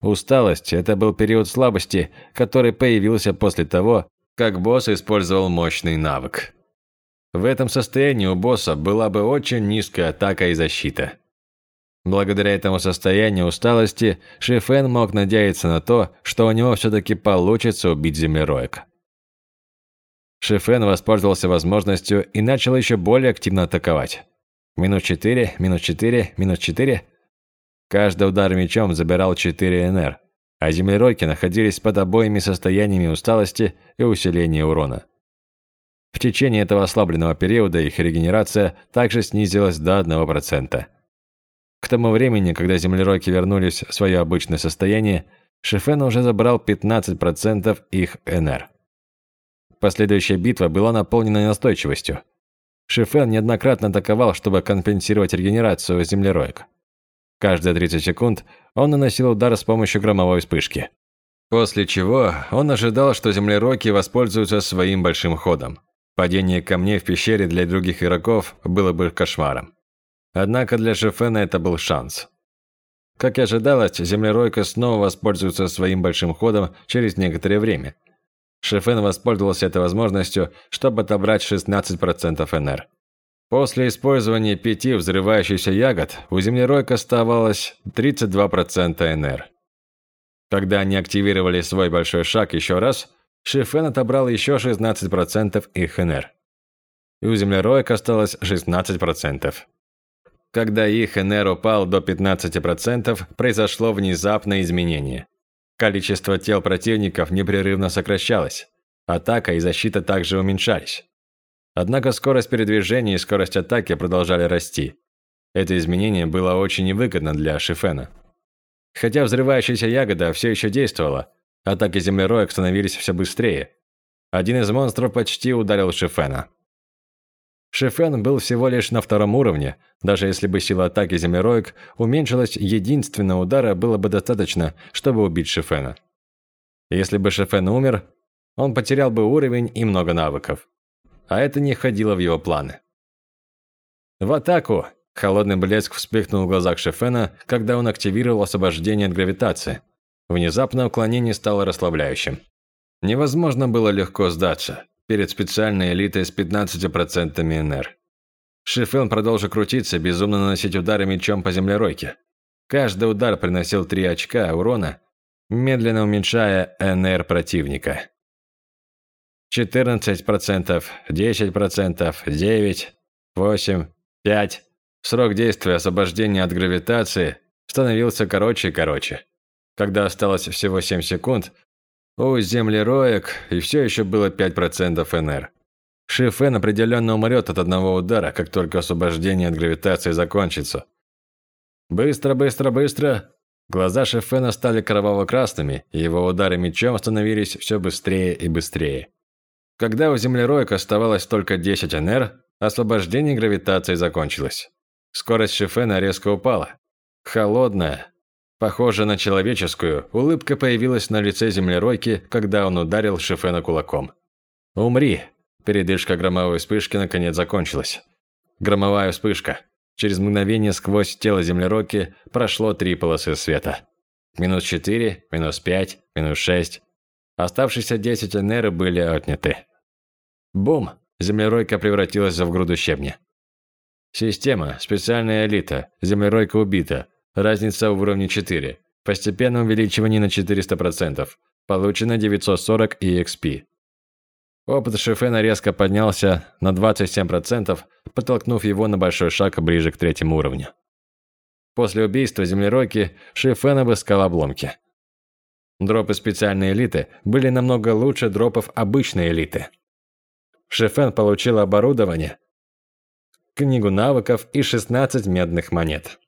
Усталость – это был период слабости, который появился после того, как босс использовал мощный навык. В этом состоянии у босса была бы очень низкая атака и защита. Благодаря этому состоянию усталости Шифен мог надеяться на то, что у него все-таки получится убить землероек. Шифен воспользовался возможностью и начал еще более активно атаковать. Минус 4, минус 4, минус 4 – Каждый удар мечом забирал 4 НР, а землеройки находились под обоими состояниями усталости и усиления урона. В течение этого ослабленного периода их регенерация также снизилась до 1%. К тому времени, когда землеройки вернулись в свое обычное состояние, Шифен уже забрал 15% их НР. Последующая битва была наполнена настойчивостью. Шифен неоднократно атаковал, чтобы компенсировать регенерацию землероек. Каждые 30 секунд он наносил удар с помощью громовой вспышки. После чего он ожидал, что землероки воспользуются своим большим ходом. Падение камней в пещере для других игроков было бы кошмаром. Однако для Шефена это был шанс. Как и ожидалось, землеройка снова воспользуется своим большим ходом через некоторое время. Шефен воспользовался этой возможностью, чтобы отобрать 16% НР. После использования пяти взрывающихся ягод у землеройка оставалось 32% НР. Когда они активировали свой большой шаг еще раз, Шифен отобрал еще 16% их НР. И у землеройка осталось 16%. Когда их НР упал до 15%, произошло внезапное изменение. Количество тел противников непрерывно сокращалось. Атака и защита также уменьшались. Однако скорость передвижения и скорость атаки продолжали расти. Это изменение было очень невыгодно для Шифена. Хотя взрывающаяся ягода все еще действовала, атаки землероек становились все быстрее. Один из монстров почти ударил Шифена. Шифен был всего лишь на втором уровне. Даже если бы сила атаки землероек уменьшилась, единственного удара было бы достаточно, чтобы убить Шифена. Если бы Шифен умер, он потерял бы уровень и много навыков. А это не входило в его планы. В атаку! Холодный блеск вспыхнул в глазах Шефена, когда он активировал освобождение от гравитации. Внезапно уклонение стало расслабляющим. Невозможно было легко сдаться перед специальной элитой с 15% НР. Шифен продолжил крутиться, безумно наносить удары мечом по землеройке. Каждый удар приносил 3 очка урона, медленно уменьшая НР противника. 14%, 10%, 9%, 8%, 5%. Срок действия освобождения от гравитации становился короче и короче. Когда осталось всего 7 секунд, у землероек и все еще было 5% НР. Шифен определенно умрет от одного удара, как только освобождение от гравитации закончится. Быстро, быстро, быстро. Глаза Шифена стали кроваво-красными, и его удары мечом становились все быстрее и быстрее. Когда у землероек оставалось только 10 НР, освобождение гравитации закончилось. Скорость Шифена резко упала. Холодная, похожая на человеческую, улыбка появилась на лице землеройки, когда он ударил Шифена кулаком. «Умри!» Передышка громовой вспышки наконец закончилась. Громовая вспышка. Через мгновение сквозь тело землеройки прошло три полосы света. Минус четыре, минус пять, минус шесть. Оставшиеся десять НР были отняты. Бум! Землеройка превратилась в груду щебня. Система. Специальная элита. Землеройка убита. Разница в уровне 4. Постепенное увеличивание на 400%. Получено 940 EXP. Опыт Шифена резко поднялся на 27%, подтолкнув его на большой шаг ближе к третьему уровню. После убийства землеройки Шифен обыскал обломки. Дропы специальной элиты были намного лучше дропов обычной элиты. Шифен получил оборудование, книгу навыков и 16 медных монет.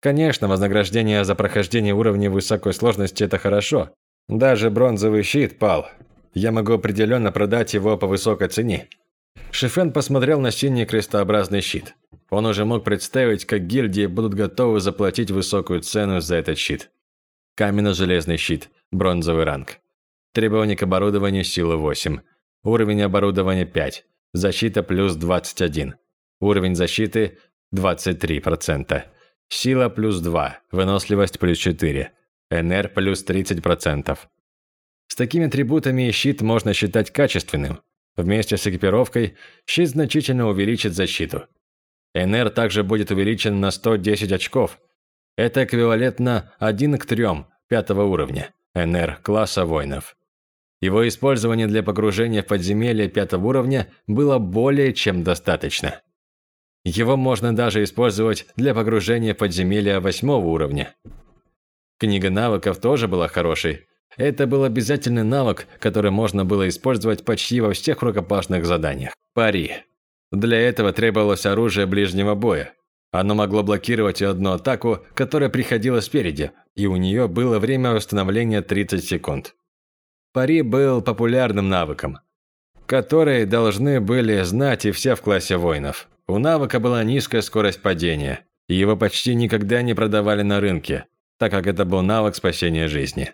Конечно, вознаграждение за прохождение уровня высокой сложности – это хорошо. Даже бронзовый щит пал. Я могу определенно продать его по высокой цене. Шифен посмотрел на синий крестообразный щит. Он уже мог представить, как гильдии будут готовы заплатить высокую цену за этот щит. Каменно-железный щит, бронзовый ранг. Требования к оборудованию сила 8. Уровень оборудования 5. Защита плюс 21. Уровень защиты 23%. Сила плюс 2, выносливость плюс 4, НР плюс 30%. С такими атрибутами щит можно считать качественным. Вместе с экипировкой щит значительно увеличит защиту. НР также будет увеличен на 110 очков. Это эквивалентно 1 к 3 пятого уровня НР класса воинов. Его использование для погружения в подземелье пятого уровня было более чем достаточно. Его можно даже использовать для погружения в подземелья восьмого уровня. Книга навыков тоже была хорошей. Это был обязательный навык, который можно было использовать почти во всех рукопашных заданиях. Пари. Для этого требовалось оружие ближнего боя. Оно могло блокировать одну атаку, которая приходила спереди, и у нее было время восстановления 30 секунд. Пари был популярным навыком, который должны были знать и все в классе воинов. У навыка была низкая скорость падения, и его почти никогда не продавали на рынке, так как это был навык спасения жизни.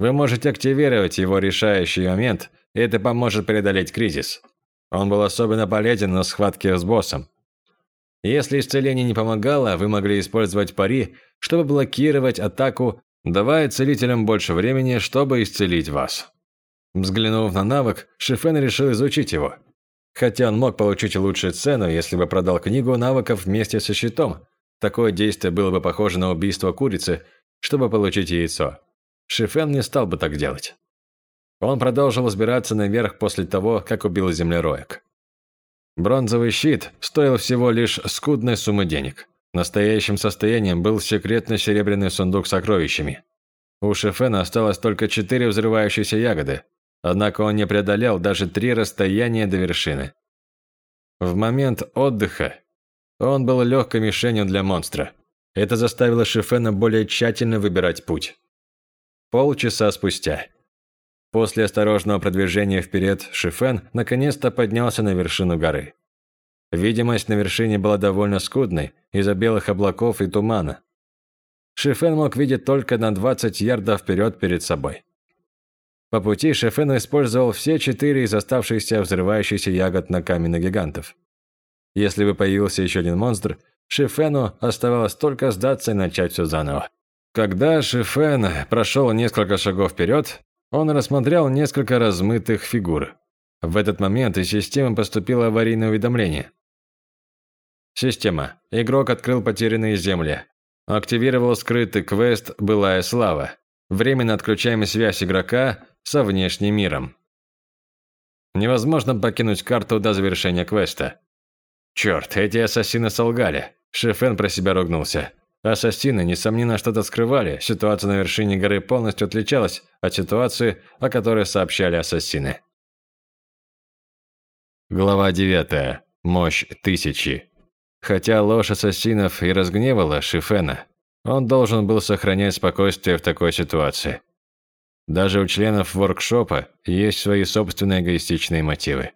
Вы можете активировать его решающий момент, и это поможет преодолеть кризис. Он был особенно полезен на схватке с боссом. Если исцеление не помогало, вы могли использовать пари, чтобы блокировать атаку, давая целителям больше времени, чтобы исцелить вас. Взглянув на навык, Шифен решил изучить его – Хотя он мог получить лучшую цену, если бы продал книгу навыков вместе со щитом. Такое действие было бы похоже на убийство курицы, чтобы получить яйцо. Шифен не стал бы так делать. Он продолжил взбираться наверх после того, как убил землероек. Бронзовый щит стоил всего лишь скудной суммы денег. Настоящим состоянием был секретный серебряный сундук с сокровищами. У Шефена осталось только четыре взрывающиеся ягоды, Однако он не преодолел даже три расстояния до вершины. В момент отдыха он был легкой мишенью для монстра. Это заставило Шифена более тщательно выбирать путь. Полчаса спустя. После осторожного продвижения вперед Шифен наконец-то поднялся на вершину горы. Видимость на вершине была довольно скудной из-за белых облаков и тумана. Шифен мог видеть только на 20 ярдов вперед перед собой. По пути Шифен использовал все четыре из оставшихся взрывающихся ягод на каменных гигантов. Если бы появился еще один монстр, Шифену оставалось только сдаться и начать все заново. Когда Шифен прошел несколько шагов вперед, он рассмотрел несколько размытых фигур. В этот момент из системы поступило аварийное уведомление. Система. Игрок открыл потерянные земли. Активировал скрытый квест «Былая слава». Временно отключаем связь игрока со внешним миром. Невозможно покинуть карту до завершения квеста. Черт, эти ассасины солгали. Шефен про себя ругнулся. Ассасины, несомненно, что-то скрывали. Ситуация на вершине горы полностью отличалась от ситуации, о которой сообщали ассасины. Глава 9. Мощь тысячи. Хотя ложь ассасинов и разгневала Шифена, он должен был сохранять спокойствие в такой ситуации. Даже у членов воркшопа есть свои собственные эгоистичные мотивы.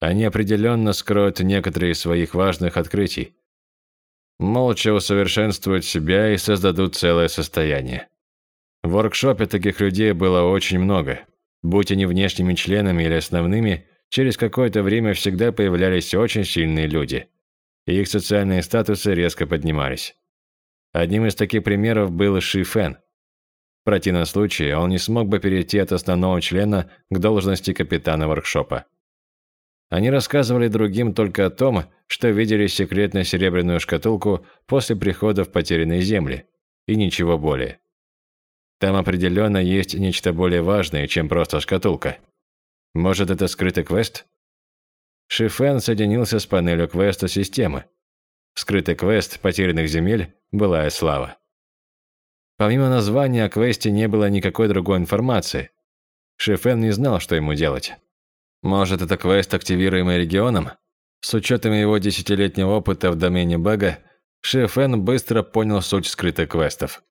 Они определенно скроют некоторые из своих важных открытий. Молча усовершенствуют себя и создадут целое состояние. В воркшопе таких людей было очень много. Будь они внешними членами или основными, через какое-то время всегда появлялись очень сильные люди – и их социальные статусы резко поднимались. Одним из таких примеров был Ши Фэн. В противном случае он не смог бы перейти от основного члена к должности капитана воркшопа. Они рассказывали другим только о том, что видели секретную серебряную шкатулку после прихода в потерянные земли, и ничего более. Там определенно есть нечто более важное, чем просто шкатулка. Может, это скрытый квест? Шифен соединился с панелью квеста системы. Скрытый квест потерянных земель «Былая слава». Помимо названия о квесте не было никакой другой информации. Шифен не знал, что ему делать. Может, это квест, активируемый регионом? С учетом его десятилетнего опыта в домене Бэга, Шифен быстро понял суть скрытых квестов.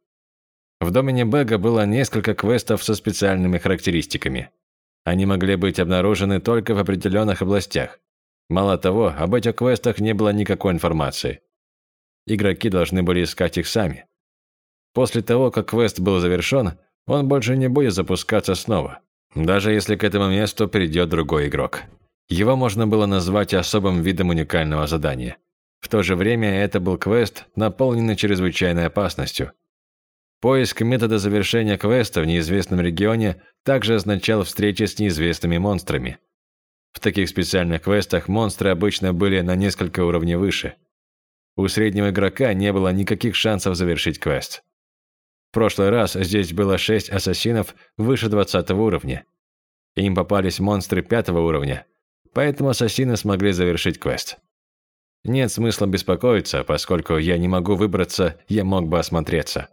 В домене Бэга было несколько квестов со специальными характеристиками. Они могли быть обнаружены только в определенных областях. Мало того, об этих квестах не было никакой информации. Игроки должны были искать их сами. После того, как квест был завершен, он больше не будет запускаться снова, даже если к этому месту придет другой игрок. Его можно было назвать особым видом уникального задания. В то же время это был квест, наполненный чрезвычайной опасностью. Поиск метода завершения квеста в неизвестном регионе также означал встречи с неизвестными монстрами – в таких специальных квестах монстры обычно были на несколько уровней выше. У среднего игрока не было никаких шансов завершить квест. В прошлый раз здесь было 6 ассасинов выше 20 уровня. Им попались монстры 5 уровня, поэтому ассасины смогли завершить квест. Нет смысла беспокоиться, поскольку я не могу выбраться, я мог бы осмотреться.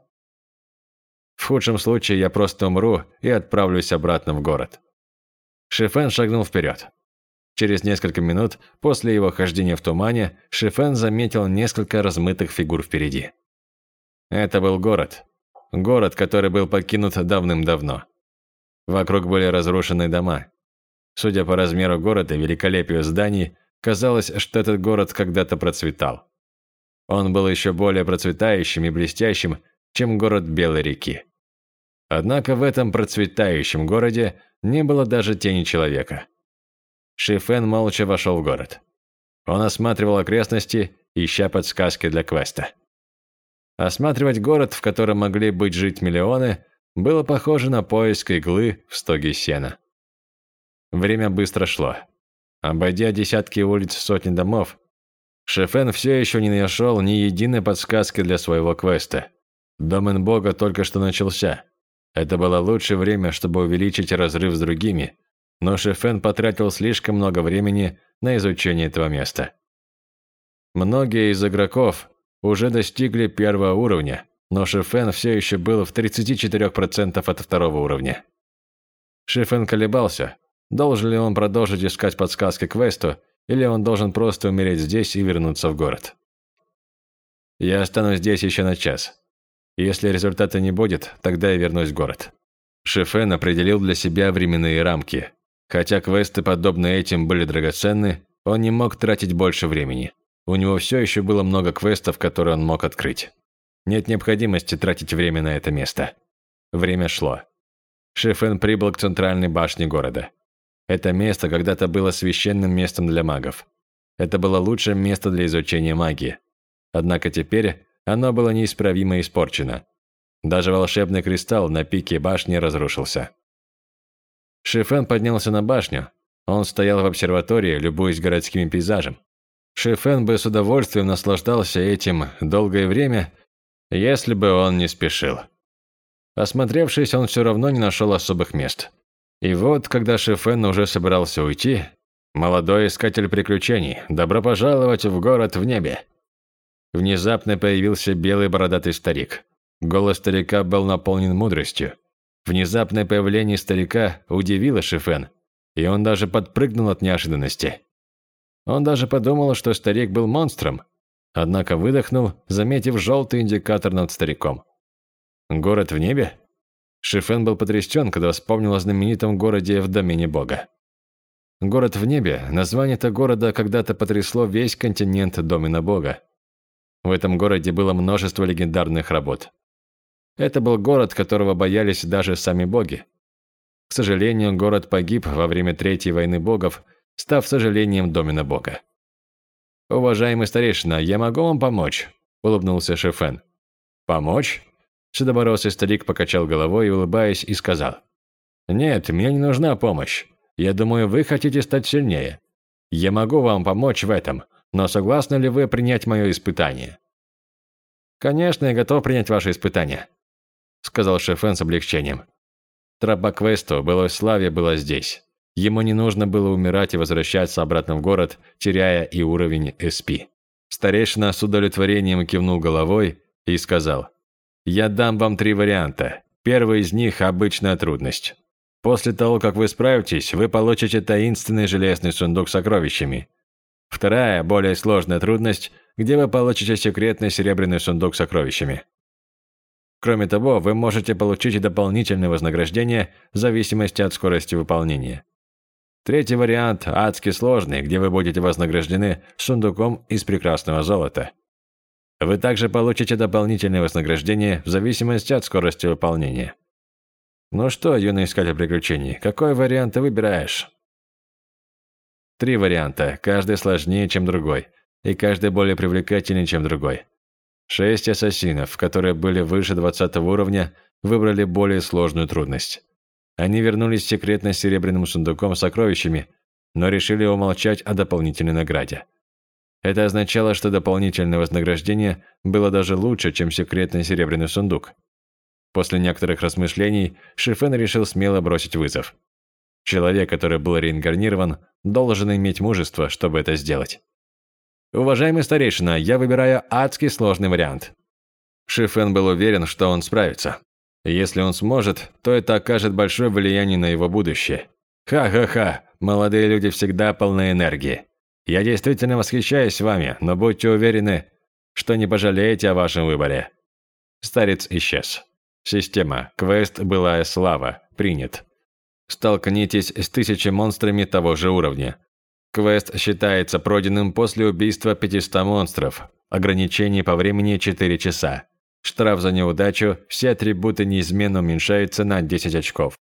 В худшем случае я просто умру и отправлюсь обратно в город. Шифен шагнул вперед. Через несколько минут после его хождения в тумане Шифен заметил несколько размытых фигур впереди. Это был город. Город, который был покинут давным-давно. Вокруг были разрушены дома. Судя по размеру города и великолепию зданий, казалось, что этот город когда-то процветал. Он был еще более процветающим и блестящим, чем город Белой реки. Однако в этом процветающем городе не было даже тени человека. Шифен молча вошел в город. Он осматривал окрестности, ища подсказки для квеста. Осматривать город, в котором могли быть жить миллионы, было похоже на поиск иглы в стоге сена. Время быстро шло. Обойдя десятки улиц сотни домов, Шефен все еще не нашел ни единой подсказки для своего квеста. Домен Бога только что начался. Это было лучшее время, чтобы увеличить разрыв с другими, но Шефен потратил слишком много времени на изучение этого места. Многие из игроков уже достигли первого уровня, но Шефен все еще был в 34% от второго уровня. Шефен колебался, должен ли он продолжить искать подсказки квесту или он должен просто умереть здесь и вернуться в город. Я останусь здесь еще на час. Если результата не будет, тогда я вернусь в город. Шефен определил для себя временные рамки. Хотя квесты, подобные этим, были драгоценны, он не мог тратить больше времени. У него все еще было много квестов, которые он мог открыть. Нет необходимости тратить время на это место. Время шло. Шефен прибыл к центральной башне города. Это место когда-то было священным местом для магов. Это было лучшее место для изучения магии. Однако теперь оно было неисправимо испорчено. Даже волшебный кристалл на пике башни разрушился. Шефен поднялся на башню. Он стоял в обсерватории, любуясь городским пейзажем. Шефен бы с удовольствием наслаждался этим долгое время, если бы он не спешил. Осмотревшись, он все равно не нашел особых мест. И вот, когда Шефен уже собирался уйти, молодой искатель приключений, добро пожаловать в город в небе. Внезапно появился белый бородатый старик. Голос старика был наполнен мудростью. Внезапное появление старика удивило Шифен, и он даже подпрыгнул от неожиданности. Он даже подумал, что старик был монстром, однако выдохнул, заметив желтый индикатор над стариком. Город в небе? Шифен был потрясен, когда вспомнил о знаменитом городе в домене бога. Город в небе – название этого города когда-то потрясло весь континент домена бога. В этом городе было множество легендарных работ. Это был город, которого боялись даже сами боги. К сожалению, город погиб во время Третьей войны богов, став сожалением домена бога. «Уважаемый старейшина, я могу вам помочь?» – улыбнулся Шефен. «Помочь?» Седоборосый старик покачал головой, улыбаясь, и сказал. «Нет, мне не нужна помощь. Я думаю, вы хотите стать сильнее. Я могу вам помочь в этом, но согласны ли вы принять мое испытание?» «Конечно, я готов принять ваше испытание», – сказал Шефен с облегчением. Тропа квесту былой славе была здесь. Ему не нужно было умирать и возвращаться обратно в город, теряя и уровень SP. Старейшина с удовлетворением кивнул головой и сказал, «Я дам вам три варианта. Первый из них – обычная трудность. После того, как вы справитесь, вы получите таинственный железный сундук с сокровищами. Вторая, более сложная трудность, где вы получите секретный серебряный сундук с сокровищами. Кроме того, вы можете получить дополнительное вознаграждение в зависимости от скорости выполнения. Третий вариант адски сложный, где вы будете вознаграждены сундуком из прекрасного золота. Вы также получите дополнительное вознаграждение в зависимости от скорости выполнения. Ну что, юный искатель приключений, какой вариант ты выбираешь? Три варианта, каждый сложнее, чем другой, и каждый более привлекательный, чем другой. Шесть ассасинов, которые были выше 20 уровня, выбрали более сложную трудность. Они вернулись секретно с серебряным сундуком с сокровищами, но решили умолчать о дополнительной награде. Это означало, что дополнительное вознаграждение было даже лучше, чем секретный серебряный сундук. После некоторых размышлений Шифен решил смело бросить вызов. Человек, который был реинкарнирован, должен иметь мужество, чтобы это сделать. «Уважаемый старейшина, я выбираю адский сложный вариант». Шифен был уверен, что он справится. Если он сможет, то это окажет большое влияние на его будущее. Ха-ха-ха, молодые люди всегда полны энергии. Я действительно восхищаюсь вами, но будьте уверены, что не пожалеете о вашем выборе. Старец исчез. Система. Квест «Былая слава». Принят. Столкнитесь с тысячей монстрами того же уровня. Квест считается пройденным после убийства 500 монстров. Ограничение по времени 4 часа. Штраф за неудачу, все атрибуты неизменно уменьшаются на 10 очков.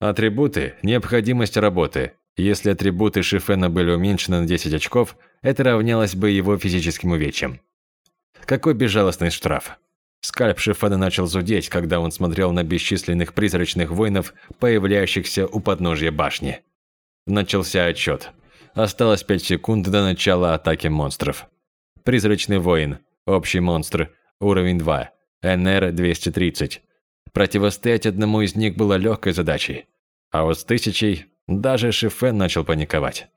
Атрибуты – необходимость работы. Если атрибуты Шифена были уменьшены на 10 очков, это равнялось бы его физическим увечьям. Какой безжалостный штраф. Скальп Шифена начал зудеть, когда он смотрел на бесчисленных призрачных воинов, появляющихся у подножья башни. Начался отчет. Осталось 5 секунд до начала атаки монстров. Призрачный воин. Общий монстр. Уровень 2. НР-230. Противостоять одному из них было легкой задачей. А вот с тысячей даже Шифен начал паниковать.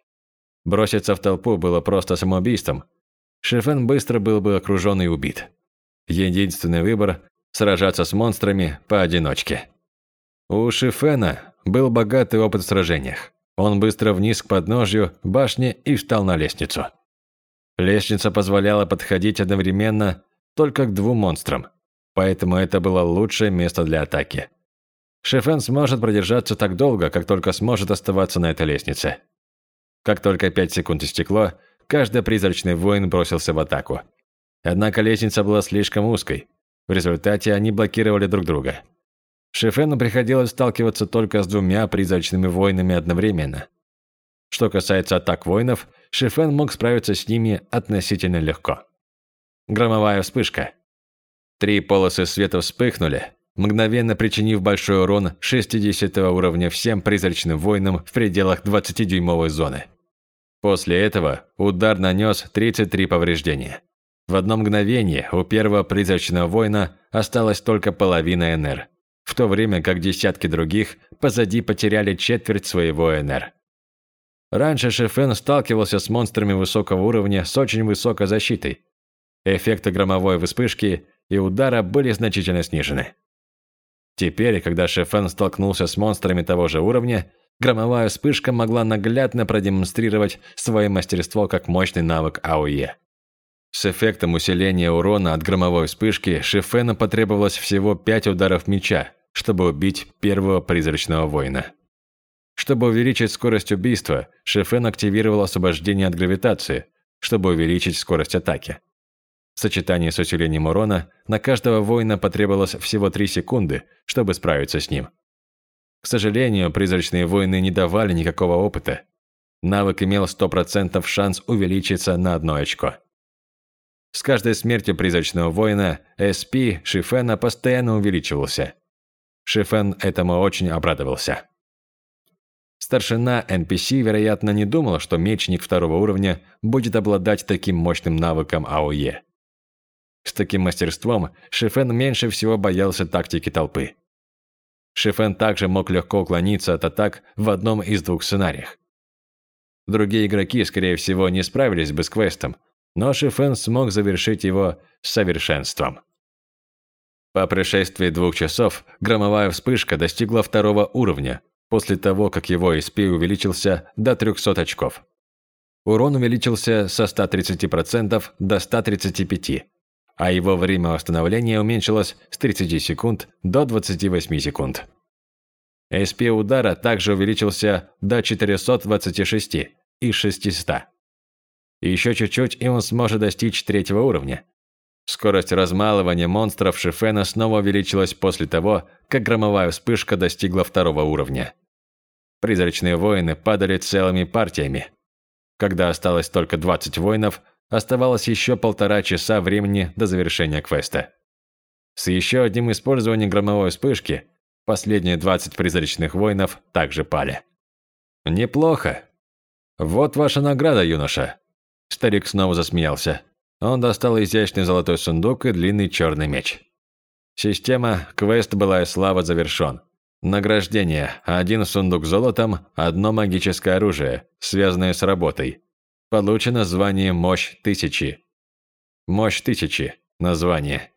Броситься в толпу было просто самоубийством. Шифен быстро был бы окружен и убит. Единственный выбор – сражаться с монстрами поодиночке. У Шифена был богатый опыт в сражениях. Он быстро вниз к подножью башни и встал на лестницу. Лестница позволяла подходить одновременно только к двум монстрам, поэтому это было лучшее место для атаки. Шефен сможет продержаться так долго, как только сможет оставаться на этой лестнице. Как только пять секунд истекло, каждый призрачный воин бросился в атаку. Однако лестница была слишком узкой. В результате они блокировали друг друга. Шефену приходилось сталкиваться только с двумя призрачными воинами одновременно. Что касается атак воинов, Шефен мог справиться с ними относительно легко. Громовая вспышка. Три полосы света вспыхнули, мгновенно причинив большой урон 60 уровня всем призрачным воинам в пределах 20-дюймовой зоны. После этого удар нанес 33 повреждения. В одно мгновение у первого призрачного воина осталась только половина НР, в то время как десятки других позади потеряли четверть своего НР. Раньше Шефен сталкивался с монстрами высокого уровня с очень высокой защитой. Эффекты громовой вспышки и удара были значительно снижены. Теперь, когда Шефен столкнулся с монстрами того же уровня, громовая вспышка могла наглядно продемонстрировать свое мастерство как мощный навык АОЕ. С эффектом усиления урона от громовой вспышки Шефену потребовалось всего 5 ударов меча, чтобы убить первого призрачного воина. Чтобы увеличить скорость убийства, Шефен активировал освобождение от гравитации, чтобы увеличить скорость атаки. В сочетании с усилением урона на каждого воина потребовалось всего 3 секунды, чтобы справиться с ним. К сожалению, призрачные воины не давали никакого опыта. Навык имел 100% шанс увеличиться на одно очко. С каждой смертью призрачного воина SP Шифена постоянно увеличивался. Шифен этому очень обрадовался. Старшина NPC, вероятно, не думал, что мечник второго уровня будет обладать таким мощным навыком АОЕ. С таким мастерством Шифен меньше всего боялся тактики толпы. Шифен также мог легко уклониться от атак в одном из двух сценариях. Другие игроки, скорее всего, не справились бы с квестом, но Шифен смог завершить его с совершенством. По прошествии двух часов громовая вспышка достигла второго уровня, после того, как его SP увеличился до 300 очков. Урон увеличился со 130% до 135%, а его время восстановления уменьшилось с 30 секунд до 28 секунд. SP удара также увеличился до 426 из 600. Еще чуть-чуть, и он сможет достичь третьего уровня. Скорость размалывания монстров Шифена снова увеличилась после того, как громовая вспышка достигла второго уровня. Призрачные воины падали целыми партиями. Когда осталось только 20 воинов, оставалось еще полтора часа времени до завершения квеста. С еще одним использованием громовой вспышки последние 20 призрачных воинов также пали. «Неплохо. Вот ваша награда, юноша». Старик снова засмеялся. Он достал изящный золотой сундук и длинный черный меч. Система «Квест была и слава» завершен. Награждение. Один сундук золотом, одно магическое оружие, связанное с работой. Получено звание «Мощь тысячи». «Мощь тысячи» – название.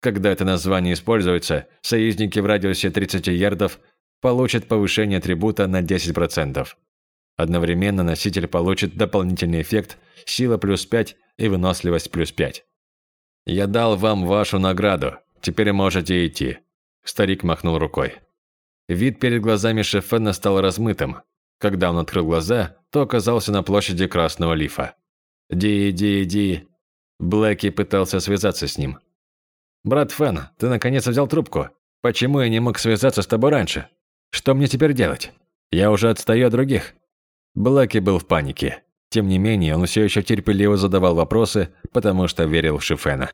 Когда это название используется, союзники в радиусе 30 ярдов получат повышение атрибута на 10%. Одновременно носитель получит дополнительный эффект сила плюс 5 и выносливость плюс 5. «Я дал вам вашу награду, теперь можете идти», – старик махнул рукой. Вид перед глазами Шефена стал размытым. Когда он открыл глаза, то оказался на площади Красного Лифа. «Ди, ди, ди...» Блэки пытался связаться с ним. «Брат Фен, ты наконец взял трубку. Почему я не мог связаться с тобой раньше? Что мне теперь делать? Я уже отстаю от других». Блэки был в панике. Тем не менее, он все еще терпеливо задавал вопросы, потому что верил в Шифена.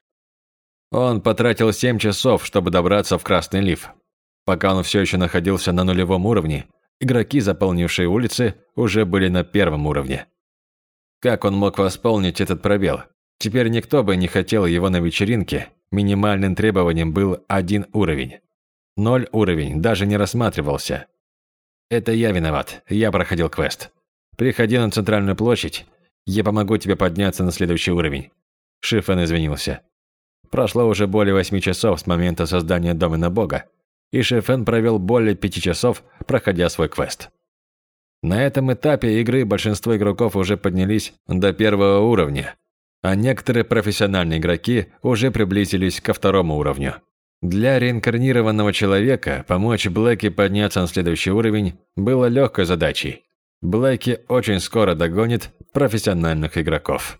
Он потратил 7 часов, чтобы добраться в Красный Лиф, Пока он все еще находился на нулевом уровне, игроки, заполнившие улицы, уже были на первом уровне. Как он мог восполнить этот пробел? Теперь никто бы не хотел его на вечеринке, минимальным требованием был один уровень. Ноль уровень даже не рассматривался. Это я виноват, я проходил квест. Приходи на центральную площадь, я помогу тебе подняться на следующий уровень. Шифен извинился. Прошло уже более восьми часов с момента создания Домена Бога, и Шефен провел более пяти часов, проходя свой квест. На этом этапе игры большинство игроков уже поднялись до первого уровня, а некоторые профессиональные игроки уже приблизились ко второму уровню. Для реинкарнированного человека помочь Блэки подняться на следующий уровень было легкой задачей. Блэки очень скоро догонит профессиональных игроков.